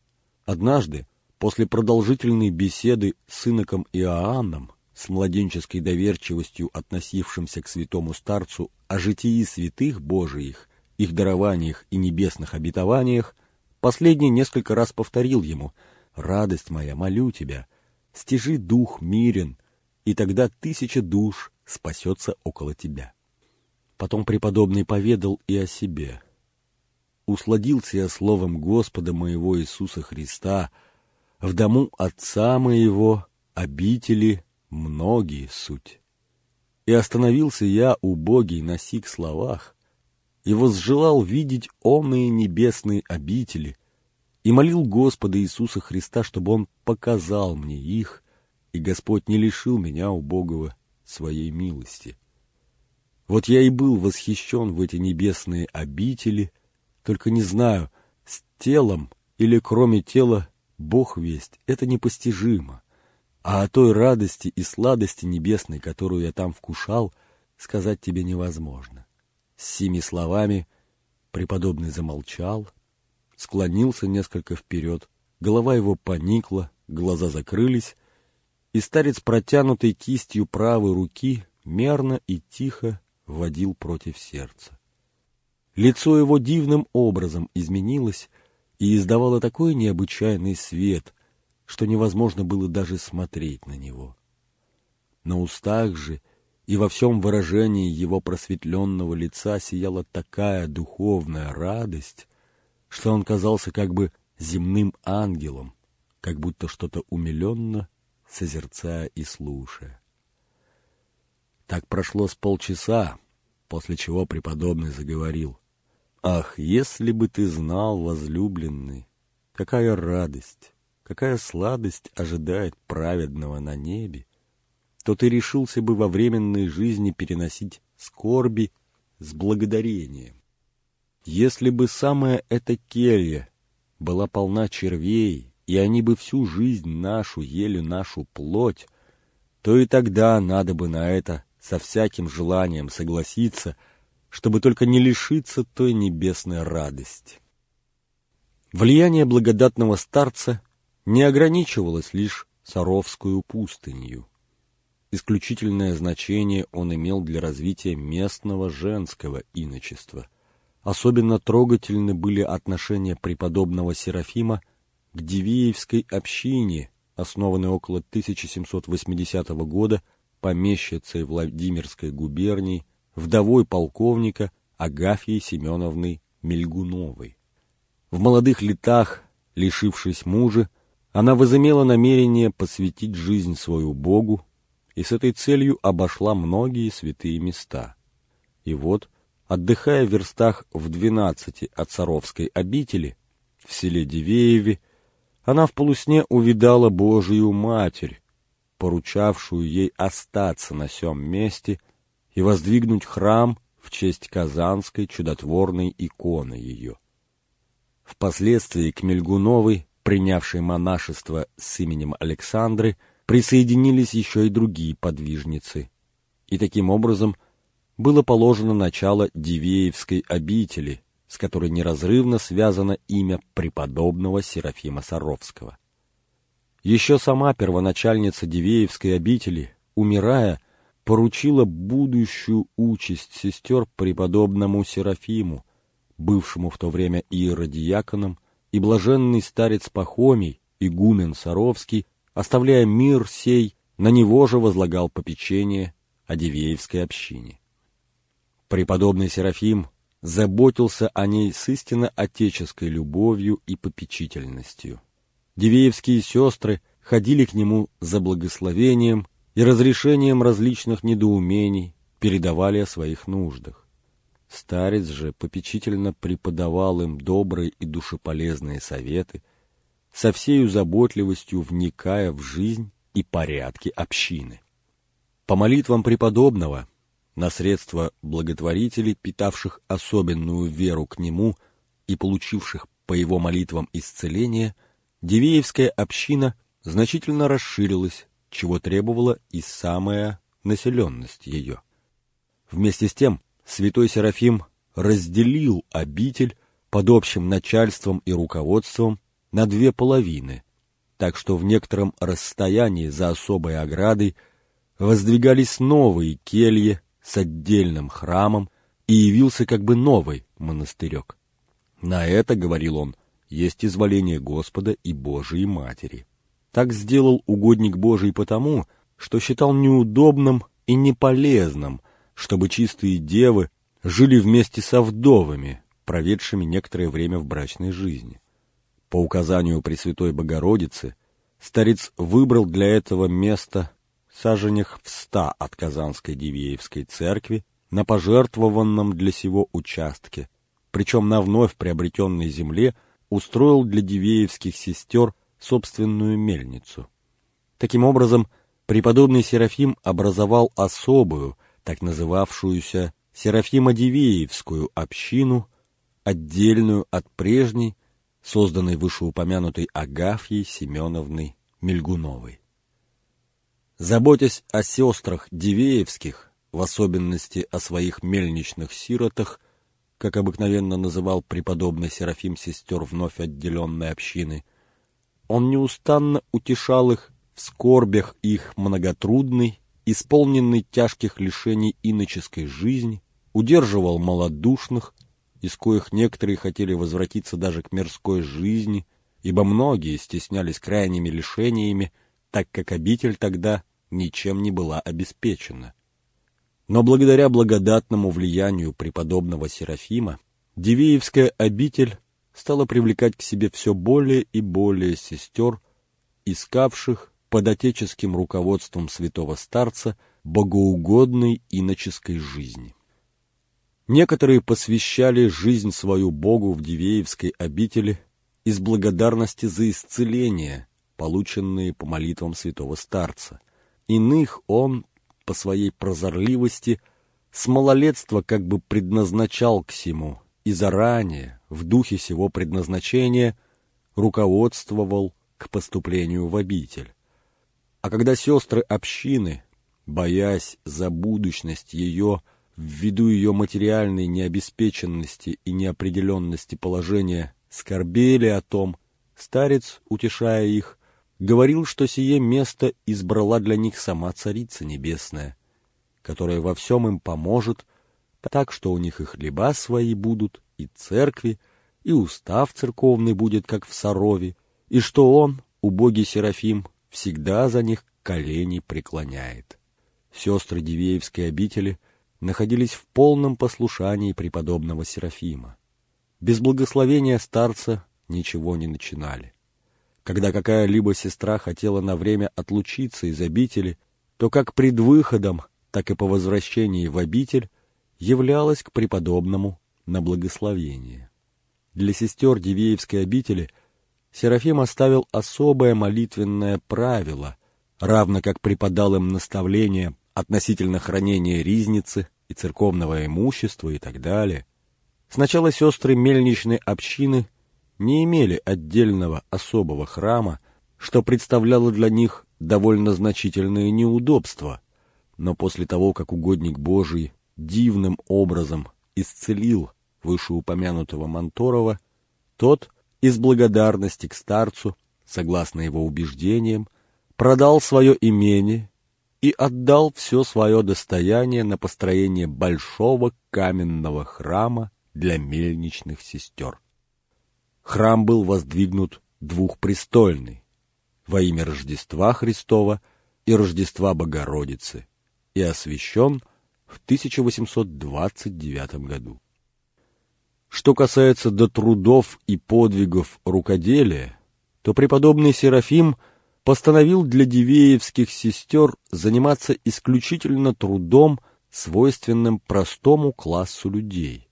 Однажды, после продолжительной беседы с иноком Иоанном, с младенческой доверчивостью относившимся к святому старцу о житии святых Божиих, их дарованиях и небесных обетованиях, последний несколько раз повторил ему «Радость моя, молю тебя, стяжи дух мирен, и тогда тысяча душ спасется около тебя». Потом преподобный поведал и о себе. «Усладился я словом Господа моего Иисуса Христа в дому Отца моего, обители многие суть. И остановился я, убогий, на сих словах, и возжелал видеть омные небесные обители, и молил Господа Иисуса Христа, чтобы Он показал мне их, и Господь не лишил меня, убогого, своей милости. Вот я и был восхищен в эти небесные обители, только не знаю, с телом или кроме тела Бог весть, это непостижимо. А о той радости и сладости небесной, которую я там вкушал, сказать тебе невозможно. С сими словами преподобный замолчал, склонился несколько вперед, голова его поникла, глаза закрылись, и старец, протянутой кистью правой руки, мерно и тихо водил против сердца. Лицо его дивным образом изменилось и издавало такой необычайный свет, что невозможно было даже смотреть на него. На устах же и во всем выражении его просветленного лица сияла такая духовная радость, что он казался как бы земным ангелом, как будто что-то умиленно созерцая и слушая. Так прошло с полчаса, после чего преподобный заговорил. «Ах, если бы ты знал, возлюбленный, какая радость, какая сладость ожидает праведного на небе, то ты решился бы во временной жизни переносить скорби с благодарением. Если бы самая эта келья была полна червей, и они бы всю жизнь нашу ели нашу плоть, то и тогда надо бы на это со всяким желанием согласиться, чтобы только не лишиться той небесной радости. Влияние благодатного старца не ограничивалось лишь Саровскую пустынью. Исключительное значение он имел для развития местного женского иночества. Особенно трогательны были отношения преподобного Серафима к Дивеевской общине, основанной около 1780 года помещицей Владимирской губернии, вдовой полковника Агафьей Семеновны Мельгуновой. В молодых летах, лишившись мужа, она возымела намерение посвятить жизнь свою Богу и с этой целью обошла многие святые места. И вот, отдыхая в верстах в двенадцати от Саровской обители, в селе Дивееве, она в полусне увидала Божию Матерь, поручавшую ей остаться на сём месте и воздвигнуть храм в честь Казанской чудотворной иконы ее. Впоследствии к Мельгуновой, принявшей монашество с именем Александры, присоединились еще и другие подвижницы, и таким образом было положено начало Дивеевской обители, с которой неразрывно связано имя преподобного Серафима Саровского. Еще сама первоначальница Дивеевской обители, умирая, поручила будущую участь сестер преподобному Серафиму, бывшему в то время иеродиаконом, и блаженный старец Пахомий, игумен Саровский, оставляя мир сей, на него же возлагал попечение о Дивеевской общине. Преподобный Серафим заботился о ней с истинно отеческой любовью и попечительностью. Дивеевские сестры ходили к нему за благословением и разрешением различных недоумений, передавали о своих нуждах. Старец же попечительно преподавал им добрые и душеполезные советы, со всею заботливостью вникая в жизнь и порядки общины. По молитвам преподобного, на средства благотворителей, питавших особенную веру к нему и получивших по его молитвам исцеление, Дивеевская община значительно расширилась, чего требовала и самая населенность ее. Вместе с тем святой Серафим разделил обитель под общим начальством и руководством на две половины, так что в некотором расстоянии за особой оградой воздвигались новые кельи с отдельным храмом, и явился как бы новый монастырек. На это, говорил он, есть изволение Господа и Божией Матери. Так сделал угодник Божий потому, что считал неудобным и неполезным, чтобы чистые девы жили вместе со вдовами, проведшими некоторое время в брачной жизни. По указанию Пресвятой Богородицы, старец выбрал для этого место саженях в ста от Казанской Дивеевской церкви на пожертвованном для сего участке, причем на вновь приобретенной земле устроил для дивеевских сестер собственную мельницу. Таким образом, преподобный Серафим образовал особую, так называвшуюся Серафимо-Дивеевскую общину, отдельную от прежней, созданной вышеупомянутой Агафьей Семеновной Мельгуновой. Заботясь о сестрах Дивеевских, в особенности о своих мельничных сиротах, как обыкновенно называл преподобный Серафим сестер вновь отделенной общины, он неустанно утешал их в скорбях их многотрудной, исполненной тяжких лишений иноческой жизни, удерживал малодушных, из коих некоторые хотели возвратиться даже к мирской жизни, ибо многие стеснялись крайними лишениями, так как обитель тогда ничем не была обеспечена. Но благодаря благодатному влиянию преподобного Серафима, Дивеевская обитель стала привлекать к себе все более и более сестер, искавших под отеческим руководством святого старца богоугодной иноческой жизни. Некоторые посвящали жизнь свою Богу в Дивеевской обители из благодарности за исцеление, полученные по молитвам святого старца. Иных он, по своей прозорливости, с малолетства как бы предназначал к сему и заранее, в духе сего предназначения, руководствовал к поступлению в обитель. А когда сестры общины, боясь за будущность ее, ввиду ее материальной необеспеченности и неопределенности положения, скорбели о том, старец, утешая их, говорил, что сие место избрала для них сама Царица Небесная, которая во всем им поможет, так что у них и хлеба свои будут, и церкви, и устав церковный будет, как в Сарове, и что он, убогий Серафим, всегда за них колени преклоняет. Сестры Дивеевской обители — находились в полном послушании преподобного Серафима. Без благословения старца ничего не начинали. Когда какая-либо сестра хотела на время отлучиться из обители, то как пред выходом, так и по возвращении в обитель являлась к преподобному на благословение. Для сестер Дивеевской обители Серафим оставил особое молитвенное правило, равно как преподал им наставление относительно хранения ризницы и церковного имущества и так далее. Сначала сестры мельничной общины не имели отдельного особого храма, что представляло для них довольно значительные неудобства, но после того, как угодник Божий дивным образом исцелил вышеупомянутого Монторова, тот из благодарности к старцу, согласно его убеждениям, продал свое имение и отдал все свое достояние на построение большого каменного храма для мельничных сестер. Храм был воздвигнут двухпрестольный во имя Рождества Христова и Рождества Богородицы и освящен в 1829 году. Что касается до трудов и подвигов рукоделия, то преподобный Серафим – постановил для дивеевских сестер заниматься исключительно трудом, свойственным простому классу людей.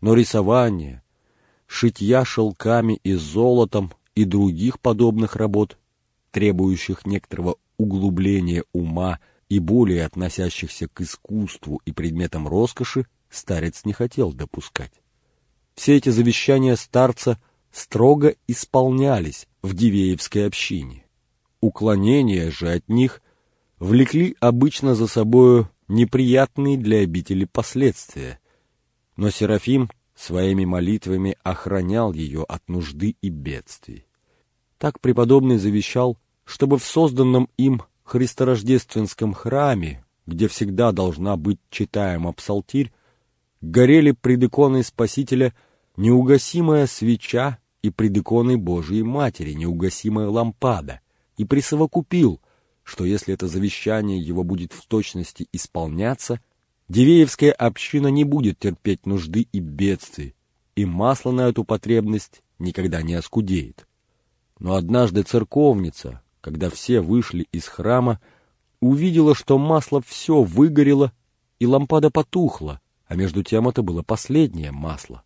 Но рисование, шитья шелками и золотом и других подобных работ, требующих некоторого углубления ума и более относящихся к искусству и предметам роскоши, старец не хотел допускать. Все эти завещания старца строго исполнялись в Дивеевской общине. Уклонения же от них влекли обычно за собою неприятные для обители последствия, но Серафим своими молитвами охранял ее от нужды и бедствий. Так преподобный завещал, чтобы в созданном им христорождественском храме, где всегда должна быть читаема псалтирь, горели пред иконой Спасителя неугасимая свеча и пред иконой Божией Матери неугасимая лампада, и присовокупил, что если это завещание его будет в точности исполняться, Дивеевская община не будет терпеть нужды и бедствий, и масло на эту потребность никогда не оскудеет. Но однажды церковница, когда все вышли из храма, увидела, что масло все выгорело, и лампада потухла, а между тем это было последнее масло.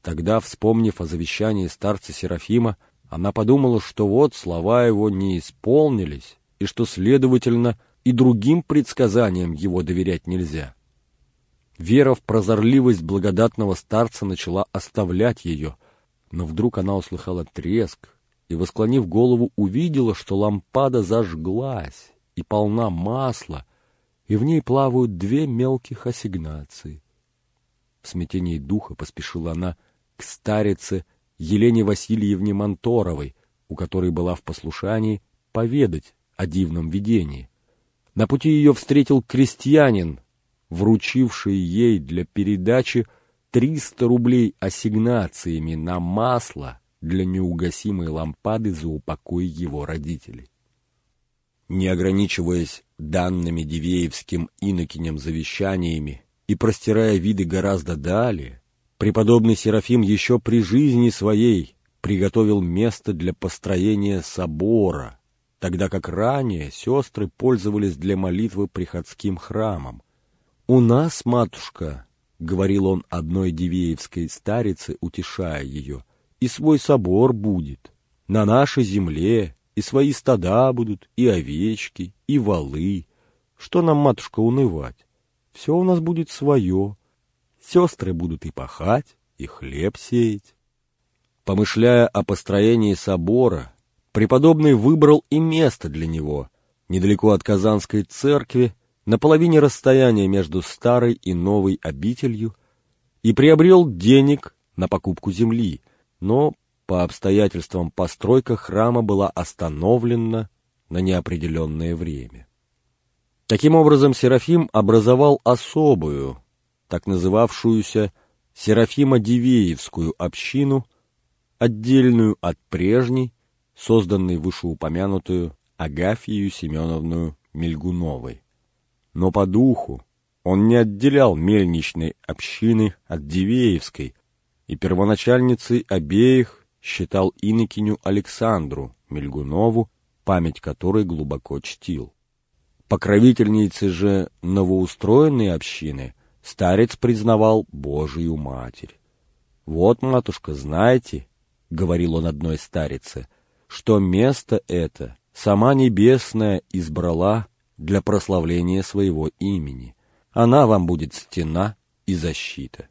Тогда, вспомнив о завещании старца Серафима, она подумала, что вот слова его не исполнились, и что, следовательно, и другим предсказаниям его доверять нельзя. Вера в прозорливость благодатного старца начала оставлять ее, но вдруг она услыхала треск и, восклонив голову, увидела, что лампада зажглась и полна масла, и в ней плавают две мелких ассигнации. В смятении духа поспешила она к старице Елене Васильевне Монторовой, у которой была в послушании, поведать о дивном видении. На пути ее встретил крестьянин, вручивший ей для передачи 300 рублей ассигнациями на масло для неугасимой лампады за упокой его родителей. Не ограничиваясь данными Дивеевским инокинем завещаниями и простирая виды гораздо далее, преподобный Серафим еще при жизни своей приготовил место для построения собора, тогда как ранее сестры пользовались для молитвы приходским храмом, «У нас, матушка, — говорил он одной дивеевской старице, утешая ее, — и свой собор будет. На нашей земле и свои стада будут, и овечки, и валы. Что нам, матушка, унывать? Все у нас будет свое. Сестры будут и пахать, и хлеб сеять. Помышляя о построении собора, преподобный выбрал и место для него, недалеко от Казанской церкви, на половине расстояния между старой и новой обителью и приобрел денег на покупку земли, но по обстоятельствам постройка храма была остановлена на неопределенное время. Таким образом, Серафим образовал особую, так называвшуюся Серафимо-Дивеевскую общину, отдельную от прежней, созданной вышеупомянутую Агафию Семеновную Мельгуновой но по духу он не отделял мельничной общины от Дивеевской, и первоначальницей обеих считал инокиню Александру Мельгунову, память которой глубоко чтил. Покровительницей же новоустроенной общины старец признавал Божию Матерь. «Вот, матушка, знаете, — говорил он одной старице, — что место это сама Небесная избрала для прославления своего имени. Она вам будет стена и защита.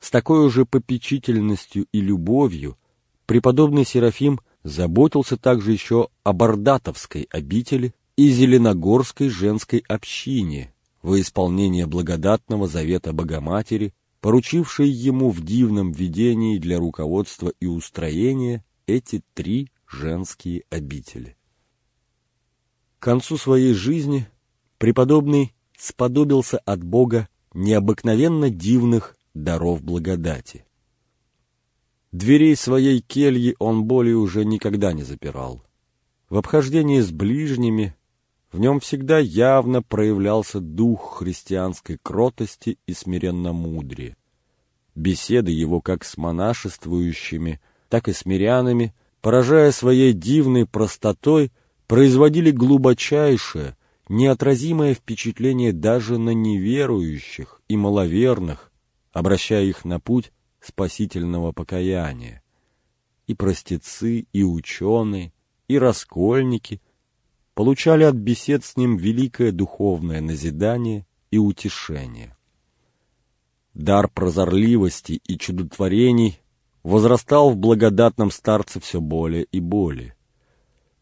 С такой же попечительностью и любовью преподобный Серафим заботился также еще о Бардатовской обители и Зеленогорской женской общине во исполнение благодатного завета Богоматери, поручившей ему в дивном видении для руководства и устроения эти три женские обители. К концу своей жизни преподобный сподобился от Бога необыкновенно дивных даров благодати. Дверей своей кельи он более уже никогда не запирал. В обхождении с ближними в нем всегда явно проявлялся дух христианской кротости и смиренномудрия. Беседы его как с монашествующими, так и с мирянами, поражая своей дивной простотой, производили глубочайшее, неотразимое впечатление даже на неверующих и маловерных, обращая их на путь спасительного покаяния. И простецы, и ученые, и раскольники получали от бесед с ним великое духовное назидание и утешение. Дар прозорливости и чудотворений возрастал в благодатном старце все более и более.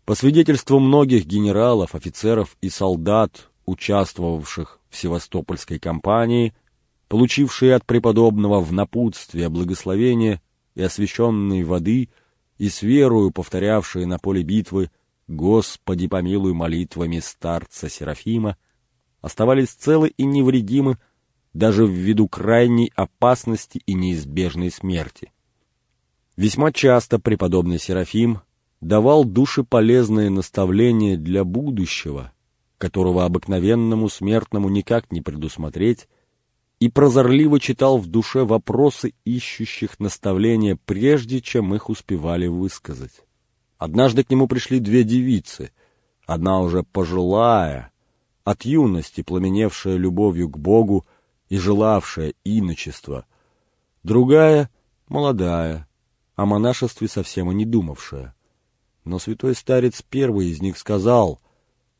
По свидетельству многих генералов, офицеров и солдат, участвовавших в Севастопольской кампании, получившие от преподобного в напутствие благословения и освященной воды, и с верою повторявшие на поле битвы «Господи, помилуй молитвами старца Серафима», оставались целы и невредимы даже в виду крайней опасности и неизбежной смерти. Весьма часто преподобный Серафим давал душеполезные наставления для будущего, которого обыкновенному смертному никак не предусмотреть, и прозорливо читал в душе вопросы ищущих наставления, прежде чем их успевали высказать. Однажды к нему пришли две девицы, одна уже пожилая, от юности пламеневшая любовью к Богу и желавшая иночества, другая — молодая, о монашестве совсем и не думавшая. Но святой старец первый из них сказал,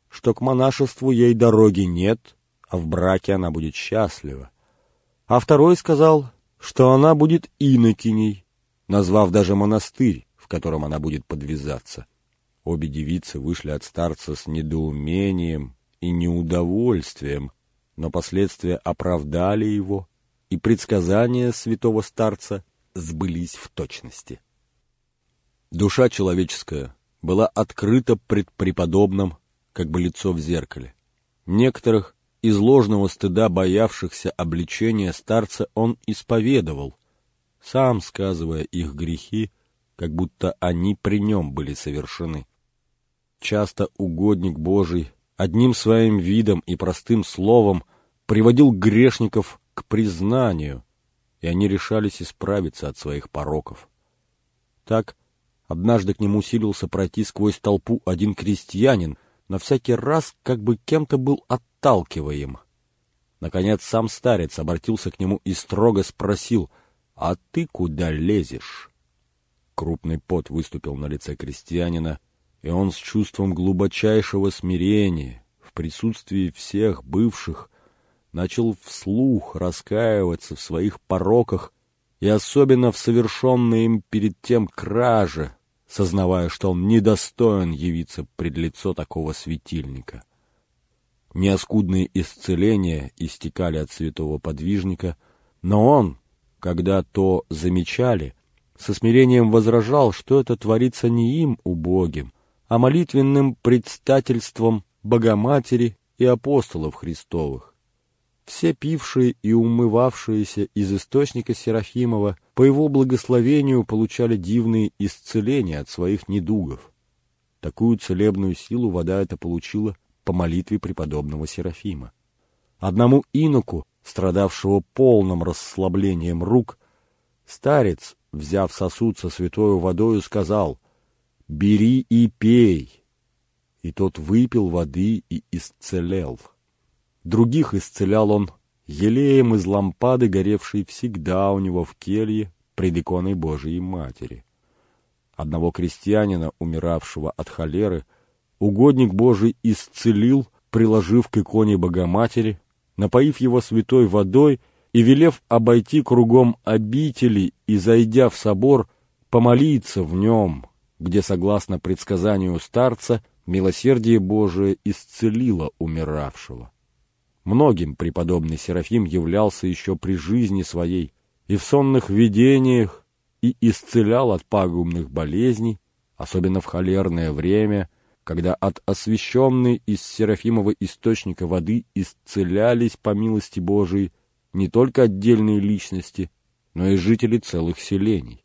что к монашеству ей дороги нет, а в браке она будет счастлива. А второй сказал, что она будет инокиней, назвав даже монастырь, в котором она будет подвязаться. Обе девицы вышли от старца с недоумением и неудовольствием, но последствия оправдали его, и предсказания святого старца сбылись в точности. Душа человеческая была открыта пред преподобным, как бы лицо в зеркале. Некоторых из ложного стыда боявшихся обличения старца он исповедовал, сам сказывая их грехи, как будто они при нем были совершены. Часто угодник Божий одним своим видом и простым словом приводил грешников к признанию, и они решались исправиться от своих пороков. Так, однажды к нему усилился пройти сквозь толпу один крестьянин, на всякий раз как бы кем-то был отталкиваем. Наконец сам старец обратился к нему и строго спросил, «А ты куда лезешь?» Крупный пот выступил на лице крестьянина, и он с чувством глубочайшего смирения, в присутствии всех бывших, начал вслух раскаиваться в своих пороках и особенно в совершенной им перед тем краже, сознавая, что он недостоин явиться пред лицо такого светильника. Неоскудные исцеления истекали от святого подвижника, но он, когда то замечали, со смирением возражал, что это творится не им убогим, а молитвенным предстательством Богоматери и апостолов Христовых. Все пившие и умывавшиеся из источника Серафимова по его благословению получали дивные исцеления от своих недугов. Такую целебную силу вода эта получила по молитве преподобного Серафима. Одному иноку, страдавшего полным расслаблением рук, старец, взяв сосуд со святой водою, сказал «Бери и пей!» И тот выпил воды и исцелел. Других исцелял он елеем из лампады, горевшей всегда у него в келье пред иконой Божией Матери. Одного крестьянина, умиравшего от холеры, угодник Божий исцелил, приложив к иконе Богоматери, напоив его святой водой и велев обойти кругом обители и, зайдя в собор, помолиться в нем, где, согласно предсказанию старца, милосердие Божие исцелило умиравшего. Многим преподобный Серафим являлся еще при жизни своей и в сонных видениях, и исцелял от пагубных болезней, особенно в холерное время, когда от освященной из Серафимова источника воды исцелялись по милости Божией не только отдельные личности, но и жители целых селений.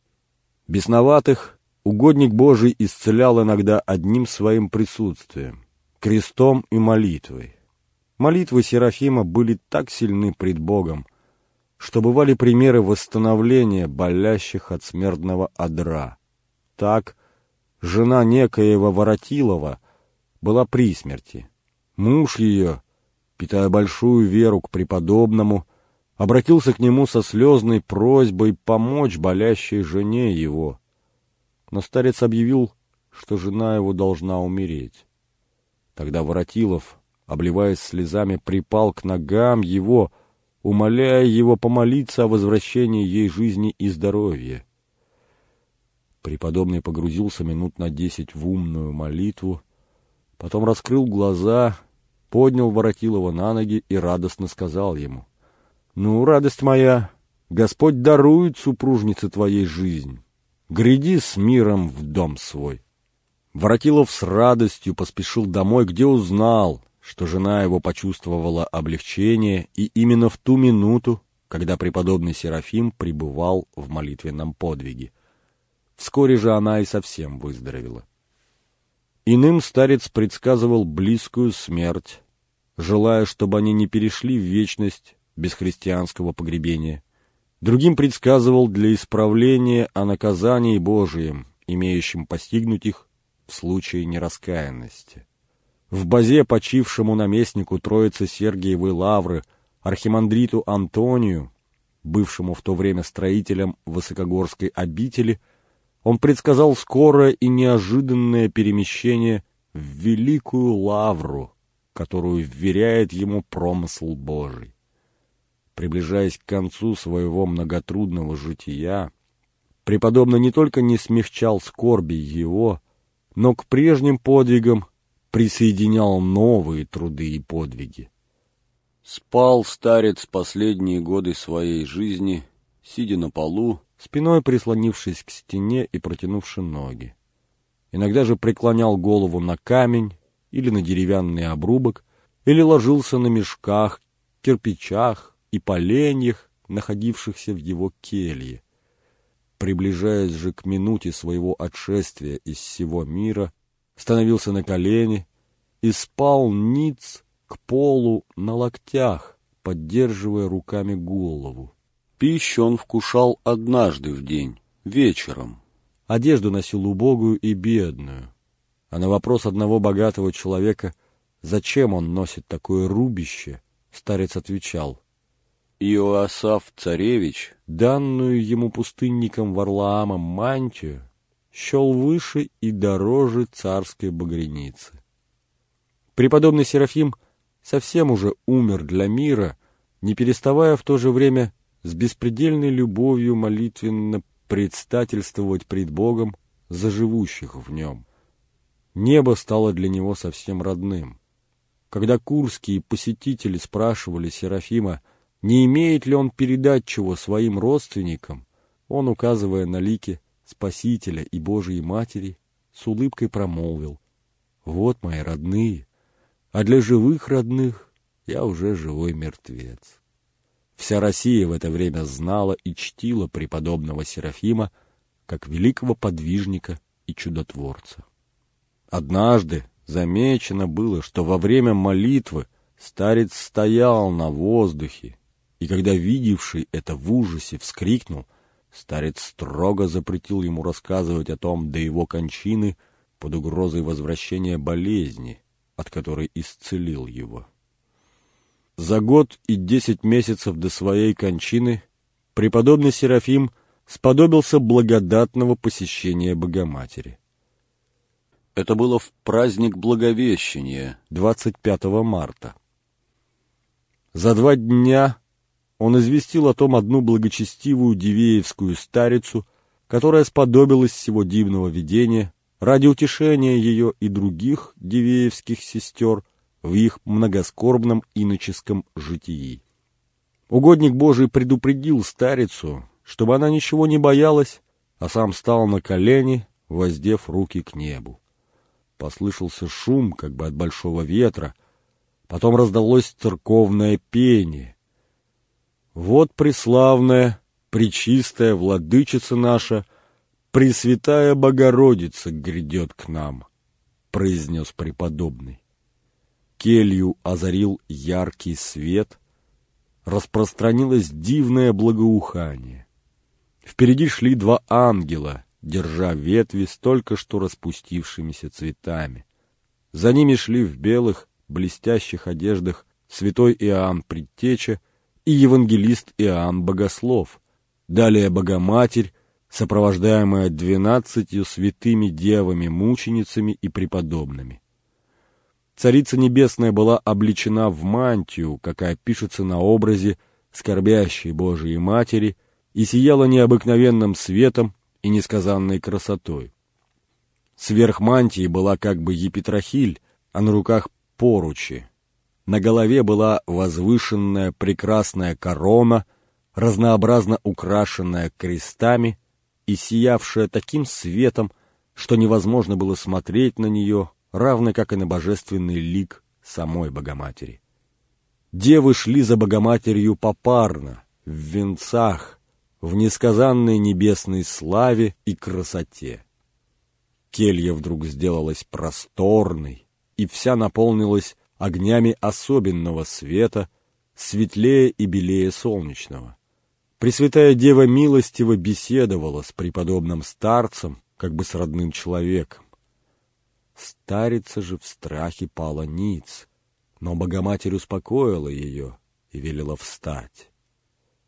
Бесноватых угодник Божий исцелял иногда одним своим присутствием, крестом и молитвой. Молитвы Серафима были так сильны пред Богом, что бывали примеры восстановления болящих от смертного одра. Так, жена некоего Воротилова была при смерти. Муж ее, питая большую веру к преподобному, обратился к нему со слезной просьбой помочь болящей жене его. Но старец объявил, что жена его должна умереть. Тогда Воротилов обливаясь слезами, припал к ногам его, умоляя его помолиться о возвращении ей жизни и здоровья. Преподобный погрузился минут на десять в умную молитву, потом раскрыл глаза, поднял Воротилова на ноги и радостно сказал ему, «Ну, радость моя, Господь дарует супружнице твоей жизнь, гряди с миром в дом свой». Воротилов с радостью поспешил домой, где узнал, что жена его почувствовала облегчение, и именно в ту минуту, когда преподобный Серафим пребывал в молитвенном подвиге. Вскоре же она и совсем выздоровела. Иным старец предсказывал близкую смерть, желая, чтобы они не перешли в вечность без христианского погребения. Другим предсказывал для исправления о наказании Божием, имеющем постигнуть их в случае нераскаянности в базе почившему наместнику Троицы Сергиевой Лавры, архимандриту Антонию, бывшему в то время строителем Высокогорской обители, он предсказал скорое и неожиданное перемещение в Великую Лавру, которую вверяет ему промысл Божий. Приближаясь к концу своего многотрудного жития, преподобный не только не смягчал скорби его, но к прежним подвигам присоединял новые труды и подвиги. Спал старец последние годы своей жизни, сидя на полу, спиной прислонившись к стене и протянувши ноги. Иногда же преклонял голову на камень или на деревянный обрубок, или ложился на мешках, кирпичах и поленьях, находившихся в его келье. Приближаясь же к минуте своего отшествия из всего мира, становился на колени и спал ниц к полу на локтях, поддерживая руками голову. Пищу он вкушал однажды в день, вечером. Одежду носил убогую и бедную. А на вопрос одного богатого человека, зачем он носит такое рубище, старец отвечал. Иоасав царевич, данную ему пустынником Варлаамом мантию, счел выше и дороже царской багряницы. Преподобный Серафим совсем уже умер для мира, не переставая в то же время с беспредельной любовью молитвенно предстательствовать пред Богом за живущих в нем. Небо стало для него совсем родным. Когда курские посетители спрашивали Серафима, не имеет ли он передать чего своим родственникам, он, указывая на лики Спасителя и Божией Матери, с улыбкой промолвил, «Вот мои родные, а для живых родных я уже живой мертвец». Вся Россия в это время знала и чтила преподобного Серафима как великого подвижника и чудотворца. Однажды замечено было, что во время молитвы старец стоял на воздухе, и когда видевший это в ужасе вскрикнул, старец строго запретил ему рассказывать о том до его кончины под угрозой возвращения болезни, от которой исцелил его. За год и десять месяцев до своей кончины преподобный Серафим сподобился благодатного посещения Богоматери. Это было в праздник Благовещения, 25 марта. За два дня он известил о том одну благочестивую Дивеевскую старицу, которая сподобилась всего дивного видения ради утешения ее и других Дивеевских сестер в их многоскорбном иноческом житии. Угодник Божий предупредил старицу, чтобы она ничего не боялась, а сам стал на колени, воздев руки к небу. Послышался шум, как бы от большого ветра. Потом раздалось церковное пение. Вот преславная, пречистая владычица наша, Пресвятая Богородица грядет к нам, — произнес преподобный. Келью озарил яркий свет, распространилось дивное благоухание. Впереди шли два ангела — держа ветви с только что распустившимися цветами. За ними шли в белых, блестящих одеждах святой Иоанн Предтеча и евангелист Иоанн Богослов, далее Богоматерь, сопровождаемая двенадцатью святыми девами-мученицами и преподобными. Царица Небесная была облечена в мантию, какая пишется на образе скорбящей Божией Матери, и сияла необыкновенным светом и несказанной красотой. Сверх мантии была как бы епитрахиль, а на руках поручи. На голове была возвышенная прекрасная корона, разнообразно украшенная крестами и сиявшая таким светом, что невозможно было смотреть на нее, равно как и на божественный лик самой Богоматери. Девы шли за Богоматерью попарно, в венцах, в несказанной небесной славе и красоте. Келья вдруг сделалась просторной, и вся наполнилась огнями особенного света, светлее и белее солнечного. Пресвятая Дева милостиво беседовала с преподобным старцем, как бы с родным человеком. Старица же в страхе пала ниц, но Богоматерь успокоила ее и велела встать.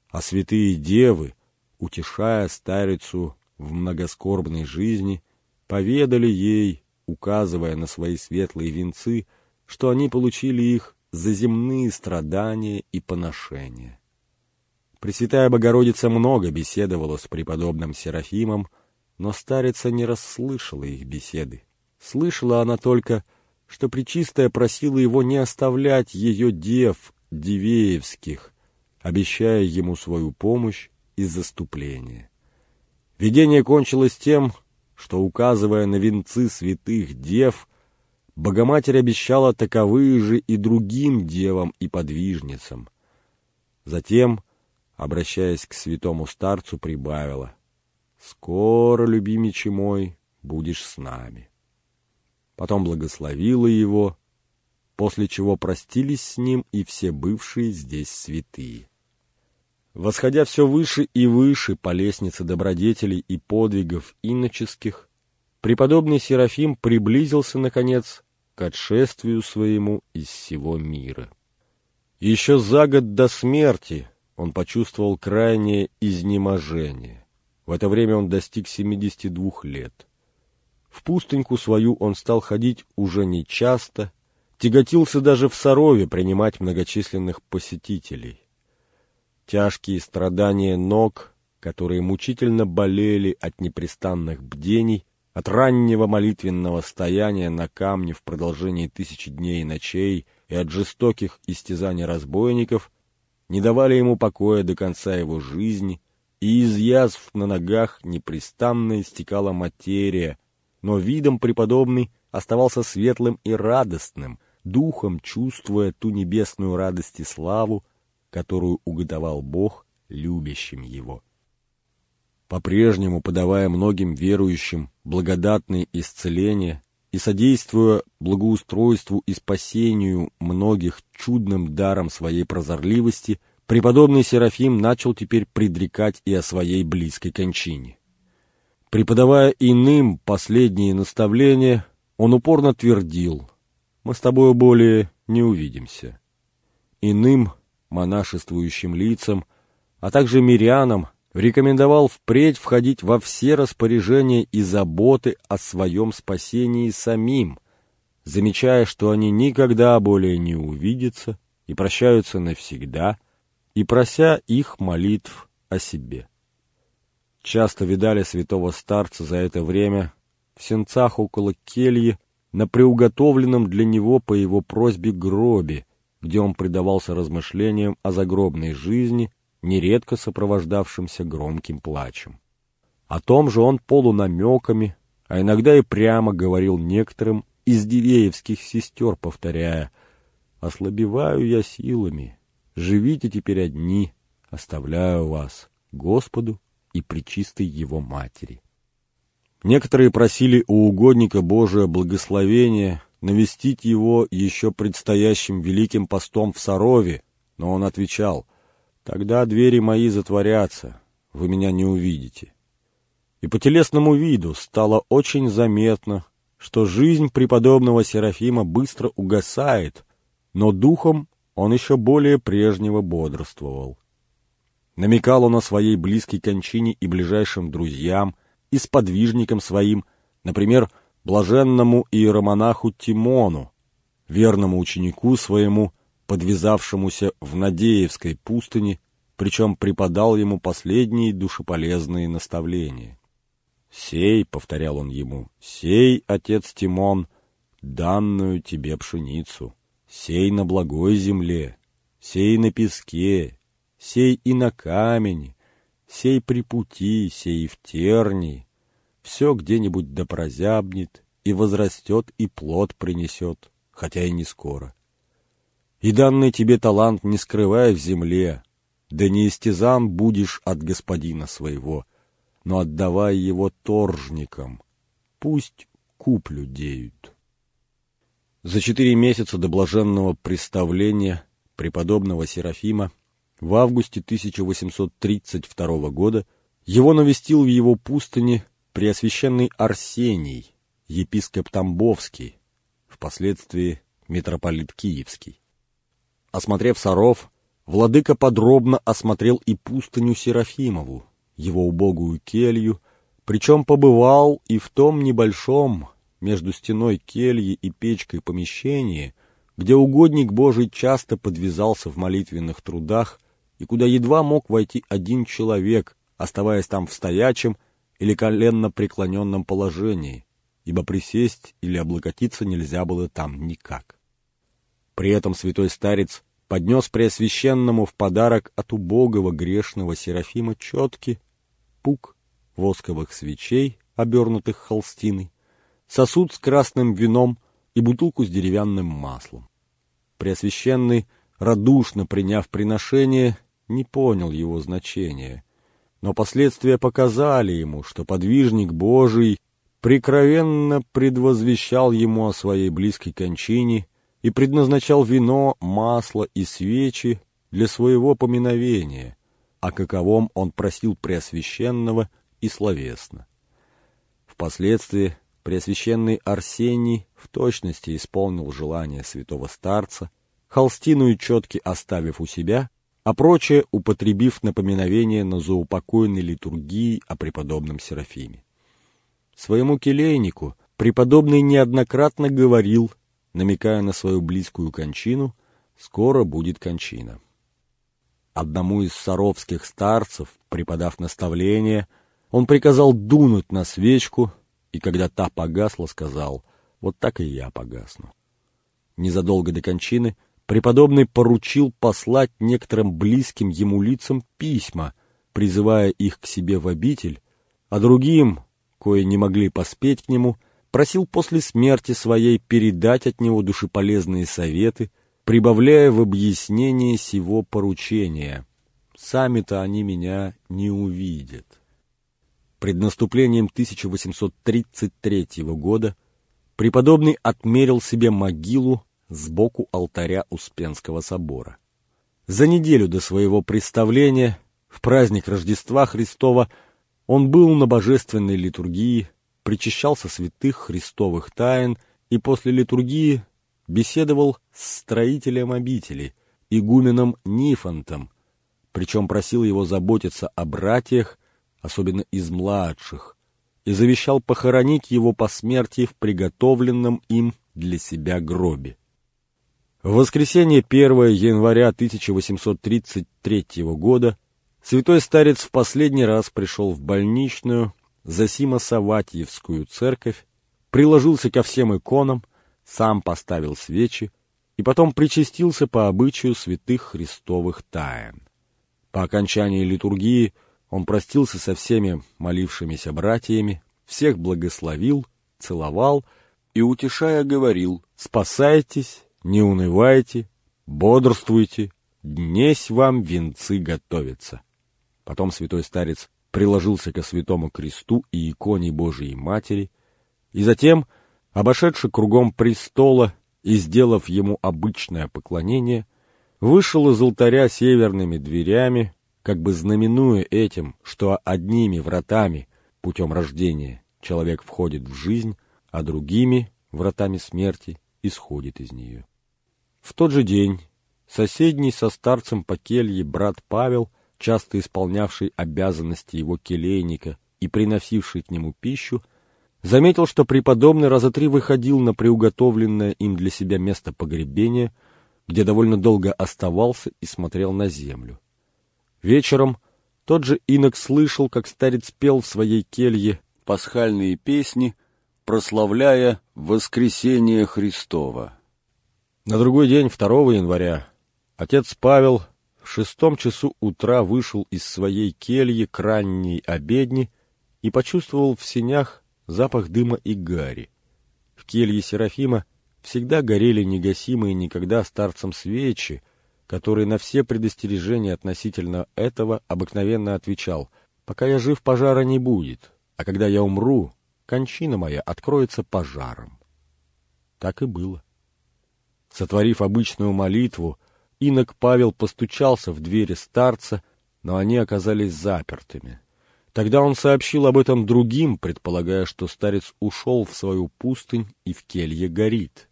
А святые девы, утешая старицу в многоскорбной жизни, поведали ей, указывая на свои светлые венцы, что они получили их за земные страдания и поношения. Пресвятая Богородица много беседовала с преподобным Серафимом, но старица не расслышала их беседы. Слышала она только, что Пречистая просила его не оставлять ее дев Дивеевских, обещая ему свою помощь и заступление. Видение кончилось тем, что, указывая на венцы святых дев, Богоматерь обещала таковые же и другим девам и подвижницам. Затем обращаясь к святому старцу, прибавила «Скоро, любимичи мой, будешь с нами». Потом благословила его, после чего простились с ним и все бывшие здесь святые. Восходя все выше и выше по лестнице добродетелей и подвигов иноческих, преподобный Серафим приблизился, наконец, к отшествию своему из всего мира. Еще за год до смерти он почувствовал крайнее изнеможение. В это время он достиг 72 лет. В пустыньку свою он стал ходить уже не часто, тяготился даже в Сарове принимать многочисленных посетителей. Тяжкие страдания ног, которые мучительно болели от непрестанных бдений, от раннего молитвенного стояния на камне в продолжении тысячи дней и ночей и от жестоких истязаний разбойников, не давали ему покоя до конца его жизни, и из язв на ногах непрестанно истекала материя, но видом преподобный оставался светлым и радостным, духом чувствуя ту небесную радость и славу, которую уготовал Бог любящим его. По-прежнему подавая многим верующим благодатные исцеления и содействуя благоустройству и спасению многих чудным даром своей прозорливости, преподобный Серафим начал теперь предрекать и о своей близкой кончине. Преподавая иным последние наставления, он упорно твердил «Мы с тобою более не увидимся». Иным монашествующим лицам, а также мирянам рекомендовал впредь входить во все распоряжения и заботы о своем спасении самим, замечая, что они никогда более не увидятся и прощаются навсегда, и прося их молитв о себе. Часто видали святого старца за это время в сенцах около кельи на приуготовленном для него по его просьбе гробе, где он предавался размышлениям о загробной жизни, нередко сопровождавшимся громким плачем. О том же он полунамеками, а иногда и прямо говорил некоторым из дивеевских сестер, повторяя «Ослабеваю я силами, живите теперь одни, оставляю вас Господу и причистой Его Матери». Некоторые просили у угодника Божия благословения навестить его еще предстоящим великим постом в Сарове, но он отвечал, «Тогда двери мои затворятся, вы меня не увидите». И по телесному виду стало очень заметно, что жизнь преподобного Серафима быстро угасает, но духом он еще более прежнего бодрствовал. Намекал он о своей близкой кончине и ближайшим друзьям, и сподвижникам своим, например, блаженному иеромонаху Тимону, верному ученику своему, подвязавшемуся в Надеевской пустыне, причем преподал ему последние душеполезные наставления. «Сей», — повторял он ему, — «сей, отец Тимон, данную тебе пшеницу, сей на благой земле, сей на песке, сей и на камени, сей при пути, сей в тернии, все где-нибудь да прозябнет, и возрастет, и плод принесет, хотя и не скоро. И данный тебе талант не скрывай в земле, да не истязан будешь от господина своего» но отдавай его торжникам. Пусть куплю деют. За четыре месяца до блаженного представления преподобного Серафима в августе 1832 года его навестил в его пустыне преосвященный Арсений, епископ Тамбовский, впоследствии митрополит Киевский. Осмотрев Саров, владыка подробно осмотрел и пустыню Серафимову, его убогую келью, причем побывал и в том небольшом, между стеной кельи и печкой помещении, где угодник Божий часто подвязался в молитвенных трудах и куда едва мог войти один человек, оставаясь там в стоячем или коленно преклоненном положении, ибо присесть или облокотиться нельзя было там никак. При этом святой старец поднес Преосвященному в подарок от убогого грешного Серафима четки, пук восковых свечей, обернутых холстиной, сосуд с красным вином и бутылку с деревянным маслом. Преосвященный, радушно приняв приношение, не понял его значения, но последствия показали ему, что подвижник Божий прикровенно предвозвещал ему о своей близкой кончине и предназначал вино, масло и свечи для своего поминовения, о каковом он просил Преосвященного и словесно. Впоследствии Преосвященный Арсений в точности исполнил желание святого старца, холстину и четки оставив у себя, а прочее употребив напоминовение на заупокойной литургии о преподобном Серафиме. Своему келейнику преподобный неоднократно говорил, намекая на свою близкую кончину, скоро будет кончина. Одному из саровских старцев, преподав наставление, он приказал дунуть на свечку, и когда та погасла, сказал, вот так и я погасну. Незадолго до кончины преподобный поручил послать некоторым близким ему лицам письма, призывая их к себе в обитель, а другим, кое не могли поспеть к нему, просил после смерти своей передать от него душеполезные советы, прибавляя в объяснение сего поручения. Сами-то они меня не увидят. Пред наступлением 1833 года преподобный отмерил себе могилу сбоку алтаря Успенского собора. За неделю до своего представления, в праздник Рождества Христова, он был на божественной литургии, причащался святых христовых тайн и после литургии беседовал с строителем обители, игуменом Нифонтом, причем просил его заботиться о братьях, особенно из младших, и завещал похоронить его по смерти в приготовленном им для себя гробе. В воскресенье 1 января 1833 года святой старец в последний раз пришел в больничную Засимо-Саватьевскую церковь, приложился ко всем иконам, сам поставил свечи и потом причастился по обычаю святых христовых тайн. По окончании литургии он простился со всеми молившимися братьями, всех благословил, целовал и, утешая, говорил «Спасайтесь, не унывайте, бодрствуйте, днесь вам венцы готовятся». Потом святой старец приложился ко святому кресту и иконе Божией Матери, и затем, обошедши кругом престола и сделав ему обычное поклонение, вышел из алтаря северными дверями, как бы знаменуя этим, что одними вратами, путем рождения, человек входит в жизнь, а другими, вратами смерти, исходит из нее. В тот же день соседний со старцем по келье брат Павел, часто исполнявший обязанности его келейника и приносивший к нему пищу, заметил, что преподобный раза три выходил на приуготовленное им для себя место погребения, где довольно долго оставался и смотрел на землю. Вечером тот же инок слышал, как старец пел в своей келье пасхальные песни, прославляя воскресение Христова. На другой день, 2 января, отец Павел в шестом часу утра вышел из своей кельи к ранней обедни и почувствовал в сенях запах дыма и гари. В келье Серафима всегда горели негасимые никогда старцем свечи, который на все предостережения относительно этого обыкновенно отвечал «Пока я жив, пожара не будет, а когда я умру, кончина моя откроется пожаром». Так и было. Сотворив обычную молитву, инок Павел постучался в двери старца, но они оказались запертыми. Тогда он сообщил об этом другим, предполагая, что старец ушел в свою пустынь и в келье горит.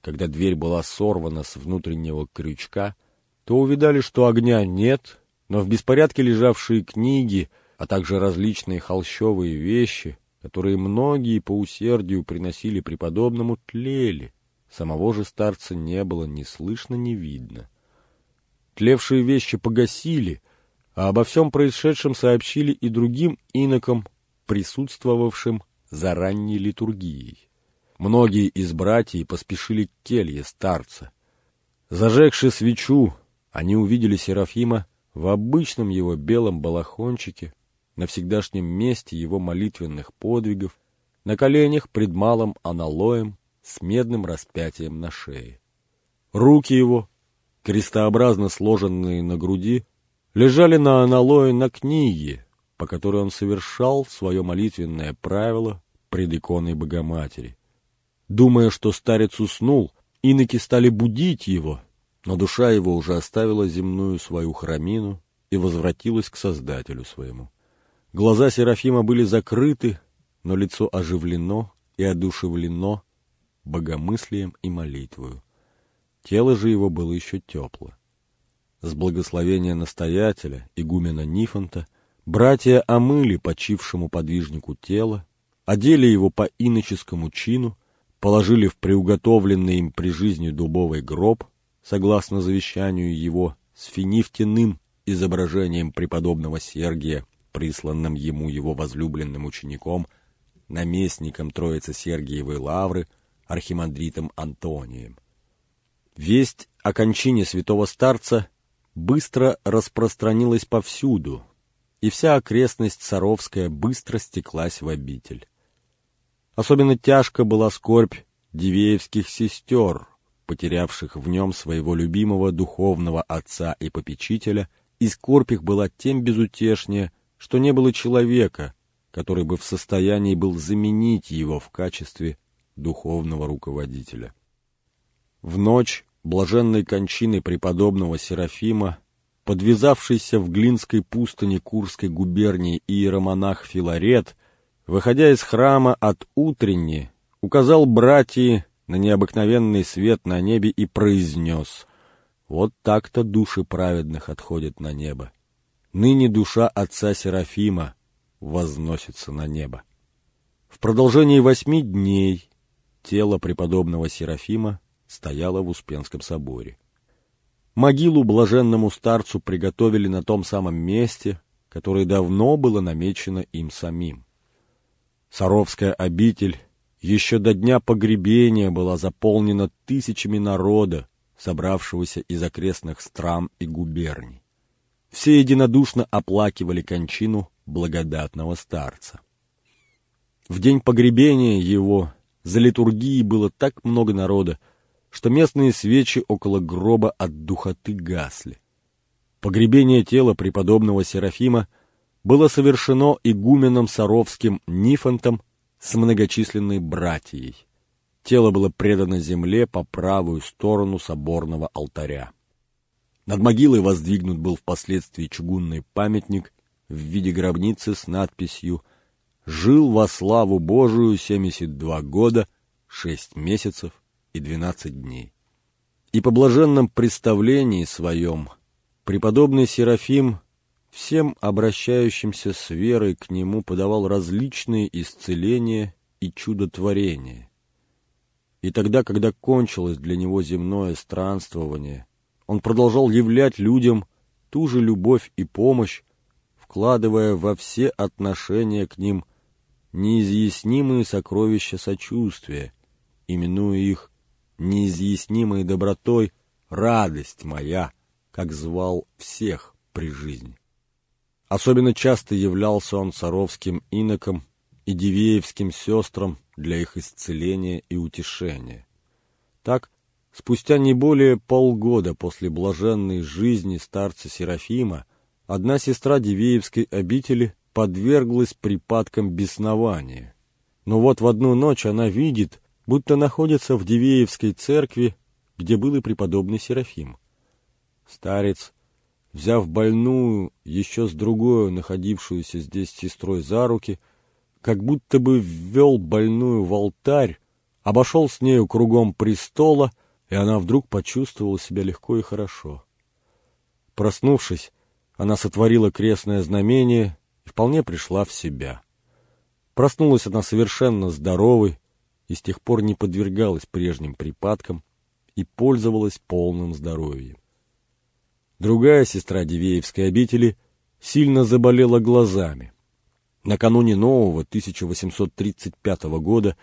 Когда дверь была сорвана с внутреннего крючка, то увидали, что огня нет, но в беспорядке лежавшие книги, а также различные холщовые вещи, которые многие по усердию приносили преподобному, тлели, Самого же старца не было ни слышно, ни видно. Тлевшие вещи погасили, а обо всем происшедшем сообщили и другим инокам, присутствовавшим за ранней литургией. Многие из братьев поспешили к келье старца. Зажегши свечу, они увидели Серафима в обычном его белом балахончике, на всегдашнем месте его молитвенных подвигов, на коленях пред малым аналоем с медным распятием на шее. Руки его, крестообразно сложенные на груди, лежали на аналое на книге, по которой он совершал свое молитвенное правило пред иконой Богоматери. Думая, что старец уснул, иноки стали будить его, но душа его уже оставила земную свою храмину и возвратилась к Создателю своему. Глаза Серафима были закрыты, но лицо оживлено и одушевлено богомыслием и молитвою. Тело же его было еще тепло. С благословения настоятеля, игумена Нифонта, братья омыли почившему подвижнику тело, одели его по иноческому чину, положили в приуготовленный им при жизни дубовый гроб, согласно завещанию его, с финифтяным изображением преподобного Сергия, присланным ему его возлюбленным учеником, наместником Троицы Сергиевой Лавры, архимандритом Антонием. Весть о кончине святого старца быстро распространилась повсюду, и вся окрестность Саровская быстро стеклась в обитель. Особенно тяжко была скорбь дивеевских сестер, потерявших в нем своего любимого духовного отца и попечителя, и скорбь их была тем безутешнее, что не было человека, который бы в состоянии был заменить его в качестве духовного руководителя. В ночь блаженной кончины преподобного Серафима, подвязавшийся в Глинской пустыне Курской губернии иеромонах Филарет, выходя из храма от утренни, указал братьи на необыкновенный свет на небе и произнес «Вот так-то души праведных отходят на небо. Ныне душа отца Серафима возносится на небо». В продолжении восьми дней тело преподобного Серафима стояло в Успенском соборе. Могилу блаженному старцу приготовили на том самом месте, которое давно было намечено им самим. Саровская обитель еще до дня погребения была заполнена тысячами народа, собравшегося из окрестных стран и губерний. Все единодушно оплакивали кончину благодатного старца. В день погребения его за литургией было так много народа, что местные свечи около гроба от духоты гасли. Погребение тела преподобного Серафима было совершено игуменом Саровским Нифонтом с многочисленной братьей. Тело было предано земле по правую сторону соборного алтаря. Над могилой воздвигнут был впоследствии чугунный памятник в виде гробницы с надписью «Жил во славу Божию 72 года, 6 месяцев и 12 дней». И по блаженном представлении своем преподобный Серафим всем обращающимся с верой к нему подавал различные исцеления и чудотворения. И тогда, когда кончилось для него земное странствование, он продолжал являть людям ту же любовь и помощь, вкладывая во все отношения к ним неизъяснимые сокровища сочувствия, именуя их неизъяснимой добротой «радость моя», как звал всех при жизни. Особенно часто являлся он царовским инокам и дивеевским сестрам для их исцеления и утешения. Так, спустя не более полгода после блаженной жизни старца Серафима, одна сестра Дивеевской обители подверглась припадкам беснования. Но вот в одну ночь она видит, будто находится в Дивеевской церкви, где был и преподобный Серафим. Старец взяв больную, еще с другой находившуюся здесь сестрой за руки, как будто бы ввел больную в алтарь, обошел с нею кругом престола, и она вдруг почувствовала себя легко и хорошо. Проснувшись, она сотворила крестное знамение и вполне пришла в себя. Проснулась она совершенно здоровой, и с тех пор не подвергалась прежним припадкам и пользовалась полным здоровьем. Другая сестра Дивеевской обители сильно заболела глазами. Накануне нового 1835 года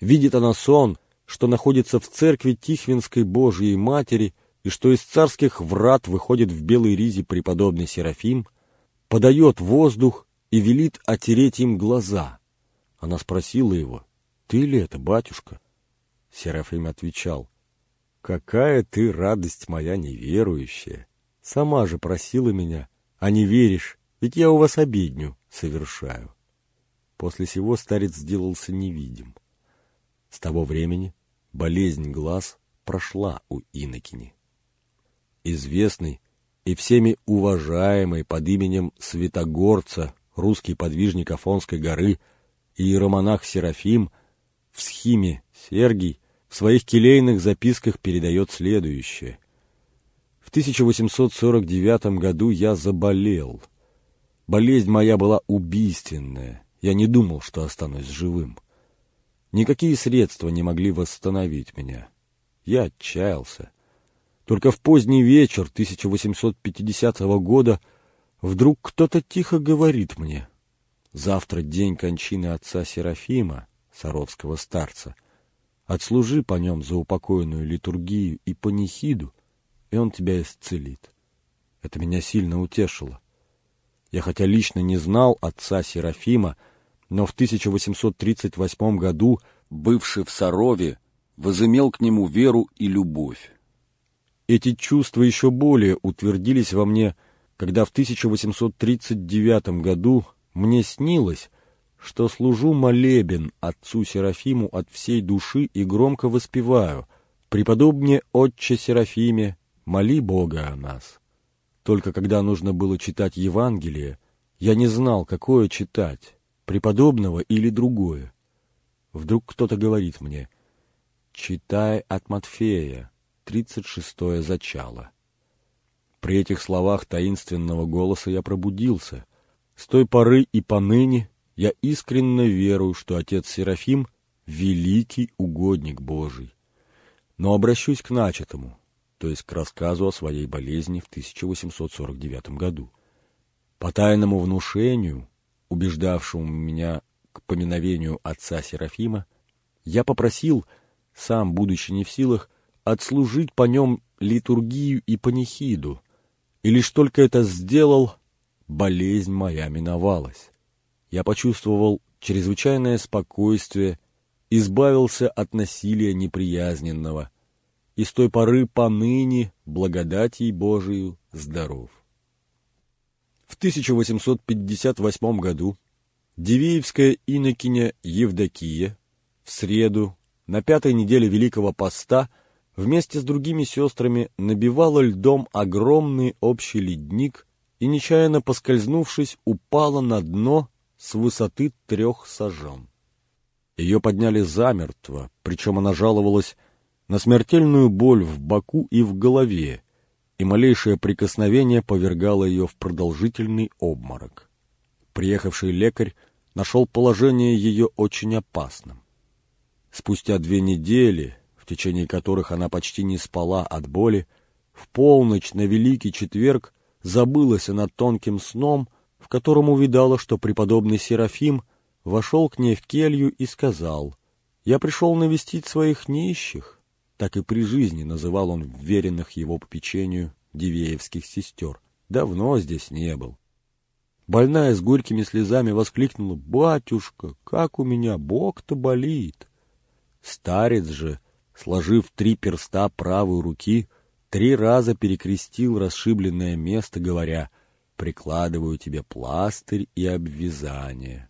видит она сон, что находится в церкви Тихвинской Божией Матери и что из царских врат выходит в белой ризе преподобный Серафим, подает воздух и велит отереть им глаза. Она спросила его, «Ты ли это, батюшка?» Серафим отвечал, «Какая ты радость моя неверующая! Сама же просила меня, а не веришь, ведь я у вас обедню совершаю». После сего старец сделался невидим. С того времени болезнь глаз прошла у инокини. Известный и всеми уважаемый под именем Святогорца русский подвижник Афонской горы и иеромонах Серафим в схиме Сергий в своих келейных записках передает следующее. В 1849 году я заболел. Болезнь моя была убийственная. Я не думал, что останусь живым. Никакие средства не могли восстановить меня. Я отчаялся. Только в поздний вечер 1850 года вдруг кто-то тихо говорит мне, «Завтра день кончины отца Серафима, саровского старца, Отслужи по нем за упокойную литургию и панихиду, и он тебя исцелит. Это меня сильно утешило. Я хотя лично не знал отца Серафима, но в 1838 году, бывший в Сарове, возымел к нему веру и любовь. Эти чувства еще более утвердились во мне, когда в 1839 году мне снилось, что служу молебен отцу Серафиму от всей души и громко воспеваю «Преподобне Отче Серафиме, моли Бога о нас». Только когда нужно было читать Евангелие, я не знал, какое читать, преподобного или другое. Вдруг кто-то говорит мне «Читай от Матфея, тридцать шестое зачало». При этих словах таинственного голоса я пробудился. С той поры и поныне я искренне верую, что отец Серафим — великий угодник Божий. Но обращусь к начатому, то есть к рассказу о своей болезни в 1849 году. По тайному внушению, убеждавшему меня к поминовению отца Серафима, я попросил, сам будучи не в силах, отслужить по нем литургию и панихиду, и лишь только это сделал, болезнь моя миновалась я почувствовал чрезвычайное спокойствие, избавился от насилия неприязненного, и с той поры поныне благодатей Божию здоров. В 1858 году Дивеевская инокиня Евдокия в среду на пятой неделе Великого Поста вместе с другими сестрами набивала льдом огромный общий ледник и, нечаянно поскользнувшись, упала на дно с высоты трех сажен. Ее подняли замертво, причем она жаловалась на смертельную боль в боку и в голове, и малейшее прикосновение повергало ее в продолжительный обморок. Приехавший лекарь нашел положение ее очень опасным. Спустя две недели, в течение которых она почти не спала от боли, в полночь на Великий Четверг забылась она тонким сном в котором увидала, что преподобный Серафим вошел к ней в келью и сказал, «Я пришел навестить своих нищих». Так и при жизни называл он веренных его попечению дивеевских сестер. Давно здесь не был. Больная с горькими слезами воскликнула, «Батюшка, как у меня бок-то болит!» Старец же, сложив три перста правой руки, три раза перекрестил расшибленное место, говоря — прикладываю тебе пластырь и обвязание,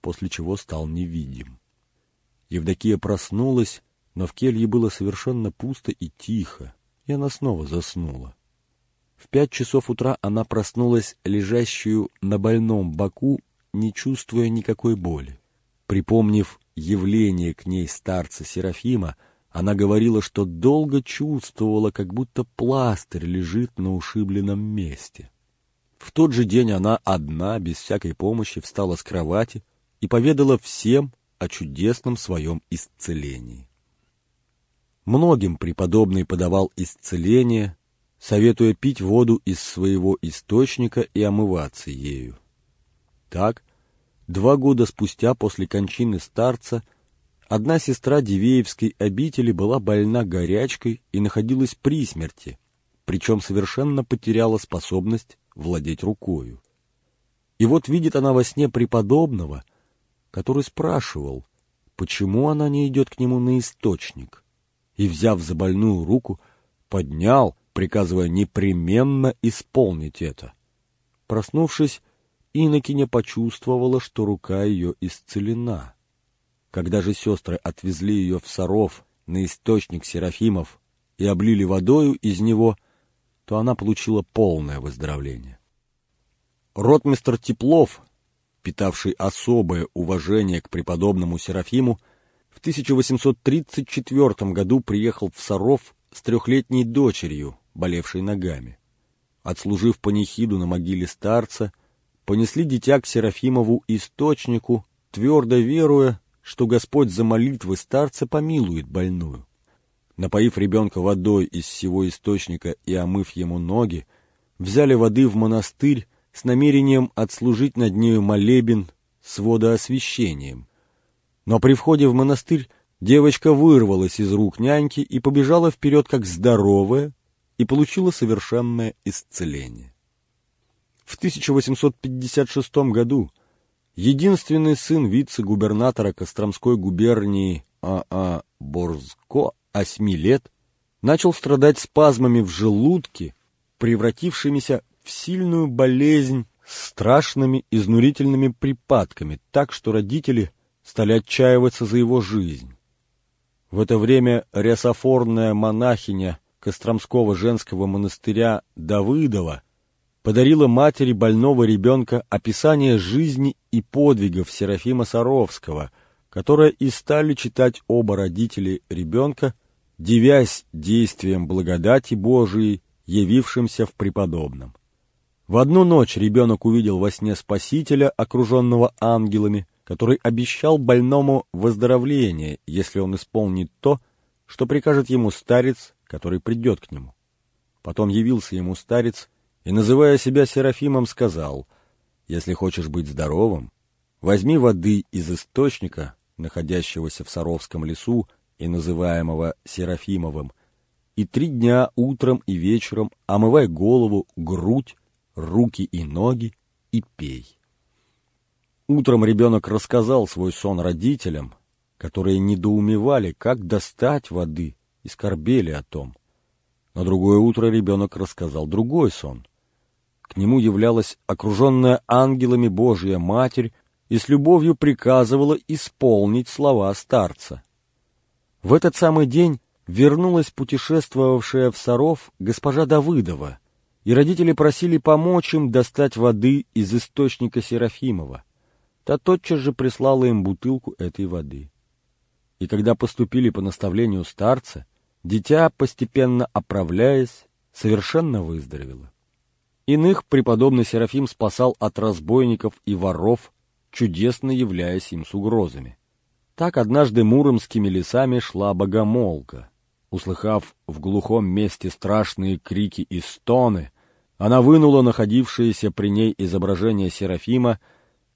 после чего стал невидим. Евдокия проснулась, но в келье было совершенно пусто и тихо, и она снова заснула. В пять часов утра она проснулась, лежащую на больном боку, не чувствуя никакой боли. Припомнив явление к ней старца Серафима, она говорила, что долго чувствовала, как будто пластырь лежит на ушибленном месте. В тот же день она одна, без всякой помощи, встала с кровати и поведала всем о чудесном своем исцелении. Многим преподобный подавал исцеление, советуя пить воду из своего источника и омываться ею. Так, два года спустя после кончины старца, одна сестра Дивеевской обители была больна горячкой и находилась при смерти, причем совершенно потеряла способность владеть рукою. И вот видит она во сне преподобного, который спрашивал, почему она не идет к нему на источник, и, взяв за больную руку, поднял, приказывая непременно исполнить это. Проснувшись, Инокиня почувствовала, что рука ее исцелена. Когда же сестры отвезли ее в Саров на источник Серафимов и облили водою из него, то она получила полное выздоровление. Ротмистр Теплов, питавший особое уважение к преподобному Серафиму, в 1834 году приехал в Саров с трехлетней дочерью, болевшей ногами. Отслужив панихиду на могиле старца, понесли дитя к Серафимову источнику, твердо веруя, что Господь за молитвы старца помилует больную. Напоив ребенка водой из всего источника и омыв ему ноги, взяли воды в монастырь с намерением отслужить над нею молебен с водоосвящением. Но при входе в монастырь девочка вырвалась из рук няньки и побежала вперед как здоровая, и получила совершенное исцеление. В 1856 году единственный сын вице-губернатора Костромской губернии А.А. А Борзко, 8 лет, начал страдать спазмами в желудке, превратившимися в сильную болезнь страшными изнурительными припадками, так что родители стали отчаиваться за его жизнь. В это время рясофорная монахиня Костромского женского монастыря Давыдова подарила матери больного ребенка описание жизни и подвигов Серафима Саровского, которое и стали читать оба родители ребенка, девясь действием благодати Божией, явившимся в преподобном. В одну ночь ребенок увидел во сне Спасителя, окруженного ангелами, который обещал больному выздоровление, если он исполнит то, что прикажет ему старец, который придет к нему. Потом явился ему старец и, называя себя Серафимом, сказал, «Если хочешь быть здоровым, возьми воды из источника, находящегося в Саровском лесу и называемого Серафимовым, и три дня утром и вечером омывай голову, грудь, руки и ноги и пей». Утром ребенок рассказал свой сон родителям, которые недоумевали, как достать воды и скорбели о том. На другое утро ребенок рассказал другой сон. К нему являлась окруженная ангелами Божья Матерь и с любовью приказывала исполнить слова старца. В этот самый день вернулась путешествовавшая в Саров госпожа Давыдова, и родители просили помочь им достать воды из источника Серафимова. Та тотчас же прислала им бутылку этой воды. И когда поступили по наставлению старца, Дитя, постепенно оправляясь, совершенно выздоровело. Иных преподобный Серафим спасал от разбойников и воров, чудесно являясь им с угрозами. Так однажды муромскими лесами шла богомолка. Услыхав в глухом месте страшные крики и стоны, она вынула находившееся при ней изображение Серафима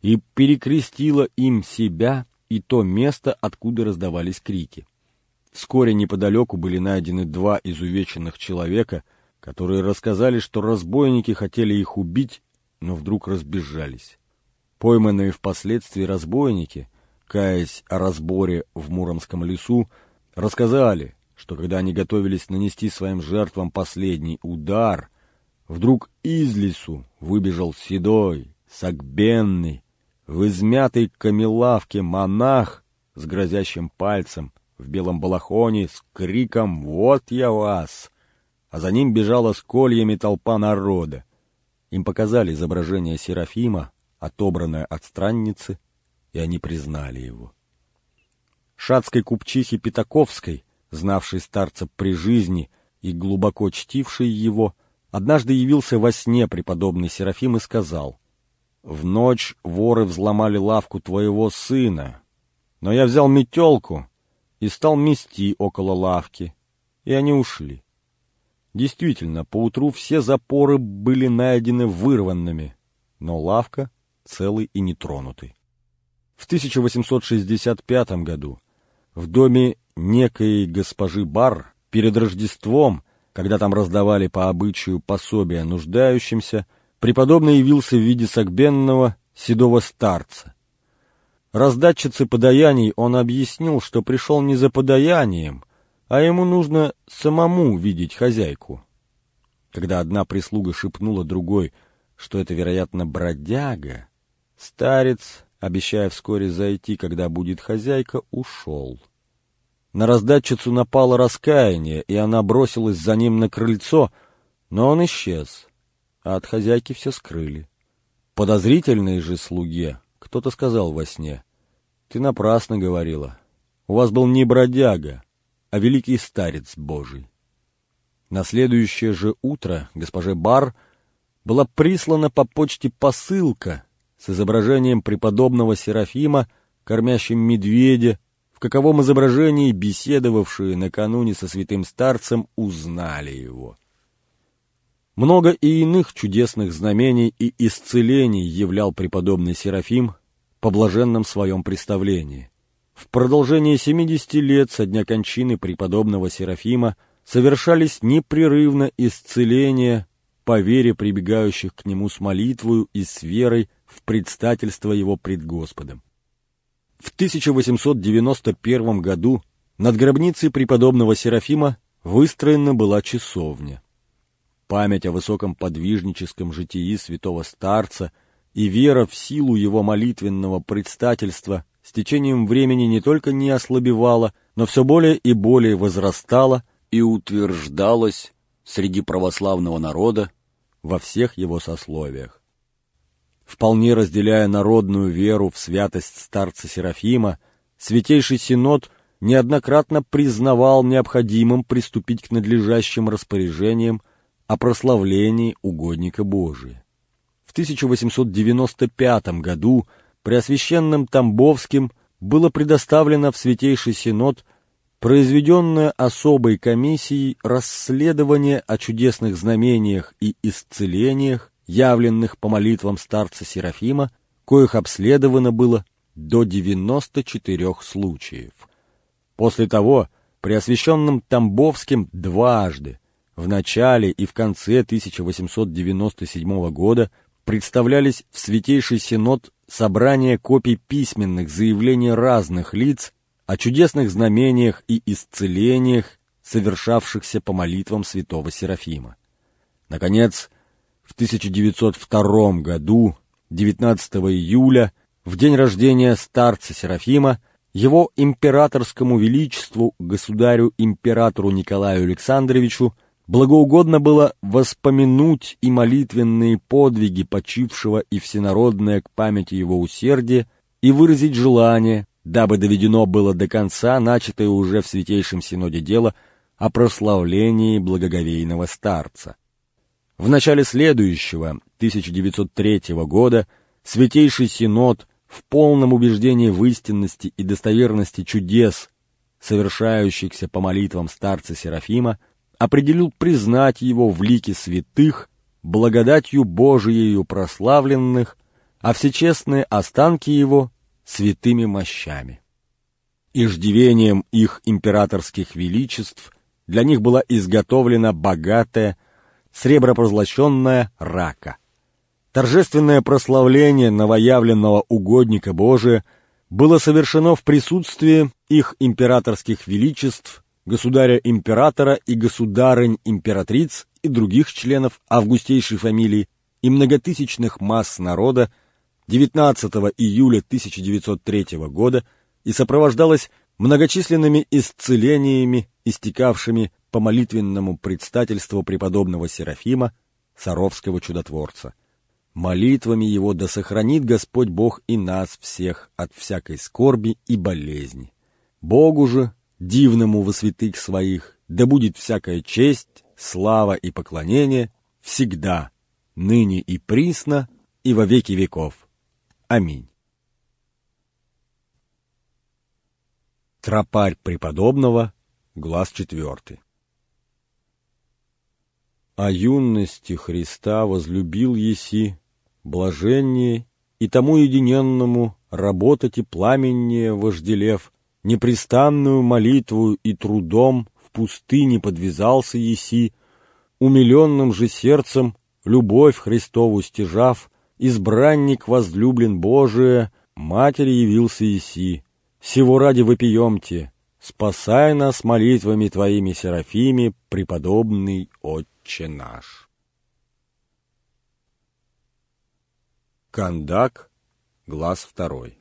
и перекрестила им себя и то место, откуда раздавались крики. Вскоре неподалеку были найдены два изувеченных человека, которые рассказали, что разбойники хотели их убить, но вдруг разбежались. Пойманные впоследствии разбойники, каясь о разборе в Муромском лесу, рассказали, что когда они готовились нанести своим жертвам последний удар, вдруг из лесу выбежал седой, сагбенный, в измятой камелавке монах с грозящим пальцем в белом балахоне с криком «Вот я вас!», а за ним бежала с кольями толпа народа. Им показали изображение Серафима, отобранное от странницы, и они признали его. Шацкой купчихе Пятаковской, знавшей старца при жизни и глубоко чтившей его, однажды явился во сне преподобный Серафим и сказал, «В ночь воры взломали лавку твоего сына, Но я взял метелку и стал мести около лавки, и они ушли. Действительно, поутру все запоры были найдены вырванными, но лавка целый и нетронутый. В 1865 году в доме некой госпожи Бар перед Рождеством, когда там раздавали по обычаю пособия нуждающимся, преподобный явился в виде согбенного седого старца. Раздатчице подаяний он объяснил, что пришел не за подаянием, а ему нужно самому видеть хозяйку. Когда одна прислуга шепнула другой, что это, вероятно, бродяга, старец, обещая вскоре зайти, когда будет хозяйка, ушел. На раздатчицу напало раскаяние, и она бросилась за ним на крыльцо, но он исчез, а от хозяйки все скрыли. Подозрительной же слуге кто-то сказал во сне, «Ты напрасно говорила. У вас был не бродяга, а великий старец Божий». На следующее же утро госпоже Бар была прислана по почте посылка с изображением преподобного Серафима, кормящим медведя, в каковом изображении беседовавшие накануне со святым старцем узнали его. Много и иных чудесных знамений и исцелений являл преподобный Серафим по блаженном своем представлении. В продолжение 70 лет со дня кончины преподобного Серафима совершались непрерывно исцеления по вере прибегающих к нему с молитвою и с верой в предстательство его пред Господом. В 1891 году над гробницей преподобного Серафима выстроена была часовня. Память о высоком подвижническом житии святого старца и вера в силу его молитвенного предстательства с течением времени не только не ослабевала, но все более и более возрастала и утверждалась среди православного народа во всех его сословиях. Вполне разделяя народную веру в святость старца Серафима, Святейший Синод неоднократно признавал необходимым приступить к надлежащим распоряжениям о прославлении угодника Божия. В 1895 году Преосвященным Тамбовским было предоставлено в Святейший Синод произведенное особой комиссией расследование о чудесных знамениях и исцелениях, явленных по молитвам старца Серафима, коих обследовано было до 94 случаев. После того Преосвященным Тамбовским дважды, в начале и в конце 1897 года, представлялись в Святейший Синод собрания копий письменных заявлений разных лиц о чудесных знамениях и исцелениях, совершавшихся по молитвам святого Серафима. Наконец, в 1902 году, 19 июля, в день рождения старца Серафима, его императорскому величеству, государю-императору Николаю Александровичу, благоугодно было воспомянуть и молитвенные подвиги почившего и всенародное к памяти его усердия и выразить желание, дабы доведено было до конца начатое уже в Святейшем Синоде дело о прославлении благоговейного старца. В начале следующего, 1903 года, Святейший Синод в полном убеждении в истинности и достоверности чудес, совершающихся по молитвам старца Серафима, определил признать его в лике святых, благодатью Божиею прославленных, а всечестные останки его святыми мощами. Иждивением их императорских величеств для них была изготовлена богатая сребропозлощенная рака. Торжественное прославление новоявленного угодника Божия было совершено в присутствии их императорских величеств, государя-императора и государынь-императриц и других членов августейшей фамилии и многотысячных масс народа 19 июля 1903 года и сопровождалось многочисленными исцелениями, истекавшими по молитвенному предстательству преподобного Серафима, Саровского чудотворца. Молитвами его да сохранит Господь Бог и нас всех от всякой скорби и болезни. Богу же, дивному во святых своих, да будет всякая честь, слава и поклонение всегда, ныне и присно, и во веки веков. Аминь. Тропарь преподобного, глаз четвертый. О юности Христа возлюбил еси, блаженнее и тому единенному работать и пламеннее вожделев, непрестанную молитву и трудом в пустыне подвязался еси, умиленным же сердцем любовь Христову стяжав, избранник возлюблен Божия, матери явился еси. Сего ради вопиемте, спасай нас молитвами Твоими, Серафими, преподобный Отче наш. Кандак, глаз второй.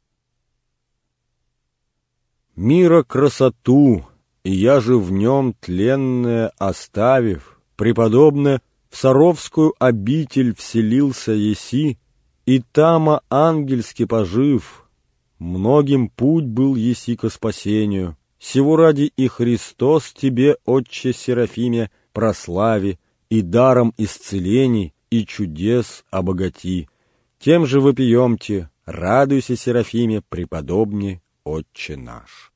Мира красоту, и я же в нем тленное оставив, преподобно в Саровскую обитель вселился еси, и тама ангельски пожив, многим путь был еси ко спасению. Сего ради и Христос тебе, Отче Серафиме, прослави, и даром исцелений, и чудес обогати. Тем же вопиемте, радуйся, Серафиме, преподобне, Отче наш.